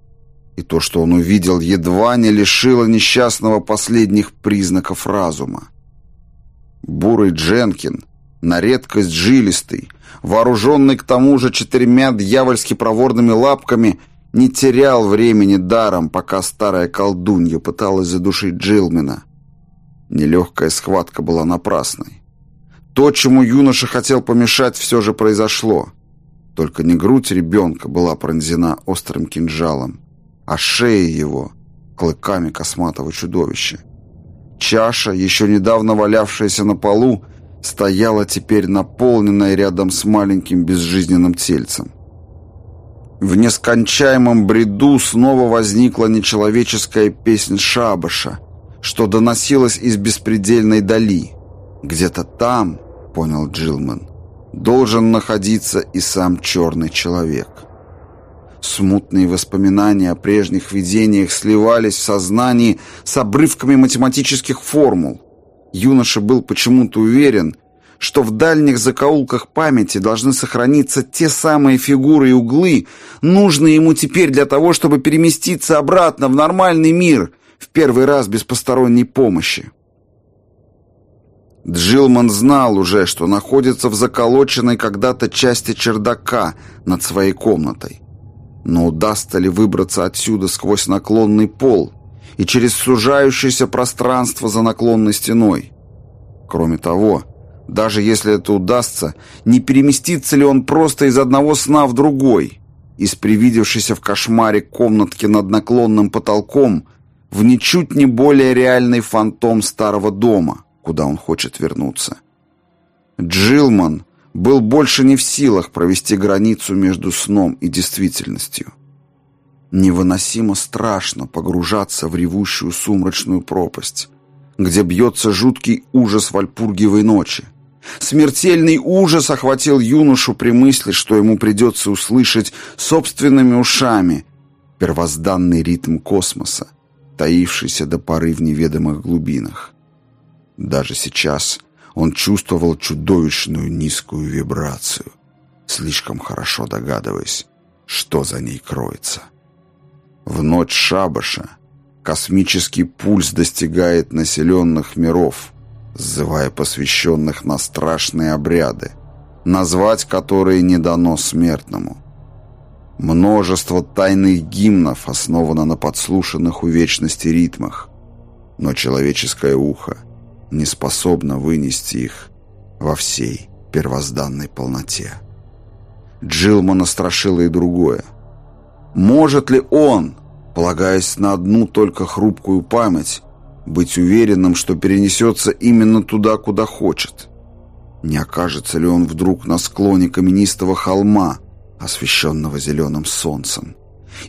и то, что он увидел, едва не лишило несчастного последних признаков разума. Бурый Дженкин, на редкость жилистый, вооруженный к тому же четырьмя дьявольски проворными лапками, не терял времени даром, пока старая колдунья пыталась задушить Джилмена. Нелегкая схватка была напрасной. То, чему юноша хотел помешать, все же произошло. Только не грудь ребенка была пронзена острым кинжалом, а шея его — клыками косматого чудовища. Чаша, еще недавно валявшаяся на полу, стояла теперь наполненная рядом с маленьким безжизненным тельцем. В нескончаемом бреду снова возникла нечеловеческая песнь шабаша, что доносилась из беспредельной дали. Где-то там, понял Джилман, должен находиться и сам черный человек. Смутные воспоминания о прежних видениях сливались в сознании с обрывками математических формул. Юноша был почему-то уверен, что в дальних закоулках памяти должны сохраниться те самые фигуры и углы, нужные ему теперь для того, чтобы переместиться обратно в нормальный мир, в первый раз без посторонней помощи. Джилман знал уже, что находится в заколоченной когда-то части чердака над своей комнатой. Но удастся ли выбраться отсюда сквозь наклонный пол и через сужающееся пространство за наклонной стеной? Кроме того, даже если это удастся, не переместится ли он просто из одного сна в другой, из привидевшейся в кошмаре комнатки над наклонным потолком в ничуть не более реальный фантом старого дома, куда он хочет вернуться. Джилман был больше не в силах провести границу между сном и действительностью. Невыносимо страшно погружаться в ревущую сумрачную пропасть, где бьется жуткий ужас вальпургиевой ночи. Смертельный ужас охватил юношу при мысли, что ему придется услышать собственными ушами первозданный ритм космоса, таившийся до поры в неведомых глубинах. Даже сейчас – он чувствовал чудовищную низкую вибрацию, слишком хорошо догадываясь, что за ней кроется. В ночь шабаша космический пульс достигает населенных миров, сзывая посвященных на страшные обряды, назвать которые не дано смертному. Множество тайных гимнов основано на подслушанных у вечности ритмах, но человеческое ухо — не способна вынести их во всей первозданной полноте. Джилмана страшило и другое. Может ли он, полагаясь на одну только хрупкую память, быть уверенным, что перенесется именно туда, куда хочет? Не окажется ли он вдруг на склоне каменистого холма, освещенного зеленым солнцем?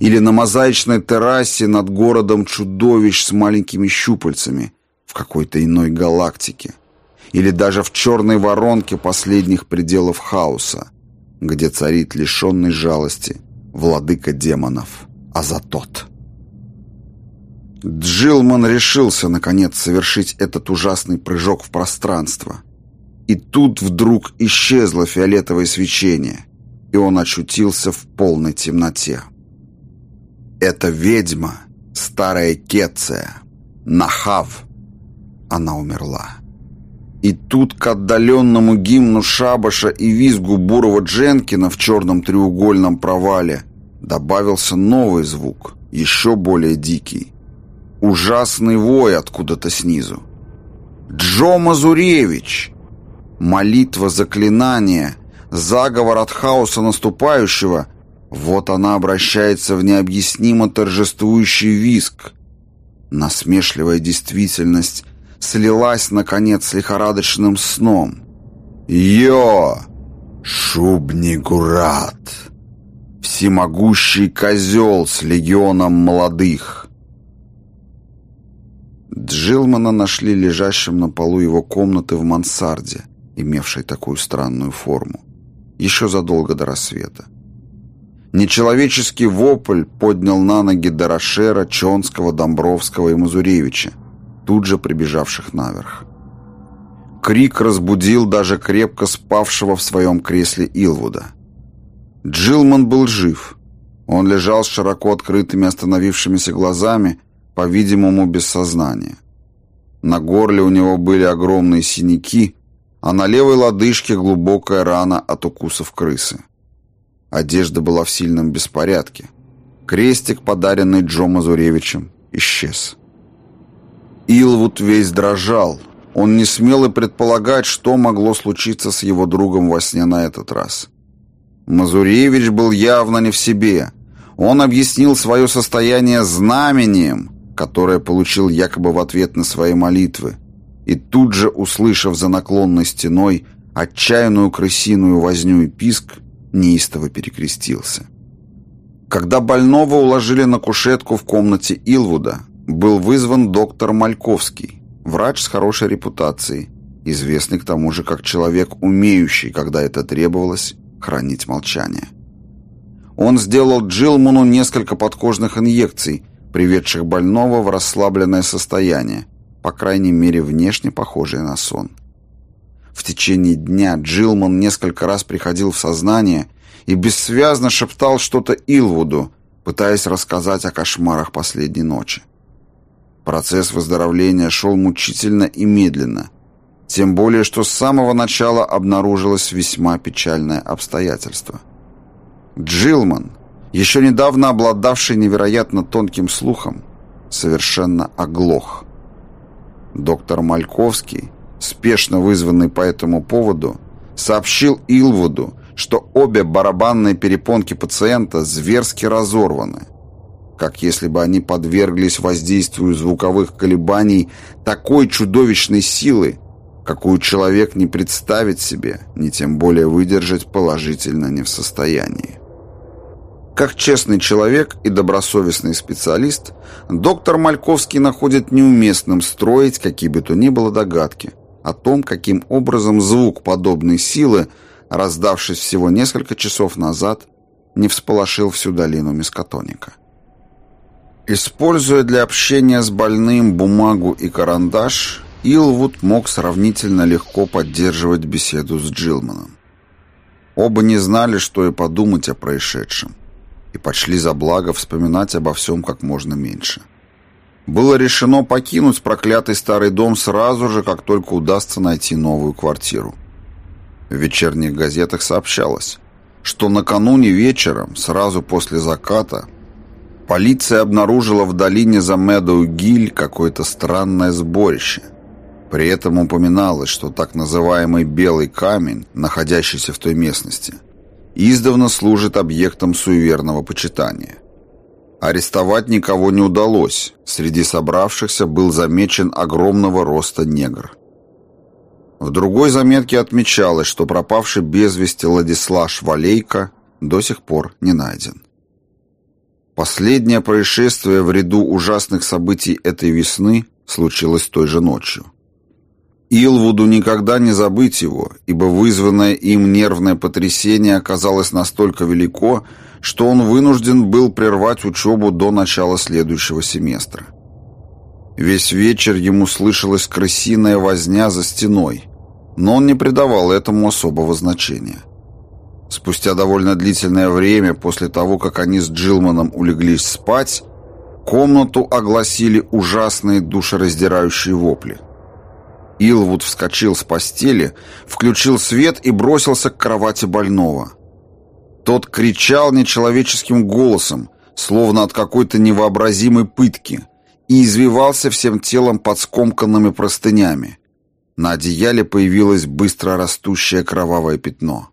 Или на мозаичной террасе над городом чудовищ с маленькими щупальцами, в какой-то иной галактике, или даже в черной воронке последних пределов хаоса, где царит лишенный жалости владыка демонов Азатот. Джилман решился, наконец, совершить этот ужасный прыжок в пространство. И тут вдруг исчезло фиолетовое свечение, и он очутился в полной темноте. Это ведьма, старая Кетция, Нахав, она умерла. И тут к отдаленному гимну шабаша и визгу бурого Дженкина в черном треугольном провале добавился новый звук, еще более дикий. Ужасный вой откуда-то снизу. «Джо Мазуревич!» Молитва заклинания, заговор от хаоса наступающего — вот она обращается в необъяснимо торжествующий визг. Насмешливая действительность слилась, наконец, с лихорадочным сном. «Йо! Шубнигурат! Всемогущий козел с легионом молодых!» Джилмана нашли лежащим на полу его комнаты в мансарде, имевшей такую странную форму, еще задолго до рассвета. Нечеловеческий вопль поднял на ноги Дорошера, Чонского, Домбровского и Мазуревича, тут же прибежавших наверх. Крик разбудил даже крепко спавшего в своем кресле Илвуда. Джилман был жив. Он лежал с широко открытыми остановившимися глазами, по-видимому, без сознания. На горле у него были огромные синяки, а на левой лодыжке глубокая рана от укусов крысы. Одежда была в сильном беспорядке. Крестик, подаренный Джо Мазуревичем, исчез. Илвуд весь дрожал. Он не смел и предполагать, что могло случиться с его другом во сне на этот раз. Мазуревич был явно не в себе. Он объяснил свое состояние знамением, которое получил якобы в ответ на свои молитвы, и тут же, услышав за наклонной стеной отчаянную крысиную возню и писк, неистово перекрестился. Когда больного уложили на кушетку в комнате Илвуда, был вызван доктор Мальковский, врач с хорошей репутацией, известный к тому же как человек, умеющий, когда это требовалось, хранить молчание. Он сделал Джилману несколько подкожных инъекций, приведших больного в расслабленное состояние, по крайней мере внешне похожее на сон. В течение дня Джилман несколько раз приходил в сознание и бессвязно шептал что-то Илвуду, пытаясь рассказать о кошмарах последней ночи. Процесс выздоровления шел мучительно и медленно, тем более, что с самого начала обнаружилось весьма печальное обстоятельство. Джилман, еще недавно обладавший невероятно тонким слухом, совершенно оглох. Доктор Мальковский, спешно вызванный по этому поводу, сообщил Илвуду, что обе барабанные перепонки пациента зверски разорваны, как если бы они подверглись воздействию звуковых колебаний такой чудовищной силы, какую человек не представить себе, ни тем более выдержать положительно не в состоянии. Как честный человек и добросовестный специалист, доктор Мальковский находит неуместным строить какие бы то ни было догадки о том, каким образом звук подобной силы, раздавшись всего несколько часов назад, не всполошил всю долину Мискотоника. Используя для общения с больным бумагу и карандаш, Илвуд мог сравнительно легко поддерживать беседу с Джилманом. Оба не знали, что и подумать о происшедшем, и почли за благо вспоминать обо всем как можно меньше. Было решено покинуть проклятый старый дом сразу же, как только удастся найти новую квартиру. В вечерних газетах сообщалось, что накануне вечером, сразу после заката, полиция обнаружила в долине за Медоу-Гиль какое-то странное сборище. При этом упоминалось, что так называемый «белый камень», находящийся в той местности, издавна служит объектом суеверного почитания. Арестовать никого не удалось. Среди собравшихся был замечен огромного роста негр. В другой заметке отмечалось, что пропавший без вести Ладислаш Валейко до сих пор не найден. Последнее происшествие в ряду ужасных событий этой весны случилось той же ночью. Илвуду никогда не забыть его, ибо вызванное им нервное потрясение оказалось настолько велико, что он вынужден был прервать учебу до начала следующего семестра. Весь вечер ему слышалась крысиная возня за стеной, но он не придавал этому особого значения. Спустя довольно длительное время после того, как они с Джилманом улеглись спать, комнату огласили ужасные душераздирающие вопли – Илвуд вскочил с постели, включил свет и бросился к кровати больного. Тот кричал нечеловеческим голосом, словно от какой-то невообразимой пытки, и извивался всем телом под скомканными простынями. На одеяле появилось быстро растущее кровавое пятно.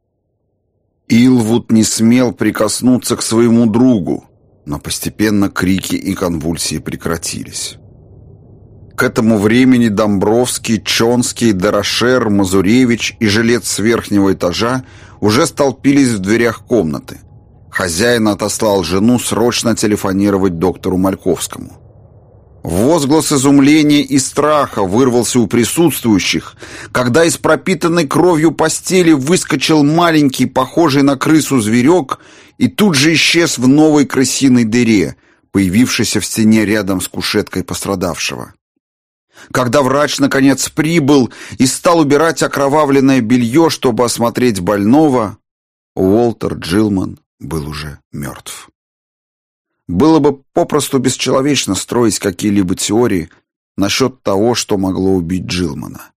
Илвуд не смел прикоснуться к своему другу, но постепенно крики и конвульсии прекратились. К этому времени Домбровский, Чонский, Дорошер, Мазуревич и жилец с верхнего этажа уже столпились в дверях комнаты. Хозяин отослал жену срочно телефонировать доктору Мальковскому. Возглас изумления и страха вырвался у присутствующих, когда из пропитанной кровью постели выскочил маленький, похожий на крысу зверек, и тут же исчез в новой крысиной дыре, появившейся в стене рядом с кушеткой пострадавшего. Когда врач, наконец, прибыл и стал убирать окровавленное белье, чтобы осмотреть больного, Уолтер Джилман был уже мертв. Было бы попросту бесчеловечно строить какие-либо теории насчет того, что могло убить Джилмана.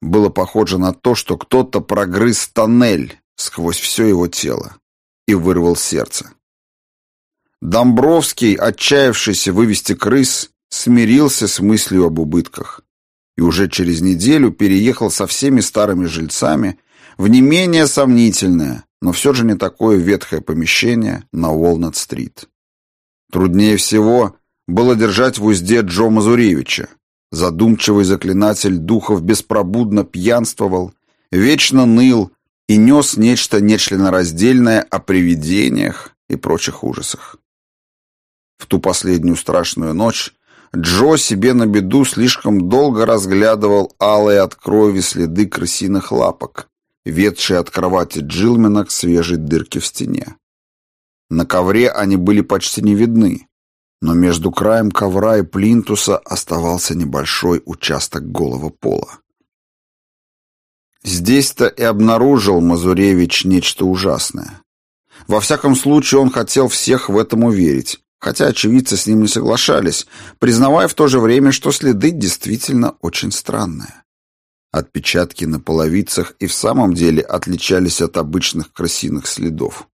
Было похоже на то, что кто-то прогрыз тоннель сквозь все его тело и вырвал сердце. Домбровский, отчаявшийся вывести крыс, смирился с мыслью об убытках и уже через неделю переехал со всеми старыми жильцами в не менее сомнительное, но все же не такое ветхое помещение на Уолнет-стрит. Труднее всего было держать в узде Джо Мазуревича. Задумчивый заклинатель духов беспробудно пьянствовал, вечно ныл и нес нечто нечленораздельное о привидениях и прочих ужасах. В ту последнюю страшную ночь Джо себе на беду слишком долго разглядывал алые от крови следы крысиных лапок, ведшие от кровати Джилмена к свежей дырке в стене. На ковре они были почти не видны, но между краем ковра и плинтуса оставался небольшой участок голого пола. Здесь-то и обнаружил Мазуревич нечто ужасное. Во всяком случае, он хотел всех в этом уверить, хотя очевидцы с ним не соглашались, признавая в то же время, что следы действительно очень странные. Отпечатки на половицах и в самом деле отличались от обычных крысиных следов.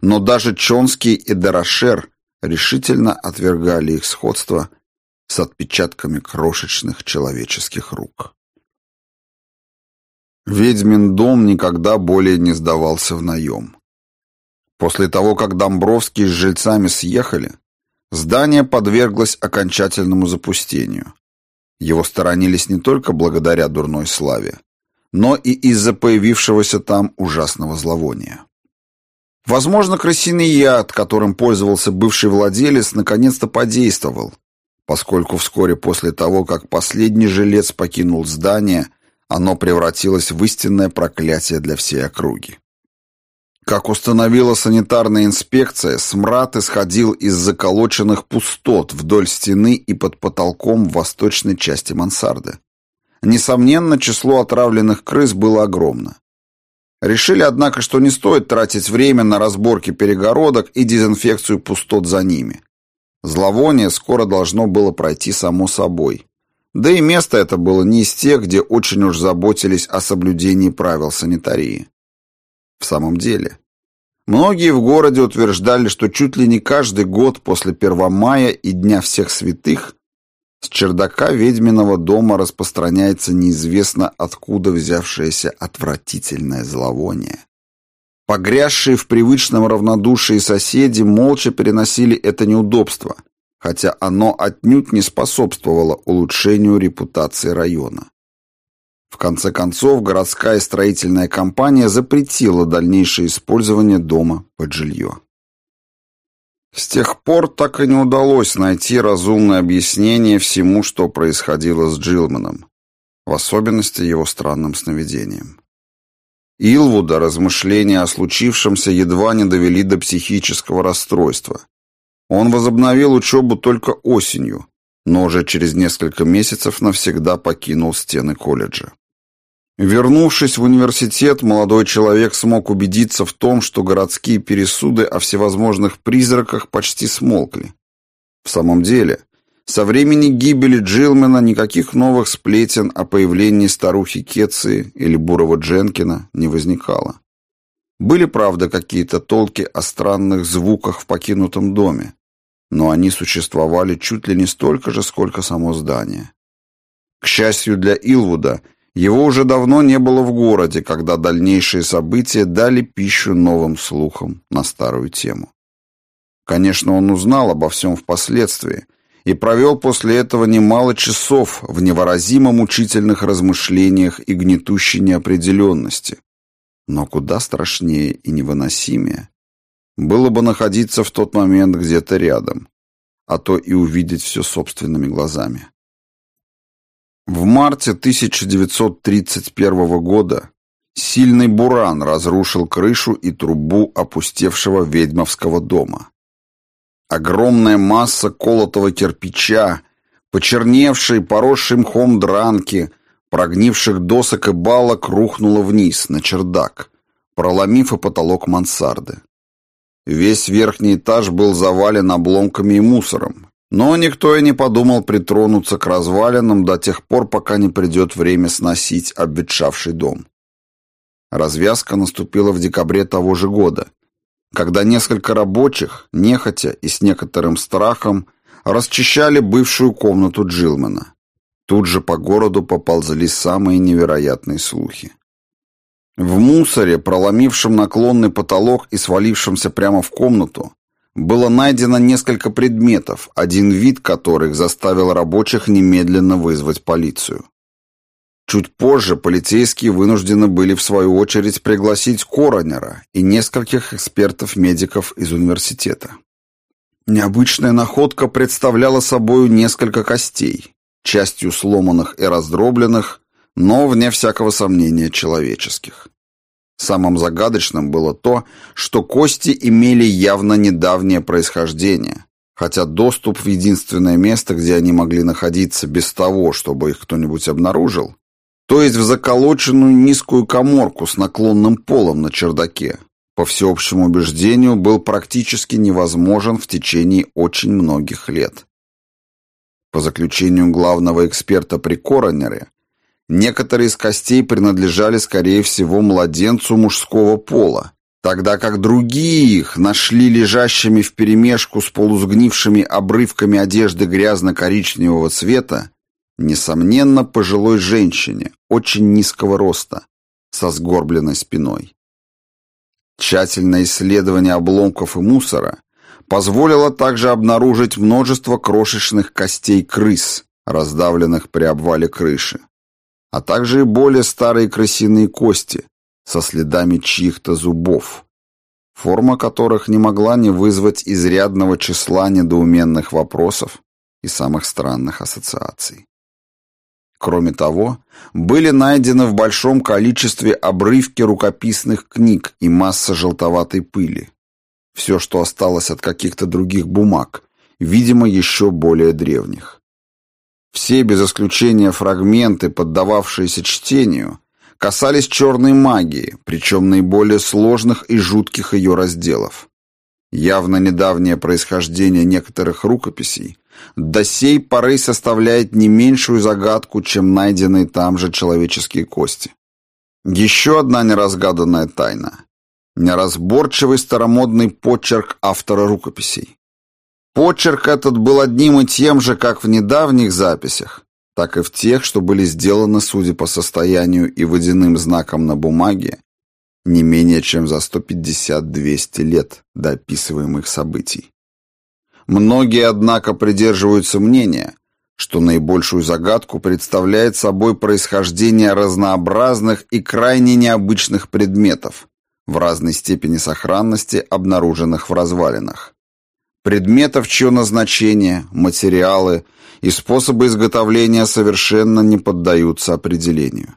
Но даже Чонский и Дарашер решительно отвергали их сходство с отпечатками крошечных человеческих рук. Ведьмин дом никогда более не сдавался в наем. После того, как Домбровский с жильцами съехали, здание подверглось окончательному запустению. Его сторонились не только благодаря дурной славе, но и из-за появившегося там ужасного зловония. Возможно, крысиный яд, которым пользовался бывший владелец, наконец-то подействовал, поскольку вскоре после того, как последний жилец покинул здание, оно превратилось в истинное проклятие для всей округи. Как установила санитарная инспекция, смрад исходил из заколоченных пустот вдоль стены и под потолком в восточной части мансарды. Несомненно, число отравленных крыс было огромно. Решили, однако, что не стоит тратить время на разборки перегородок и дезинфекцию пустот за ними. Зловоние скоро должно было пройти само собой. Да и место это было не из тех, где очень уж заботились о соблюдении правил санитарии. В самом деле, многие в городе утверждали, что чуть ли не каждый год после 1 мая и Дня всех святых с чердака ведьминого дома распространяется неизвестно откуда взявшееся отвратительное зловоние. Погрязшие в привычном равнодушии соседи молча переносили это неудобство, хотя оно отнюдь не способствовало улучшению репутации района. В конце концов, городская строительная компания запретила дальнейшее использование дома под жилье. С тех пор так и не удалось найти разумное объяснение всему, что происходило с Джилманом, в особенности его странным сновидением. Илвуда размышления о случившемся едва не довели до психического расстройства. Он возобновил учебу только осенью, но уже через несколько месяцев навсегда покинул стены колледжа. Вернувшись в университет, молодой человек смог убедиться в том, что городские пересуды о всевозможных призраках почти смолкли. В самом деле, со времени гибели Джилмена никаких новых сплетен о появлении старухи Кетции или Бурова Дженкина не возникало. Были, правда, какие-то толки о странных звуках в покинутом доме, но они существовали чуть ли не столько же, сколько само здание. К счастью для Илвуда, его уже давно не было в городе, когда дальнейшие события дали пищу новым слухам на старую тему. Конечно, он узнал обо всем впоследствии и провел после этого немало часов в невыразимо мучительных размышлениях и гнетущей неопределенности. Но куда страшнее и невыносимее было бы находиться в тот момент где-то рядом, а то и увидеть все собственными глазами. В марте 1931 года сильный буран разрушил крышу и трубу опустевшего ведьмовского дома. Огромная масса колотого кирпича, Почерневшие, поросшие мхом дранки, прогнивших досок и балок рухнуло вниз, на чердак, проломив и потолок мансарды. Весь верхний этаж был завален обломками и мусором, но никто и не подумал притронуться к развалинам до тех пор, пока не придет время сносить обветшавший дом. Развязка наступила в декабре того же года, когда несколько рабочих, нехотя и с некоторым страхом, расчищали бывшую комнату Джилмена. Тут же по городу поползли самые невероятные слухи. В мусоре, проломившем наклонный потолок и свалившемся прямо в комнату, было найдено несколько предметов, один вид которых заставил рабочих немедленно вызвать полицию. Чуть позже полицейские вынуждены были в свою очередь пригласить коронера и нескольких экспертов-медиков из университета. Необычная находка представляла собой несколько костей, частью сломанных и раздробленных, но, вне всякого сомнения, человеческих. Самым загадочным было то, что кости имели явно недавнее происхождение, хотя доступ в единственное место, где они могли находиться без того, чтобы их кто-нибудь обнаружил, то есть в заколоченную низкую коморку с наклонным полом на чердаке, по всеобщему убеждению, был практически невозможен в течение очень многих лет. По заключению главного эксперта при коронере, некоторые из костей принадлежали, скорее всего, младенцу мужского пола, тогда как другие их нашли лежащими вперемешку с полусгнившими обрывками одежды грязно-коричневого цвета, несомненно, пожилой женщине, очень низкого роста, со сгорбленной спиной. Тщательное исследование обломков и мусора позволило также обнаружить множество крошечных костей крыс, раздавленных при обвале крыши, а также и более старые крысиные кости со следами чьих-то зубов, форма которых не могла не вызвать изрядного числа недоуменных вопросов и самых странных ассоциаций. Кроме того, были найдены в большом количестве обрывки рукописных книг и масса желтоватой пыли, все, что осталось от каких-то других бумаг, видимо, еще более древних. Все, без исключения фрагменты, поддававшиеся чтению, касались черной магии, причем наиболее сложных и жутких ее разделов. Явно недавнее происхождение некоторых рукописей до сей поры составляет не меньшую загадку, чем найденные там же человеческие кости. Еще одна неразгаданная тайна неразборчивый старомодный почерк автора рукописей. Почерк этот был одним и тем же как в недавних записях, так и в тех, что были сделаны, судя по состоянию и водяным знакам на бумаге, не менее чем за 150-200 лет до описываемых событий. Многие, однако, придерживаются мнения, что наибольшую загадку представляет собой происхождение разнообразных и крайне необычных предметов, в разной степени сохранности, обнаруженных в развалинах. Предметов, чье назначение, материалы и способы изготовления совершенно не поддаются определению.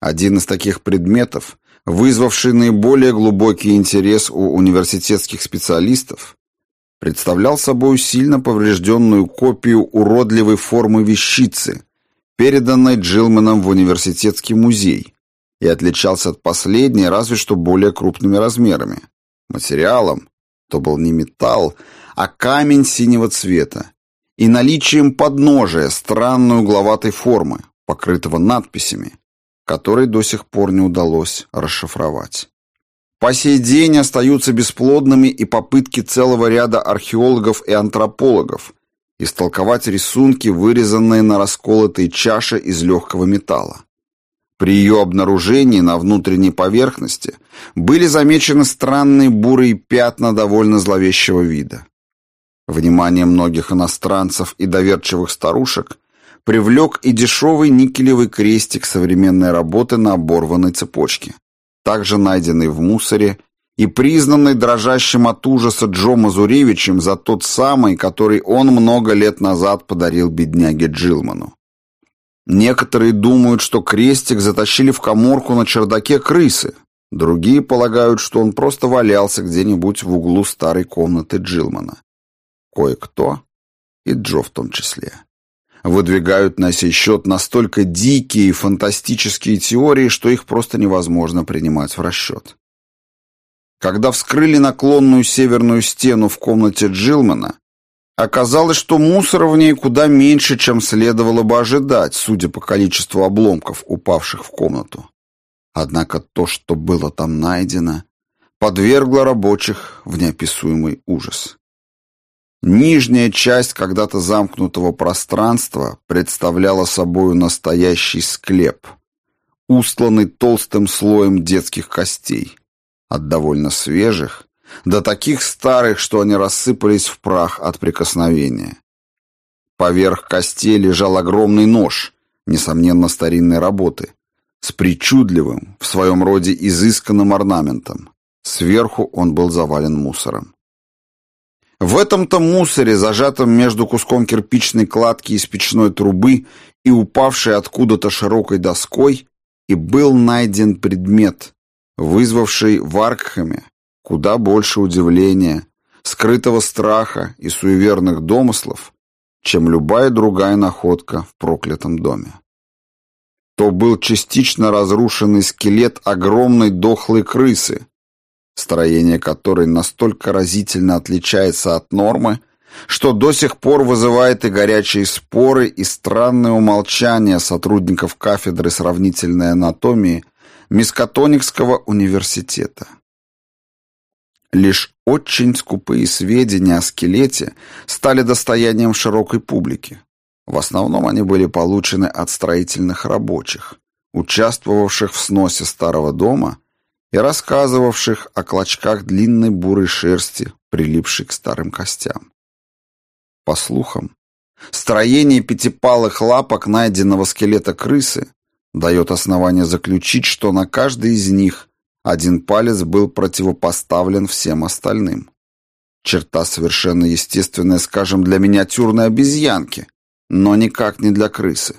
Один из таких предметов, вызвавший наиболее глубокий интерес у университетских специалистов, представлял собой сильно поврежденную копию уродливой формы вещицы, переданной Джилманом в университетский музей, и отличался от последней разве что более крупными размерами. Материалом то был не металл, а камень синего цвета, и наличием подножия странной угловатой формы, покрытого надписями, которые до сих пор не удалось расшифровать. По сей день остаются бесплодными и попытки целого ряда археологов и антропологов истолковать рисунки, вырезанные на расколотой чаше из легкого металла. При ее обнаружении на внутренней поверхности были замечены странные бурые пятна довольно зловещего вида. Внимание многих иностранцев и доверчивых старушек привлек и дешевый никелевый крестик современной работы на оборванной цепочке, также найденный в мусоре и признанный дрожащим от ужаса Джо Мазуревичем за тот самый, который он много лет назад подарил бедняге Джилману. Некоторые думают, что крестик затащили в коморку на чердаке крысы. Другие полагают, что он просто валялся где-нибудь в углу старой комнаты Джилмана. Кое-кто, и Джо в том числе, выдвигают на сей счет настолько дикие и фантастические теории, что их просто невозможно принимать в расчет. Когда вскрыли наклонную северную стену в комнате Джилмана, оказалось, что мусора в ней куда меньше, чем следовало бы ожидать, судя по количеству обломков, упавших в комнату. Однако то, что было там найдено, подвергло рабочих в неописуемый ужас. Нижняя часть когда-то замкнутого пространства представляла собою настоящий склеп, устланный толстым слоем детских костей, от довольно свежих до таких старых, что они рассыпались в прах от прикосновения. Поверх костей лежал огромный нож, несомненно старинной работы, с причудливым, в своем роде изысканным орнаментом. Сверху он был завален мусором. В этом-то мусоре, зажатом между куском кирпичной кладки из печной трубы и упавшей откуда-то широкой доской, и был найден предмет, вызвавший в Аркхаме куда больше удивления, скрытого страха и суеверных домыслов, чем любая другая находка в проклятом доме. То был частично разрушенный скелет огромной дохлой крысы, строение которой настолько разительно отличается от нормы, что до сих пор вызывает и горячие споры, и странное умолчание сотрудников кафедры сравнительной анатомии Мискатоникского университета. Лишь очень скупые сведения о скелете стали достоянием широкой публики. В основном они были получены от строительных рабочих, участвовавших в сносе старого дома и рассказывавших о клочках длинной бурой шерсти, прилипшей к старым костям. По слухам, строение пятипалых лапок найденного скелета крысы дает основание заключить, что на каждой из них один палец был противопоставлен всем остальным. Черта совершенно естественная, скажем, для миниатюрной обезьянки, но никак не для крысы.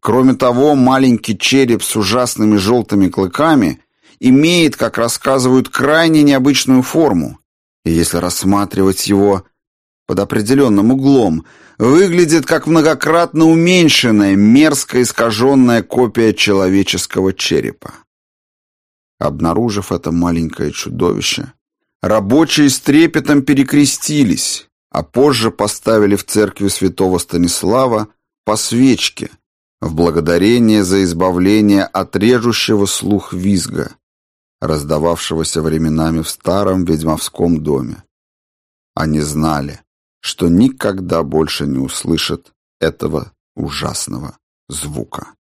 Кроме того, маленький череп с ужасными желтыми клыками имеет, как рассказывают, крайне необычную форму, и если рассматривать его под определенным углом, выглядит как многократно уменьшенная, мерзко искаженная копия человеческого черепа. Обнаружив это маленькое чудовище, рабочие с трепетом перекрестились, а позже поставили в церкви святого Станислава по свечке в благодарение за избавление от режущего слух визга, раздававшегося временами в старом ведьмовском доме. Они знали, что никогда больше не услышат этого ужасного звука.